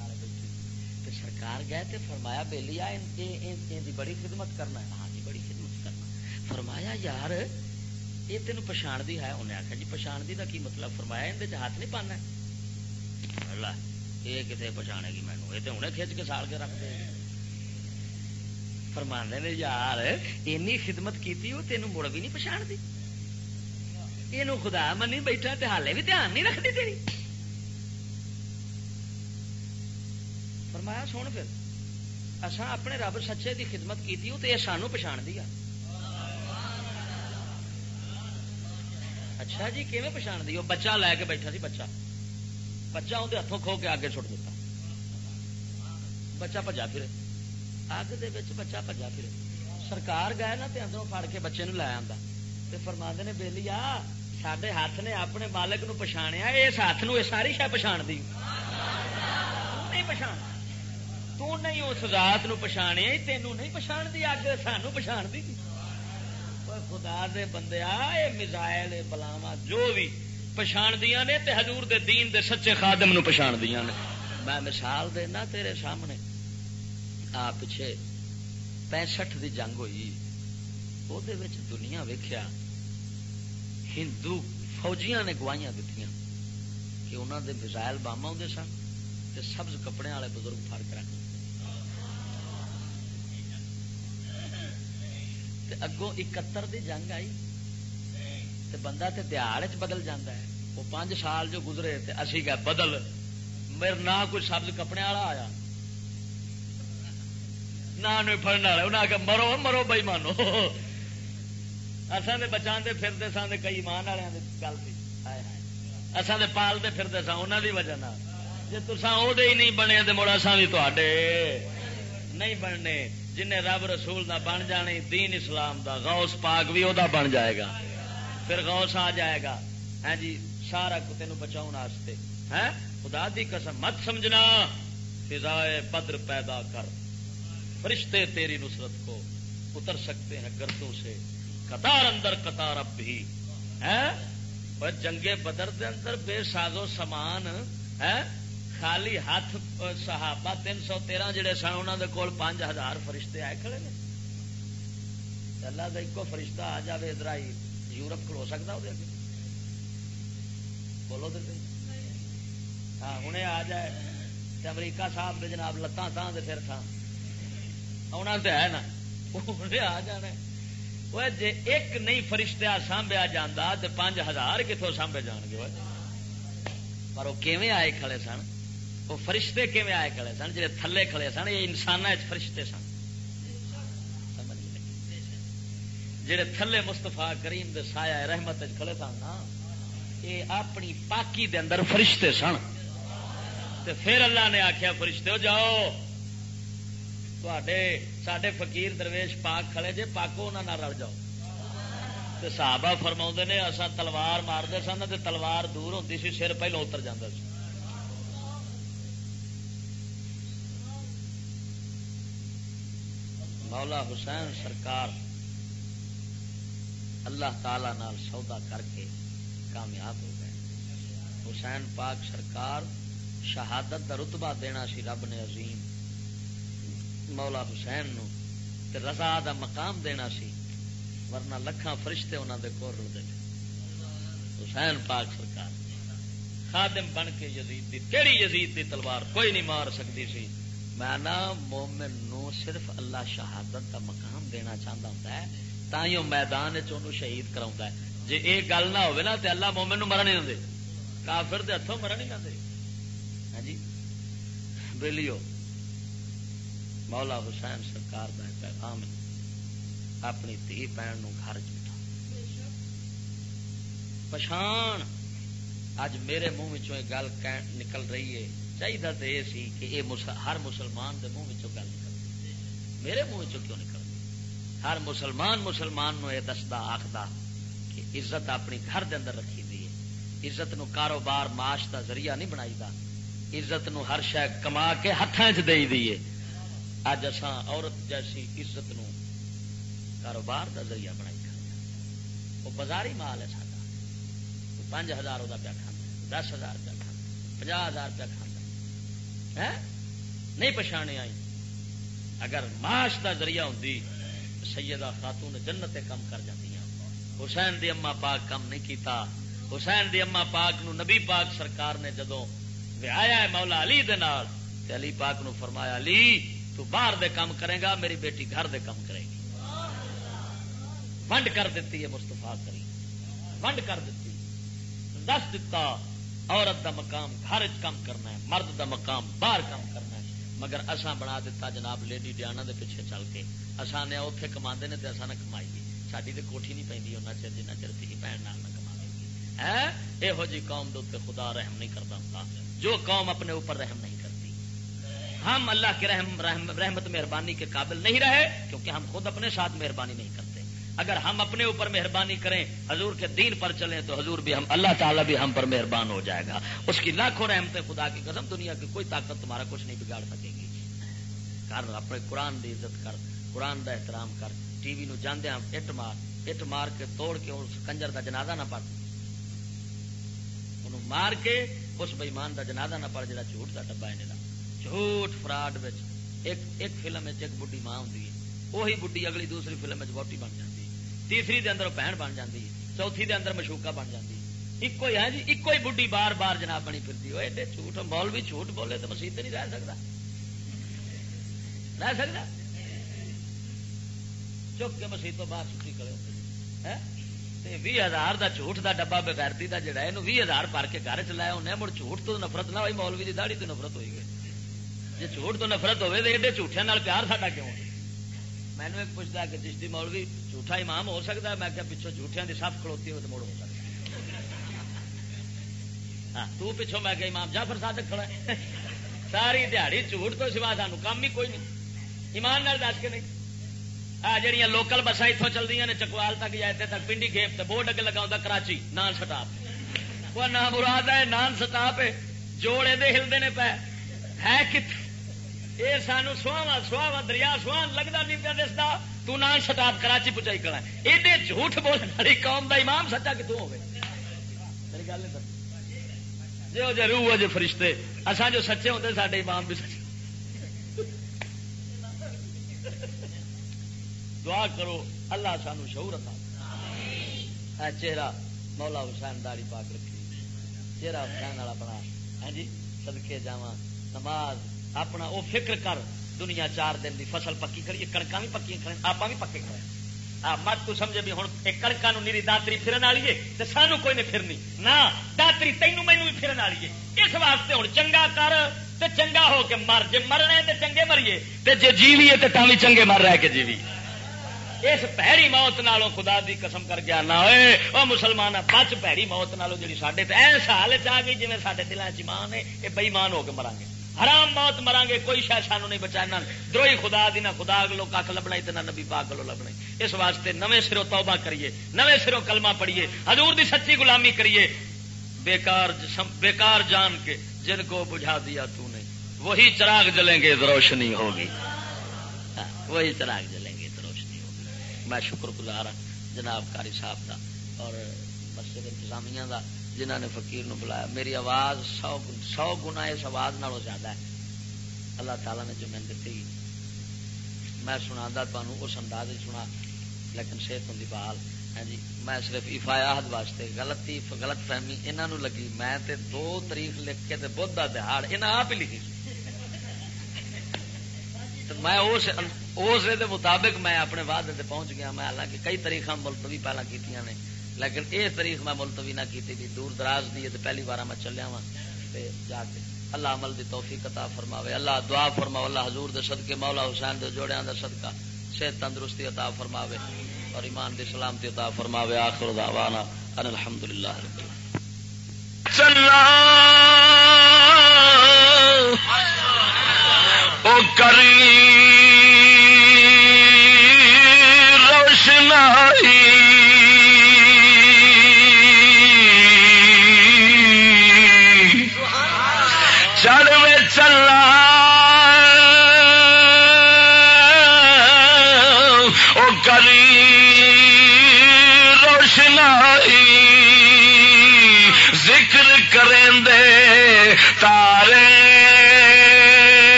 والے سرکار گئے تے فرمایا بہلی آ بڑی خدمت کرنا ہے۔ ہاں جی بڑی خدمت کرنا فرمایا، یار، یہ تین پچھاڑ دی ہے۔ انہیں آخیا جی پچھاڑ دی کا کی مطلب؟ فرمایا اندر ہاتھ نہیں پانا یہ کتنے پچھانے گی مینو یہ تو انہیں کھچ کے سال کے رکھ دے۔ فرمانے نے، یار این خدمت کی وہ تینوں مڑ بھی نہیں پچھاڑ دی۔ یہ خدا منی بیٹھا تے حالے بھی دھیان نہیں رکھتی تیری۔ فرمایا سن پھر اصا اپنے رب سچے دی خدمت کی تو یہ سانو پچھاڑ دیا اچھا جی کیون پچھاڑ دی بچہ لے کے بیٹھا سی بچہ بچہ اندر ہاتھوں کھو کے آگے چھوڑ دیتا بچہ بجا پھر اگ بچہ بجا پھر سرکار گئے نا اندروں فڑ کے بچے نو لے آتا فرما نے بہلی آ سڈے ہاتھ نے اپنے مالک نو پچھاڑیا اس ہاتھ نو یہ ساری شہ پچھاڑ دی نہیں پچھاڑ تو نہیں اس ذات نو پچھاڑیا تینوں نہیں پچھاڑ دی اگ سانو پچھاڑ دی خدا دے بندے آئے میزائل بلاوا جو بھی پچھاڑ دیا نے تے حضور دے دین دے سچے خادم نو پچھاڑ دیا نے میں مثال دینا تیرے سامنے آ پچھے پینسٹھ دی جنگ ہوئی وہ دنیا ویخیا ہندو فوجیاں نے گواہیاں دیتی کہ انہوں دے میزائل بام آتے سن تے سبز کپڑے والے بزرگ فر کے رکھ اگوں اکتر دی جنگ آئی تے بندہ تے دیہڑ چ بدل جاتا ہے۔ وہ پانچ سال جو گزرے تے اسی گئے بدل، میرے نہ کوئی سبز کپڑے والا آیا۔ نہ فرن والے انہیں آ مرو مرو بئی مانو اصل بچا پھرتے سن کئی مان والوں کی گل تھی اصل پالتے پھرتے سن انہوں کی وجہ جی تصا وہ نہیں بنے تو مڑ اصا بھی تے نہیں بننے۔ جنہیں رب رسول دا بن جانے، دین اسلام دا، غوث پاک بھی وہ بن جائے گا۔ پھر غوث آ جائے گا۔ ہاں جی سارا تین بچاؤ واسطے۔ ہے خدا دی قسم، مت سمجھنا۔ فضائے بدر پیدا کر۔ فرشتے تیری نصرت کو اتر سکتے ہیں گردوں سے۔ قطار اندر قطار اب بھی۔ ہاں؟ ہے جنگے بدر دے اندر بے سازو سامان۔ ہے خالی ہاتھ صحابہ تین سو تیرہ جڑے سن انہوں دے کول پانچ ہزار فرشتے آئے کھڑے نے۔ اللہ کا ایک فرشتہ آ جائے ادھر آئی یورپ کھلو سکتا وہ بولو دے ہاں ہوں آ جائے۔ امریکہ صاحب دے جناب لتاں تھان دے پھر تھان آنا تو ہے نا۔ انہیں آ جانا وہ جی ایک نہیں فرشتہ سانبیا جانا تو پانچ ہزار کتوں سانبے جان گے پر وہ کیویں آئے کھڑے سن؟ وہ فرشتے کیون آئے کھڑے سن جی تھلے کھڑے سن، یہ انسان فرشتے سن۔ جہے تھلے مستفا کریم دے سایہ رحمت کھڑے سن نا، یہ اپنی پاکی دے اندر فرشتے سن۔ پھر اللہ نے آخیا فرشتے ہو، جاؤ۔ سڈے فقیر درویش پاک کھڑے، جے پاکو انہوں رل جاؤ۔ صحابہ فرما نے اصا تلوار مارتے سن تلوار دور ہوتی سی، سر پہلو اتر جاتا سی مولا حسین سرکار اللہ تعالی نال سودا کر کے کامیاب ہو گئے۔ حسین پاک سرکار شہادت کا رتبہ دینا سی رب نے عظیم۔ مولا حسین نو تے رضا دا مقام دینا سی، ورنہ لکھاں فرشتے انہوں دے کور رلتے حسین پاک سرکار خادم بن کے یزید دی، کیڑی یزید دی تلوار کوئی نہیں مار سکتی سی۔ میں نا مومن نو صرف اللہ شہادت کا مقام دینا چاہتا ہوں تھی وہ میدان شہید کرا جی یہ گل نہ ہو اللہ مومن نو مرن نہیں دے۔ کافر دے ہاتھوں مرن نہیں دے ہاں جی؟ بلیو، مولا حسین سرکار کا پیغام اپنی دھی بہن نو گھر چٹا پچھان، اج میرے منہ گل نکل رہی ہے۔ چاہیے تو یہ سی کہ یہ ہر مسلمان کے منہ گل نکل میرے منہ کیوں نکل ہر مسلمان مسلمان نو یہ دستا، آخدا کہ عزت اپنی گھر دے اندر رکھی دی ہے۔ عزت نو کاروبار، معاش دا ذریعہ نہیں بنائی دا۔ عزت نو ہر شہ کما کے ہاتھوں چ دے دیے اج اساں عورت جیسی عزت نو کاروبار دا ذریعہ بنائی کھانا۔ وہ بازاری مال ہے سارا پانچ ہزار وہ پیا کھانا دس ہزار پیا کھانا پناہ ہزار پیا کھانا نہیں پچھانے آئی اگر معاش دا ذریعہ ہوں سیدہ خاتون جنت کم کر جاتی حسین دی اما پاک کم نہیں کیتا۔ حسین دی اما پاک نو نبی پاک سرکار نے جدو ویا ہے مولا علی دے نال، تے علی پاک نو فرمایا، علی، تو باہر دے کام کرے گا، میری بیٹی گھر دے کام کرے گی۔ ونڈ کر دیتی ہے مستفا کری ونڈ کر دیتی۔ دس دتا عورت دا مقام گھر کام کرنا ہے، مرد دا مقام باہر کام کرنا ہے۔ مگر اساں بنا دیتا جناب لیڈی ڈیانا دے پیچھے چل کے۔ اساں نے اوتھے کما نے تے اساں نہ کمائی ساری تو کوٹھی نہیں پی ان چر جنہ چر تھی بھن نہ کما یہو جی قوم دے خدا رحم نہیں کرتا ہوں جو قوم اپنے اوپر رحم نہیں کرتی۔ ہم اللہ کے رحم رحم، رحمت، مہربانی کے قابل نہیں رہے، کیونکہ ہم خود اپنے ساتھ مہربانی نہیں کرتے۔ اگر ہم اپنے اوپر مہربانی کریں حضور کے دین پر چلیں تو حضور بھی ہم اللہ تعالیٰ بھی ہم پر مہربان ہو جائے گا۔ اس کی لاکھوں رحمتیں خدا کی قسم، دنیا کی کوئی طاقت تمہارا کچھ نہیں بگاڑ سکے گی۔ کر اپنے قرآن کی عزت کر، قرآن کا احترام کر، ٹی وی نو جانے ہاں، اٹ مار اٹ مار کے توڑ کے اس کنجر کا جنازہ نہ پڑ مار کے اس بئیمان کا جنازہ نہ پڑ جا جھوٹ کا ڈبا ہے جھوٹ فراڈ ایک ایک فلم ایک بڑھی ماں ہوں وہی بڑھی اگلی دوسری فلم بوٹی بن جاتی تیسری دے اندر بہن بن جاتی چوتھی دے اندر مشوکا بن جاتی ایک ہی ہے جی ایک ہی بڑھی بار بار جناب بنی پھرتی وہ ایڈے جھوٹ مول بھی جھوٹ بولے تو مسیح نہیں رہ سکتا۔ رہ سکتا؟ چک کے مسیح تو باہر چھٹی کرے بھی ہزار کا جھوٹ کا ڈبا بغیرتی کا جڑا ہے بھی ہزار پار کے گھر چلایا انہیں مڑ جھوٹ تو نفرت نہ ہوئی، مولوی کی دہڑی تو نفرت ہوئی گئی۔ جی جھوٹ تو نفرت ہوئے تو ایڈے جھوٹیا پیار ساڈا کیوں میں نے ایک پوچھتا کہ جس کی مولوی جھوٹا امام ہو سکتا ہے میں کیا پچھوں جھوٹیاں کی سب کھڑوتی ہوئے تو مڑ ہو سکتا ہاں تو پچھوں میں کہ امام جعفر صادق کھڑا ہے ساری دیہڑی جھوٹ تو سوا سانو کام ہی کوئی نہیں ایمان نال دس کے نہیں آ جڑیاں لوکل بسا اتوں چلتی ہیں چکوال تک یا اتنے تک پنڈی کھیپ بورڈ اگے لگا کراچی نان سٹاپ وہ نام مراد ہے نان سٹاپ جوڑے دے ہلدے نے پہ ہے کتنے یہ سانو سواوا سواوا دریا سوان لگتا نہیں پیا دستا تو نہ شتاب کراچی پہنچائی کرا ایڈے جھوٹ بولنے والی قوم دا امام سچا کتوں ہوگی میری گل نہیں جی وہ جو روح جو فرشتے۔ اصا جو سچے ہوتے سارے امام بھی سچے۔ دعا کرو، اللہ سانو شعور عطا چہرہ مولا حسین داری پاک رکھی۔ چہرہ حسین والا بنا۔ ہاں جی سدکے جا نماز اپنا وہ فکر کر، دنیا چار دن کی فصل پکی کریے کڑکا بھی پکی کریں آپ بھی پکے کریں مت تو سمجھے بھی ہوں کڑکا نیری داتری پھرن والی ہے تو سانو کوئی نہیں پھرنی۔ نہ، داتری تینوں مینو بھی پھرن والی ہے۔ اس واسطے ہوں چنگا کر تو چنگا ہو کے مر۔ جی مرنا تو چنگے مریے جی جیویے تو بھی چنگے مر رہے کہ جیوی۔ اس پیڑی موت نالوں خدا دی قسم کر گیا نہ ہوئے۔ وہ مسلمان بچ پیڑی موت نالوں جی سڈے ایس حالت آ گئی جی سارے دلان چمان ہے یہ بئیمان ہو کے مران حرام موت مرا گے، کوئی شاید سانو نہیں بچانا دروئی خدا دی، نہ خدا لو کھ لبنا نہ نبی پاک لو لبنا اس واسطے نویں سروں توبہ کریے، نویں سروں کلمہ پڑھیے۔ حضور دی سچی غلامی کریے۔ بیکار بیکار جان کے جن کو بجھا دیا تو نے، وہی چراغ جلیں گے روشنی ہوگی۔ ہاں، وہی چراغ جلیں گے روشنی ہوگی۔ میں شکر گزار ہوں جناب کاری صاحب کا اور مسجد انتظامیہ کا جنہ نے فقیر نو بلایا۔ میری آواز سو سو گنا اس آواز نالوں زیادہ ہے۔ اللہ تعالیٰ نے جو میں دیتی میں سنا تمہوں اس انداز سنا لیکن صحت ہوں بحال ہاں جی میں صرف افایات واسطے غلطی غلط فہمی انہوں نے لگی۔ میں تے دو تاریخ لکھ کے بدھ کا دہاڑ انہیں آپ ہی لکھی۔ میں اس اس مطابق میں اپنے وعدے پہنچ گیا۔ میں حالانکہ کئی تاریخ ملتوی پہلے کی لیکن یہ تاریخ میں ملتوی نہ کی تھی دور دراز دی پہلی بار میں چلیا وا جا کے۔ اللہ عمل دی توفیق عطا فرماوے، اللہ دعا فرماو اللہ حضور دے صدقے، مولا حسین دے جوڑیاں دا صدقہ، صحت تندرستی عطا فرماوے اور ایمان دی سلامتی عطا فرماوے۔ آخر دعوانا ان الحمدللہ رب چلا او کریم